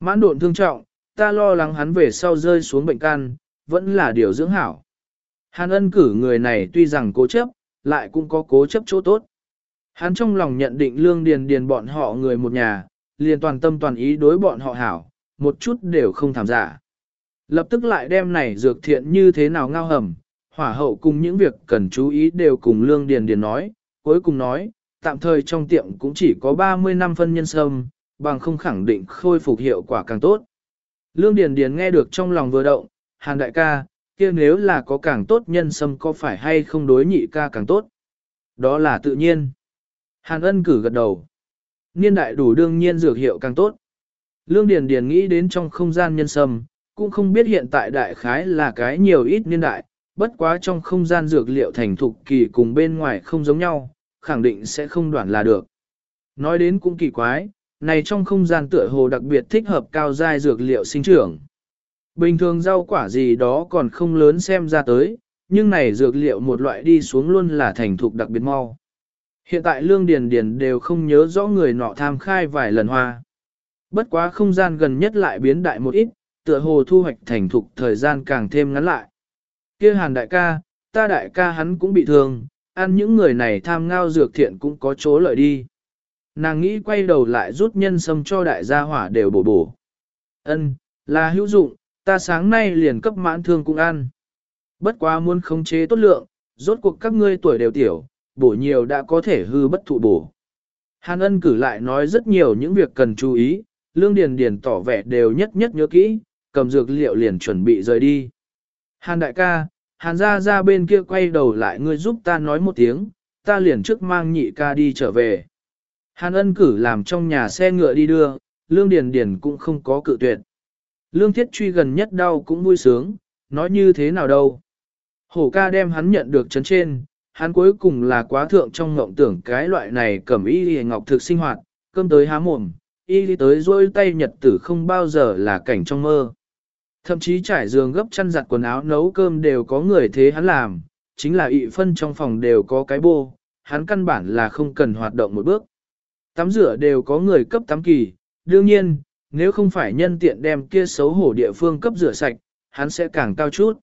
Mãn độn thương trọng, ta lo lắng hắn về sau rơi xuống bệnh can, vẫn là điều dưỡng hảo. Hàn ân cử người này tuy rằng cố chấp, lại cũng có cố chấp chỗ tốt. Hắn trong lòng nhận định lương điền điền bọn họ người một nhà, liền toàn tâm toàn ý đối bọn họ hảo, một chút đều không tham giả. Lập tức lại đem này dược thiện như thế nào ngao hầm, hỏa hậu cùng những việc cần chú ý đều cùng lương điền điền nói, cuối cùng nói, tạm thời trong tiệm cũng chỉ có 30 năm phân nhân sâm, bằng không khẳng định khôi phục hiệu quả càng tốt. Lương Điền Điền nghe được trong lòng vừa động, Hàn đại ca, kia nếu là có càng tốt nhân sâm có phải hay không đối nhị ca càng tốt? Đó là tự nhiên. Hàn ân cử gật đầu. Niên đại đủ đương nhiên dược hiệu càng tốt. Lương Điền Điền nghĩ đến trong không gian nhân sâm, cũng không biết hiện tại đại khái là cái nhiều ít niên đại, bất quá trong không gian dược liệu thành thục kỳ cùng bên ngoài không giống nhau, khẳng định sẽ không đoạn là được. Nói đến cũng kỳ quái, này trong không gian tựa hồ đặc biệt thích hợp cao giai dược liệu sinh trưởng. Bình thường rau quả gì đó còn không lớn xem ra tới, nhưng này dược liệu một loại đi xuống luôn là thành thục đặc biệt mau. Hiện tại lương điền điền đều không nhớ rõ người nọ tham khai vài lần hoa. Bất quá không gian gần nhất lại biến đại một ít, tựa hồ thu hoạch thành thục thời gian càng thêm ngắn lại. kia hàn đại ca, ta đại ca hắn cũng bị thương, ăn những người này tham ngao dược thiện cũng có chỗ lợi đi. Nàng nghĩ quay đầu lại rút nhân sâm cho đại gia hỏa đều bổ bổ. Ân, là hữu dụng, ta sáng nay liền cấp mãn thương cũng ăn. Bất quá muốn khống chế tốt lượng, rốt cuộc các ngươi tuổi đều tiểu, bổ nhiều đã có thể hư bất thụ bổ. Hàn ân cử lại nói rất nhiều những việc cần chú ý, lương điền điền tỏ vẻ đều nhất nhất nhớ kỹ, cầm dược liệu liền chuẩn bị rời đi. Hàn đại ca, hàn Gia Gia bên kia quay đầu lại ngươi giúp ta nói một tiếng, ta liền trước mang nhị ca đi trở về. Hàn ân cử làm trong nhà xe ngựa đi đưa, lương điền điền cũng không có cự tuyệt. Lương thiết truy gần nhất đau cũng vui sướng, nói như thế nào đâu. Hổ ca đem hắn nhận được chấn trên, hắn cuối cùng là quá thượng trong ngộng tưởng cái loại này cầm y hề ngọc thực sinh hoạt, cơm tới há mồm, y tới rôi tay nhật tử không bao giờ là cảnh trong mơ. Thậm chí trải giường gấp chăn giặt quần áo nấu cơm đều có người thế hắn làm, chính là ị phân trong phòng đều có cái bô, hắn căn bản là không cần hoạt động một bước. Tắm rửa đều có người cấp tắm kỳ, đương nhiên, nếu không phải nhân tiện đem kia xấu hổ địa phương cấp rửa sạch, hắn sẽ càng cao chút.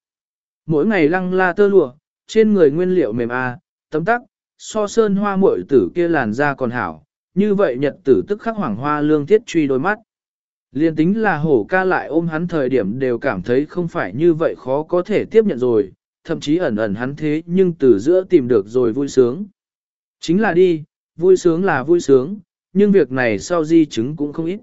Mỗi ngày lăng la tơ lụa, trên người nguyên liệu mềm a, à, tấm tắc, so sơn hoa muội tử kia làn da còn hảo, như vậy nhật tử tức khắc hoàng hoa lương thiết truy đôi mắt. Liên tính là hổ ca lại ôm hắn thời điểm đều cảm thấy không phải như vậy khó có thể tiếp nhận rồi, thậm chí ẩn ẩn hắn thế nhưng từ giữa tìm được rồi vui sướng. Chính là đi, vui sướng là vui sướng, nhưng việc này sau di chứng cũng không ít.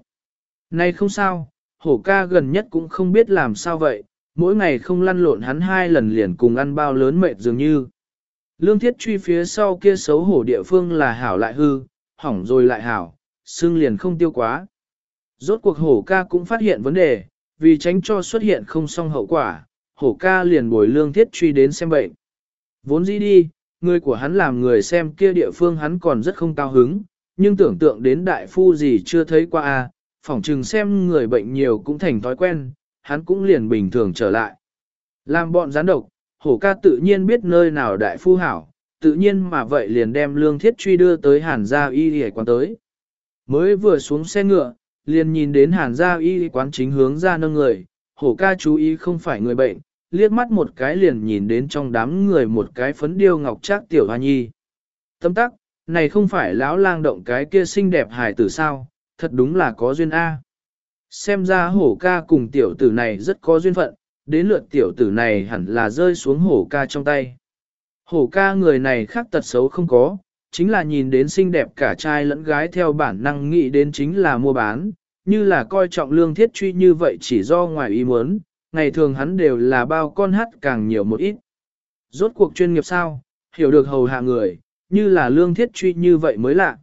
nay không sao, hổ ca gần nhất cũng không biết làm sao vậy, mỗi ngày không lăn lộn hắn hai lần liền cùng ăn bao lớn mệt dường như. Lương thiết truy phía sau kia xấu hổ địa phương là hảo lại hư, hỏng rồi lại hảo, xương liền không tiêu quá. Rốt cuộc hổ ca cũng phát hiện vấn đề, vì tránh cho xuất hiện không xong hậu quả, hổ ca liền bồi lương thiết truy đến xem bệnh. Vốn dĩ đi, người của hắn làm người xem kia địa phương hắn còn rất không cao hứng, nhưng tưởng tượng đến đại phu gì chưa thấy qua a, phỏng chừng xem người bệnh nhiều cũng thành thói quen, hắn cũng liền bình thường trở lại. Làm bọn gián độc, hổ ca tự nhiên biết nơi nào đại phu hảo, tự nhiên mà vậy liền đem lương thiết truy đưa tới hàn gia y y quán tới. Mới vừa xuống xe ngựa, liền nhìn đến hàn gia y quán chính hướng ra nâng người, hổ ca chú ý không phải người bệnh, liếc mắt một cái liền nhìn đến trong đám người một cái phấn điêu ngọc trác tiểu hoa nhi. Tâm tắc, này không phải lão lang động cái kia xinh đẹp hài tử sao, thật đúng là có duyên A. Xem ra hổ ca cùng tiểu tử này rất có duyên phận, đến lượt tiểu tử này hẳn là rơi xuống hổ ca trong tay. Hổ ca người này khác tật xấu không có, chính là nhìn đến xinh đẹp cả trai lẫn gái theo bản năng nghĩ đến chính là mua bán, như là coi trọng lương thiết truy như vậy chỉ do ngoài ý muốn, ngày thường hắn đều là bao con hát càng nhiều một ít. Rốt cuộc chuyên nghiệp sao, hiểu được hầu hạ người, như là lương thiết truy như vậy mới lạ.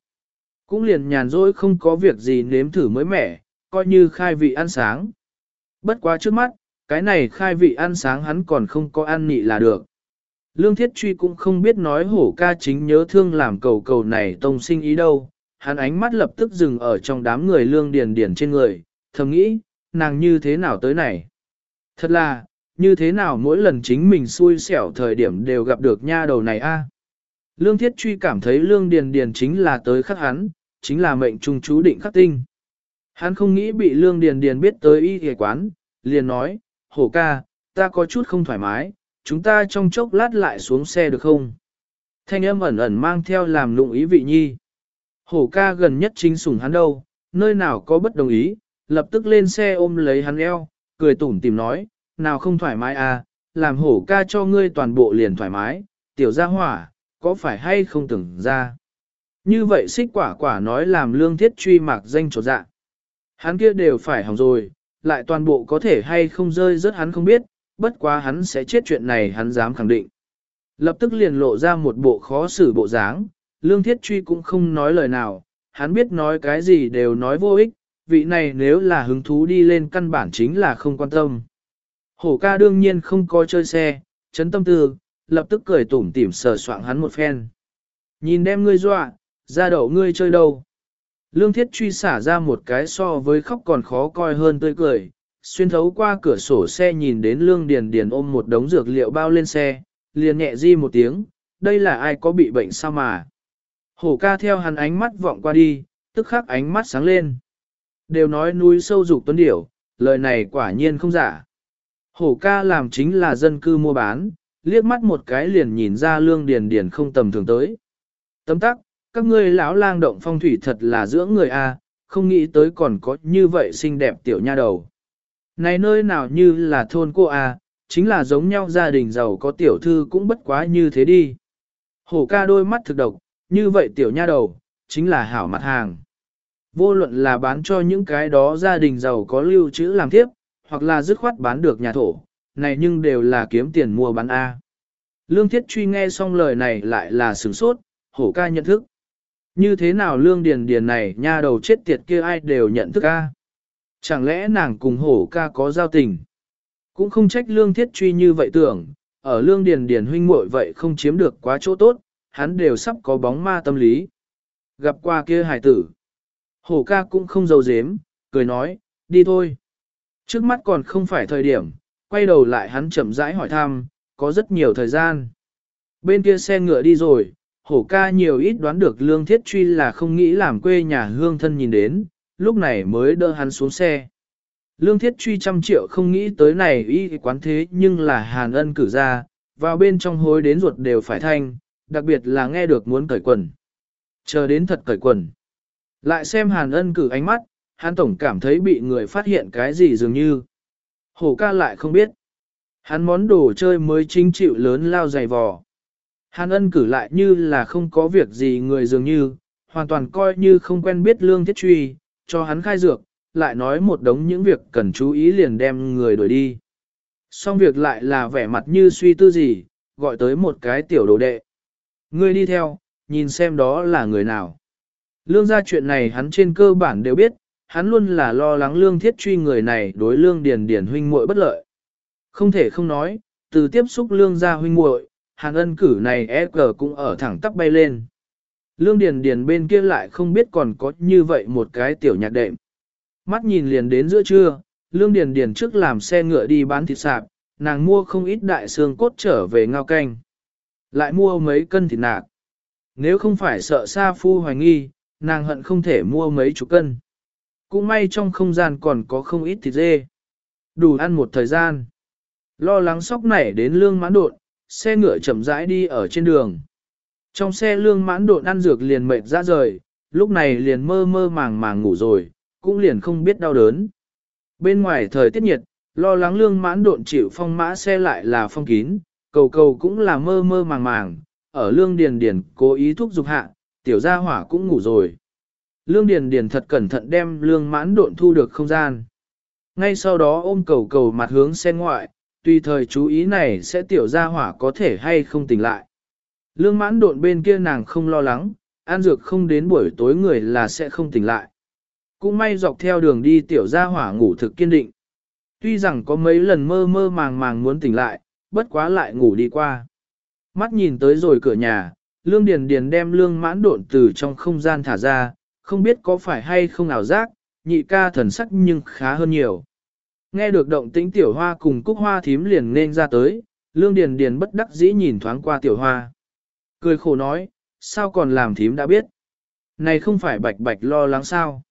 Cũng liền nhàn rỗi không có việc gì nếm thử mới mẻ, coi như khai vị ăn sáng. Bất quá trước mắt, cái này khai vị ăn sáng hắn còn không có ăn nị là được. Lương Thiết Truy cũng không biết nói hổ ca chính nhớ thương làm cầu cầu này tông sinh ý đâu, hắn ánh mắt lập tức dừng ở trong đám người lương điền điền trên người, thầm nghĩ, nàng như thế nào tới này. Thật là, như thế nào mỗi lần chính mình xui xẻo thời điểm đều gặp được nha đầu này a. Lương Thiết Truy cảm thấy lương điền điền chính là tới khắc hắn, chính là mệnh trung chú định khắc tinh. Hắn không nghĩ bị lương điền điền biết tới y ghề quán, liền nói, hổ ca, ta có chút không thoải mái, chúng ta trong chốc lát lại xuống xe được không? Thanh âm ẩn ẩn mang theo làm lụng ý vị nhi. Hổ ca gần nhất chính sủng hắn đâu, nơi nào có bất đồng ý, lập tức lên xe ôm lấy hắn eo, cười tủm tìm nói, nào không thoải mái à, làm hổ ca cho ngươi toàn bộ liền thoải mái, tiểu gia hỏa, có phải hay không tưởng ra. Như vậy xích quả quả nói làm lương thiết truy mạc danh trột dạ. Hắn kia đều phải hỏng rồi, lại toàn bộ có thể hay không rơi rớt hắn không biết, bất quá hắn sẽ chết chuyện này hắn dám khẳng định. Lập tức liền lộ ra một bộ khó xử bộ dáng, lương thiết truy cũng không nói lời nào, hắn biết nói cái gì đều nói vô ích, vị này nếu là hứng thú đi lên căn bản chính là không quan tâm. Hổ ca đương nhiên không coi chơi xe, chấn tâm tư, lập tức cười tủm tỉm sờ soạng hắn một phen. Nhìn đem ngươi dọa, ra đậu ngươi chơi đâu. Lương thiết truy xả ra một cái so với khóc còn khó coi hơn tươi cười, xuyên thấu qua cửa sổ xe nhìn đến lương điền điền ôm một đống dược liệu bao lên xe, liền nhẹ di một tiếng, đây là ai có bị bệnh sao mà. Hổ ca theo hắn ánh mắt vọng qua đi, tức khắc ánh mắt sáng lên. Đều nói núi sâu dục tuấn điểu, lời này quả nhiên không giả. Hổ ca làm chính là dân cư mua bán, liếc mắt một cái liền nhìn ra lương điền điền không tầm thường tới. Tấm tắc, các ngươi lão lang động phong thủy thật là dưỡng người a, không nghĩ tới còn có như vậy xinh đẹp tiểu nha đầu. Này nơi nào như là thôn cô a, chính là giống nhau gia đình giàu có tiểu thư cũng bất quá như thế đi. Hổ ca đôi mắt thực độc, như vậy tiểu nha đầu, chính là hảo mặt hàng. Vô luận là bán cho những cái đó gia đình giàu có lưu trữ làm tiếp, hoặc là dứt khoát bán được nhà thổ, này nhưng đều là kiếm tiền mua bán A. Lương Thiết Truy nghe xong lời này lại là sửng sốt, hổ ca nhận thức. Như thế nào lương điền điền này nha đầu chết tiệt kia ai đều nhận thức A. Chẳng lẽ nàng cùng hổ ca có giao tình? Cũng không trách lương thiết truy như vậy tưởng, ở lương điền điền huynh muội vậy không chiếm được quá chỗ tốt, hắn đều sắp có bóng ma tâm lý. Gặp qua kia hải tử. Hổ ca cũng không giấu giếm, cười nói, đi thôi. Trước mắt còn không phải thời điểm, quay đầu lại hắn chậm rãi hỏi thăm, có rất nhiều thời gian. Bên kia xe ngựa đi rồi, hổ ca nhiều ít đoán được lương thiết truy là không nghĩ làm quê nhà hương thân nhìn đến, lúc này mới đỡ hắn xuống xe. Lương thiết truy trăm triệu không nghĩ tới này y quán thế nhưng là hàn ân cử ra, vào bên trong hối đến ruột đều phải thanh, đặc biệt là nghe được muốn cởi quần. Chờ đến thật cởi quần. Lại xem hàn ân cử ánh mắt, hắn tổng cảm thấy bị người phát hiện cái gì dường như. Hổ ca lại không biết. Hắn món đồ chơi mới chính chịu lớn lao dày vò. Hàn ân cử lại như là không có việc gì người dường như, hoàn toàn coi như không quen biết lương thiết truy, cho hắn khai dược, lại nói một đống những việc cần chú ý liền đem người đuổi đi. Xong việc lại là vẻ mặt như suy tư gì, gọi tới một cái tiểu đồ đệ. Ngươi đi theo, nhìn xem đó là người nào. Lương ra chuyện này hắn trên cơ bản đều biết, hắn luôn là lo lắng lương thiết truy người này đối lương điền điền huynh muội bất lợi. Không thể không nói, từ tiếp xúc lương gia huynh muội, hàng ân cử này e cờ cũng ở thẳng tắp bay lên. Lương điền điền bên kia lại không biết còn có như vậy một cái tiểu nhạc đệm. Mắt nhìn liền đến giữa trưa, lương điền điền trước làm xe ngựa đi bán thịt sạp, nàng mua không ít đại xương cốt trở về ngao canh. Lại mua mấy cân thịt nạc. Nếu không phải sợ Sa Phu hoài nghi, nàng hận không thể mua mấy chục cân. Cũng may trong không gian còn có không ít thịt dê. Đủ ăn một thời gian. Lo lắng sóc nảy đến lương mãn đột, xe ngựa chậm rãi đi ở trên đường. Trong xe lương mãn độn ăn dược liền mệt ra rời, lúc này liền mơ mơ màng màng ngủ rồi, cũng liền không biết đau đớn. Bên ngoài thời tiết nhiệt, lo lắng lương mãn độn chịu phong mã xe lại là phong kín, cầu cầu cũng là mơ mơ màng màng, ở lương điền điền cố ý thúc giục hạ, tiểu gia hỏa cũng ngủ rồi. Lương điền điền thật cẩn thận đem lương mãn độn thu được không gian. Ngay sau đó ôm cầu cầu mặt hướng xe ngoại, tùy thời chú ý này sẽ tiểu ra hỏa có thể hay không tỉnh lại. Lương mãn độn bên kia nàng không lo lắng, an dược không đến buổi tối người là sẽ không tỉnh lại. Cũng may dọc theo đường đi tiểu ra hỏa ngủ thực kiên định. Tuy rằng có mấy lần mơ mơ màng màng muốn tỉnh lại, bất quá lại ngủ đi qua. Mắt nhìn tới rồi cửa nhà, Lương Điền Điền đem lương mãn độn từ trong không gian thả ra, không biết có phải hay không ảo giác, nhị ca thần sắc nhưng khá hơn nhiều. Nghe được động tĩnh tiểu hoa cùng cúc hoa thím liền nên ra tới, Lương Điền Điền bất đắc dĩ nhìn thoáng qua tiểu hoa. Cười khổ nói, sao còn làm thím đã biết. Này không phải bạch bạch lo lắng sao.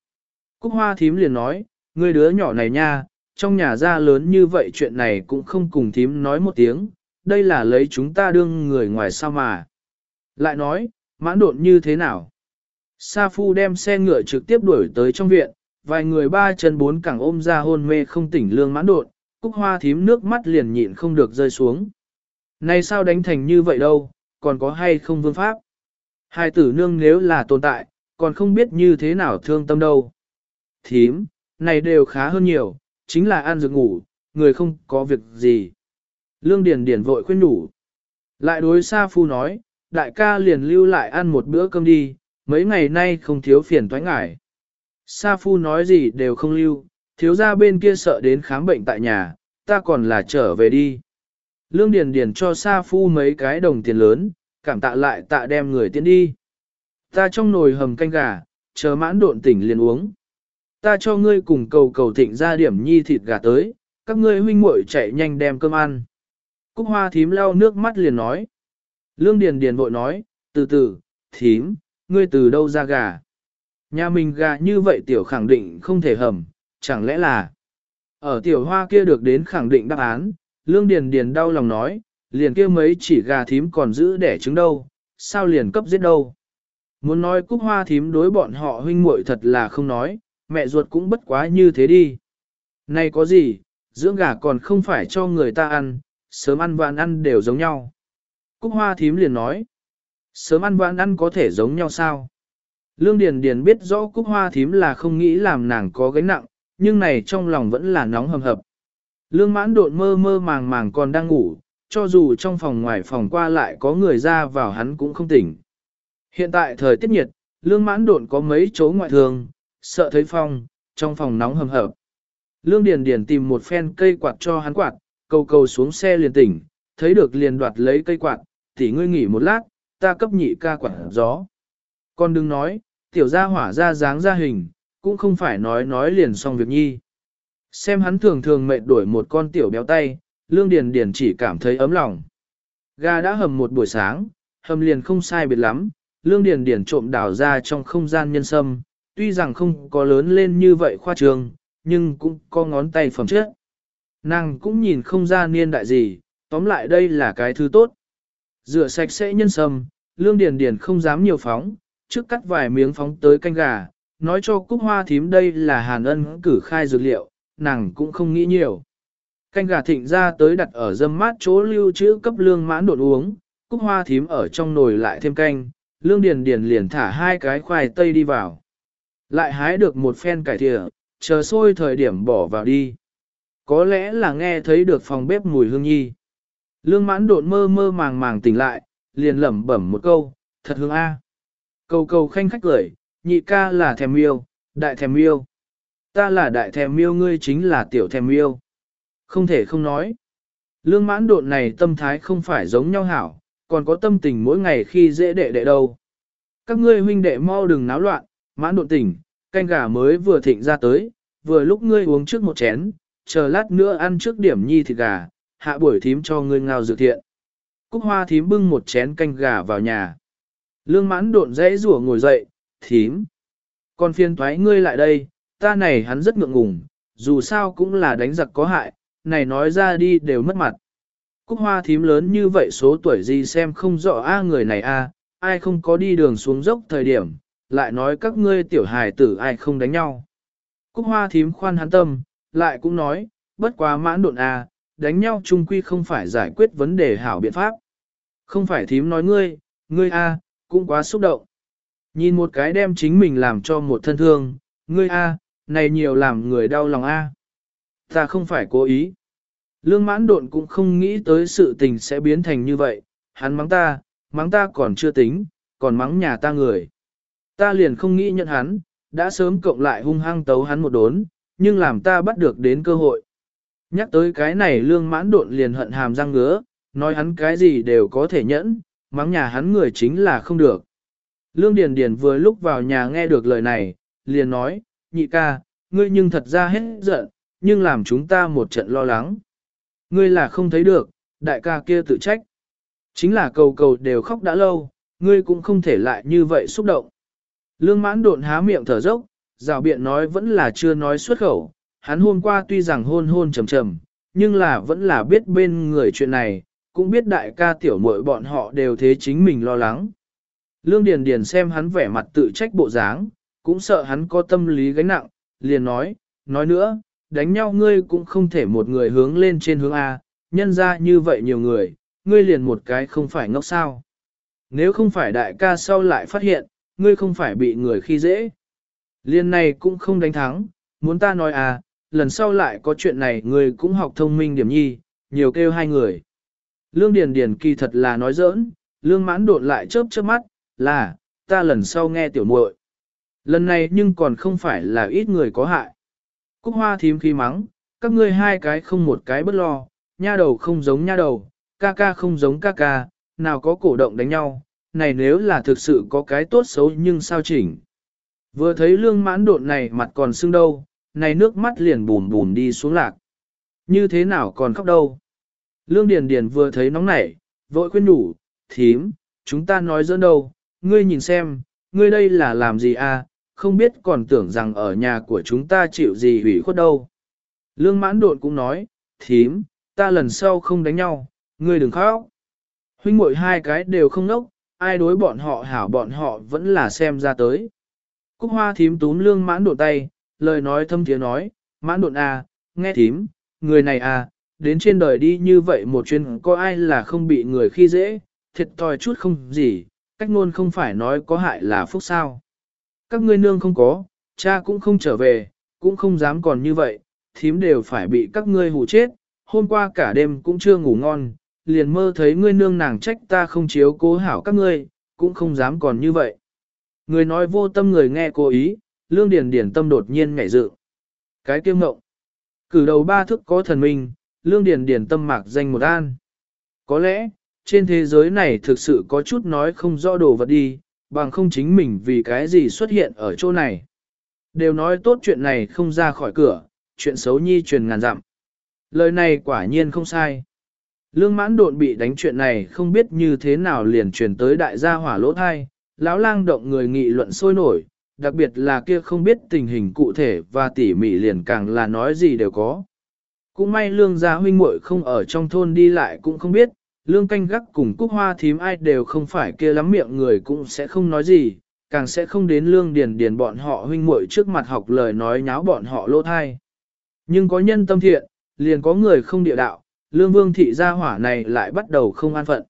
Cúc hoa thím liền nói, người đứa nhỏ này nha, trong nhà gia lớn như vậy chuyện này cũng không cùng thím nói một tiếng, đây là lấy chúng ta đương người ngoài sao mà. Lại nói, mãn độn như thế nào? Sa Phu đem xe ngựa trực tiếp đuổi tới trong viện, vài người ba chân bốn cẳng ôm ra hôn mê không tỉnh lương mãn đột cúc hoa thím nước mắt liền nhịn không được rơi xuống. Này sao đánh thành như vậy đâu, còn có hay không vương pháp? Hai tử nương nếu là tồn tại, còn không biết như thế nào thương tâm đâu. Thím, này đều khá hơn nhiều, chính là ăn dược ngủ, người không có việc gì. Lương Điền Điền vội khuyên nhủ. Lại đối Sa Phu nói, đại ca liền lưu lại ăn một bữa cơm đi, mấy ngày nay không thiếu phiền toái ngại. Sa Phu nói gì đều không lưu, thiếu gia bên kia sợ đến khám bệnh tại nhà, ta còn là trở về đi. Lương Điền Điền cho Sa Phu mấy cái đồng tiền lớn, cảm tạ lại tạ đem người tiến đi. Ta trong nồi hầm canh gà, chờ mãn độn tỉnh liền uống ta cho ngươi cùng cầu cầu thịnh ra điểm nhi thịt gà tới, các ngươi huynh muội chạy nhanh đem cơm ăn. Cúc hoa thím lau nước mắt liền nói. Lương Điền Điền vội nói, từ từ, thím, ngươi từ đâu ra gà? Nhà mình gà như vậy tiểu khẳng định không thể hầm, chẳng lẽ là... Ở tiểu hoa kia được đến khẳng định đáp án, Lương Điền Điền đau lòng nói, liền kia mấy chỉ gà thím còn giữ đẻ trứng đâu, sao liền cấp giết đâu. Muốn nói cúc hoa thím đối bọn họ huynh muội thật là không nói, mẹ ruột cũng bất quá như thế đi. Này có gì, dưỡng gà còn không phải cho người ta ăn, sớm ăn vạn ăn đều giống nhau. Cúc hoa thím liền nói, sớm ăn vạn ăn có thể giống nhau sao? Lương Điền Điền biết rõ cúc hoa thím là không nghĩ làm nàng có gánh nặng, nhưng này trong lòng vẫn là nóng hầm hập. Lương mãn độn mơ mơ màng màng còn đang ngủ, cho dù trong phòng ngoài phòng qua lại có người ra vào hắn cũng không tỉnh. Hiện tại thời tiết nhiệt, lương mãn độn có mấy chỗ ngoại thường, sợ thấy phong, trong phòng nóng hầm hập. Lương Điền Điền tìm một phen cây quạt cho hắn quạt, cầu cầu xuống xe liền tỉnh, thấy được liền đoạt lấy cây quạt, tỷ ngươi nghỉ một lát, ta cấp nhị ca quạt gió. Con đừng nói, tiểu gia hỏa ra dáng ra hình, cũng không phải nói nói liền xong việc nhi. Xem hắn thường thường mệt đổi một con tiểu béo tay, lương điền điền chỉ cảm thấy ấm lòng. Gà đã hầm một buổi sáng, hầm liền không sai biệt lắm, lương điền điền trộm đào ra trong không gian nhân sâm, tuy rằng không có lớn lên như vậy khoa trương, nhưng cũng có ngón tay phẩm chất. Nàng cũng nhìn không ra niên đại gì, tóm lại đây là cái thứ tốt. Rửa sạch sẽ nhân sâm, lương điền điền không dám nhiều phóng, trước cắt vài miếng phóng tới canh gà, nói cho cúc hoa thím đây là hàn ân cử khai dược liệu, nàng cũng không nghĩ nhiều. Canh gà thịnh ra tới đặt ở dâm mát chỗ lưu trữ cấp lương mãn đột uống, cúc hoa thím ở trong nồi lại thêm canh, lương điền điền liền thả hai cái khoai tây đi vào. Lại hái được một phen cải thịa, chờ sôi thời điểm bỏ vào đi. Có lẽ là nghe thấy được phòng bếp mùi hương nhi. Lương mãn đột mơ mơ màng màng tỉnh lại, liền lẩm bẩm một câu, thật hương a. Cầu cầu khanh khách cười, nhị ca là thèm yêu, đại thèm yêu. Ta là đại thèm yêu ngươi chính là tiểu thèm yêu. Không thể không nói. Lương mãn độn này tâm thái không phải giống nhau hảo, còn có tâm tình mỗi ngày khi dễ đệ đệ đâu. Các ngươi huynh đệ mau đừng náo loạn, mãn độn tỉnh, canh gà mới vừa thịnh ra tới, vừa lúc ngươi uống trước một chén, chờ lát nữa ăn trước điểm nhi thịt gà, hạ buổi thím cho ngươi ngao dự thiện. Cúc hoa thím bưng một chén canh gà vào nhà. Lương mãn độn dễ rủa ngồi dậy, thím. con phiên thoái ngươi lại đây, ta này hắn rất ngượng ngùng, dù sao cũng là đánh giặc có hại, này nói ra đi đều mất mặt. Cúc hoa thím lớn như vậy số tuổi gì xem không rõ a người này a, ai không có đi đường xuống dốc thời điểm, lại nói các ngươi tiểu hài tử ai không đánh nhau. Cúc hoa thím khoan hắn tâm, lại cũng nói, bất quá mãn độn a, đánh nhau chung quy không phải giải quyết vấn đề hảo biện pháp. Không phải thím nói ngươi, ngươi a, cũng quá xúc động. Nhìn một cái đem chính mình làm cho một thân thương, ngươi a, này nhiều làm người đau lòng a. Ta không phải cố ý. Lương mãn độn cũng không nghĩ tới sự tình sẽ biến thành như vậy, hắn mắng ta, mắng ta còn chưa tính, còn mắng nhà ta người. Ta liền không nghĩ nhận hắn, đã sớm cộng lại hung hăng tấu hắn một đốn, nhưng làm ta bắt được đến cơ hội. Nhắc tới cái này lương mãn độn liền hận hàm răng ngứa, nói hắn cái gì đều có thể nhẫn, mắng nhà hắn người chính là không được. Lương Điền Điền vừa lúc vào nhà nghe được lời này, liền nói, nhị ca, ngươi nhưng thật ra hết giận, nhưng làm chúng ta một trận lo lắng. Ngươi là không thấy được, đại ca kia tự trách. Chính là cầu cầu đều khóc đã lâu, ngươi cũng không thể lại như vậy xúc động. Lương mãn độn há miệng thở dốc, rào biện nói vẫn là chưa nói xuất khẩu, hắn hôm qua tuy rằng hôn hôn trầm trầm, nhưng là vẫn là biết bên người chuyện này, cũng biết đại ca tiểu muội bọn họ đều thế chính mình lo lắng. Lương Điền Điền xem hắn vẻ mặt tự trách bộ dáng, cũng sợ hắn có tâm lý gánh nặng, liền nói, nói nữa, đánh nhau ngươi cũng không thể một người hướng lên trên hướng A, nhân ra như vậy nhiều người, ngươi liền một cái không phải ngốc sao. Nếu không phải đại ca sau lại phát hiện, ngươi không phải bị người khi dễ. Liên này cũng không đánh thắng, muốn ta nói à, lần sau lại có chuyện này ngươi cũng học thông minh điểm nhi, nhiều kêu hai người. Lương Điền Điền kỳ thật là nói giỡn, lương mãn đột lại chớp chớp mắt, là, ta lần sau nghe tiểu muội. Lần này nhưng còn không phải là ít người có hại. Cúc hoa thím khi mắng, các ngươi hai cái không một cái bất lo, nha đầu không giống nha đầu, ca ca không giống ca ca, nào có cổ động đánh nhau, này nếu là thực sự có cái tốt xấu nhưng sao chỉnh. Vừa thấy lương mãn độn này mặt còn sưng đâu, này nước mắt liền bùn bùn đi xuống lạc. Như thế nào còn khóc đâu. Lương Điền Điền vừa thấy nóng nảy, vội khuyên nhủ, thím, chúng ta nói dỡ đâu, ngươi nhìn xem, ngươi đây là làm gì à, không biết còn tưởng rằng ở nhà của chúng ta chịu gì hủy khuất đâu. Lương mãn độn cũng nói, thím, ta lần sau không đánh nhau, ngươi đừng khóc. Huynh muội hai cái đều không nốc, ai đối bọn họ hảo bọn họ vẫn là xem ra tới. Cúc hoa thím túm lương mãn độn tay, lời nói thâm thiế nói, mãn độn à, nghe thím, người này à, đến trên đời đi như vậy một chuyến có ai là không bị người khi dễ, thiệt thòi chút không gì, cách ngôn không phải nói có hại là phúc sao. Các ngươi nương không có, cha cũng không trở về, cũng không dám còn như vậy, thím đều phải bị các ngươi hù chết, hôm qua cả đêm cũng chưa ngủ ngon, liền mơ thấy ngươi nương nàng trách ta không chiếu cố hảo các ngươi, cũng không dám còn như vậy. Người nói vô tâm người nghe cố ý, lương điền điền tâm đột nhiên ngảy dự. Cái kiêu ngộng. Cử đầu ba thức có thần minh, lương điền điền tâm mạc danh một an. Có lẽ, trên thế giới này thực sự có chút nói không rõ đồ vật đi, bằng không chính mình vì cái gì xuất hiện ở chỗ này. Đều nói tốt chuyện này không ra khỏi cửa, chuyện xấu nhi truyền ngàn dặm. Lời này quả nhiên không sai. Lương mãn độn bị đánh chuyện này không biết như thế nào liền truyền tới đại gia hỏa lỗ thai, lão lang động người nghị luận sôi nổi, đặc biệt là kia không biết tình hình cụ thể và tỉ mỉ liền càng là nói gì đều có. Cũng may lương gia huynh muội không ở trong thôn đi lại cũng không biết, lương canh gác cùng cúc hoa thím ai đều không phải kia lắm miệng người cũng sẽ không nói gì, càng sẽ không đến lương điền điền bọn họ huynh muội trước mặt học lời nói nháo bọn họ lỗ thai. Nhưng có nhân tâm thiện, liền có người không địa đạo, lương vương thị gia hỏa này lại bắt đầu không an phận.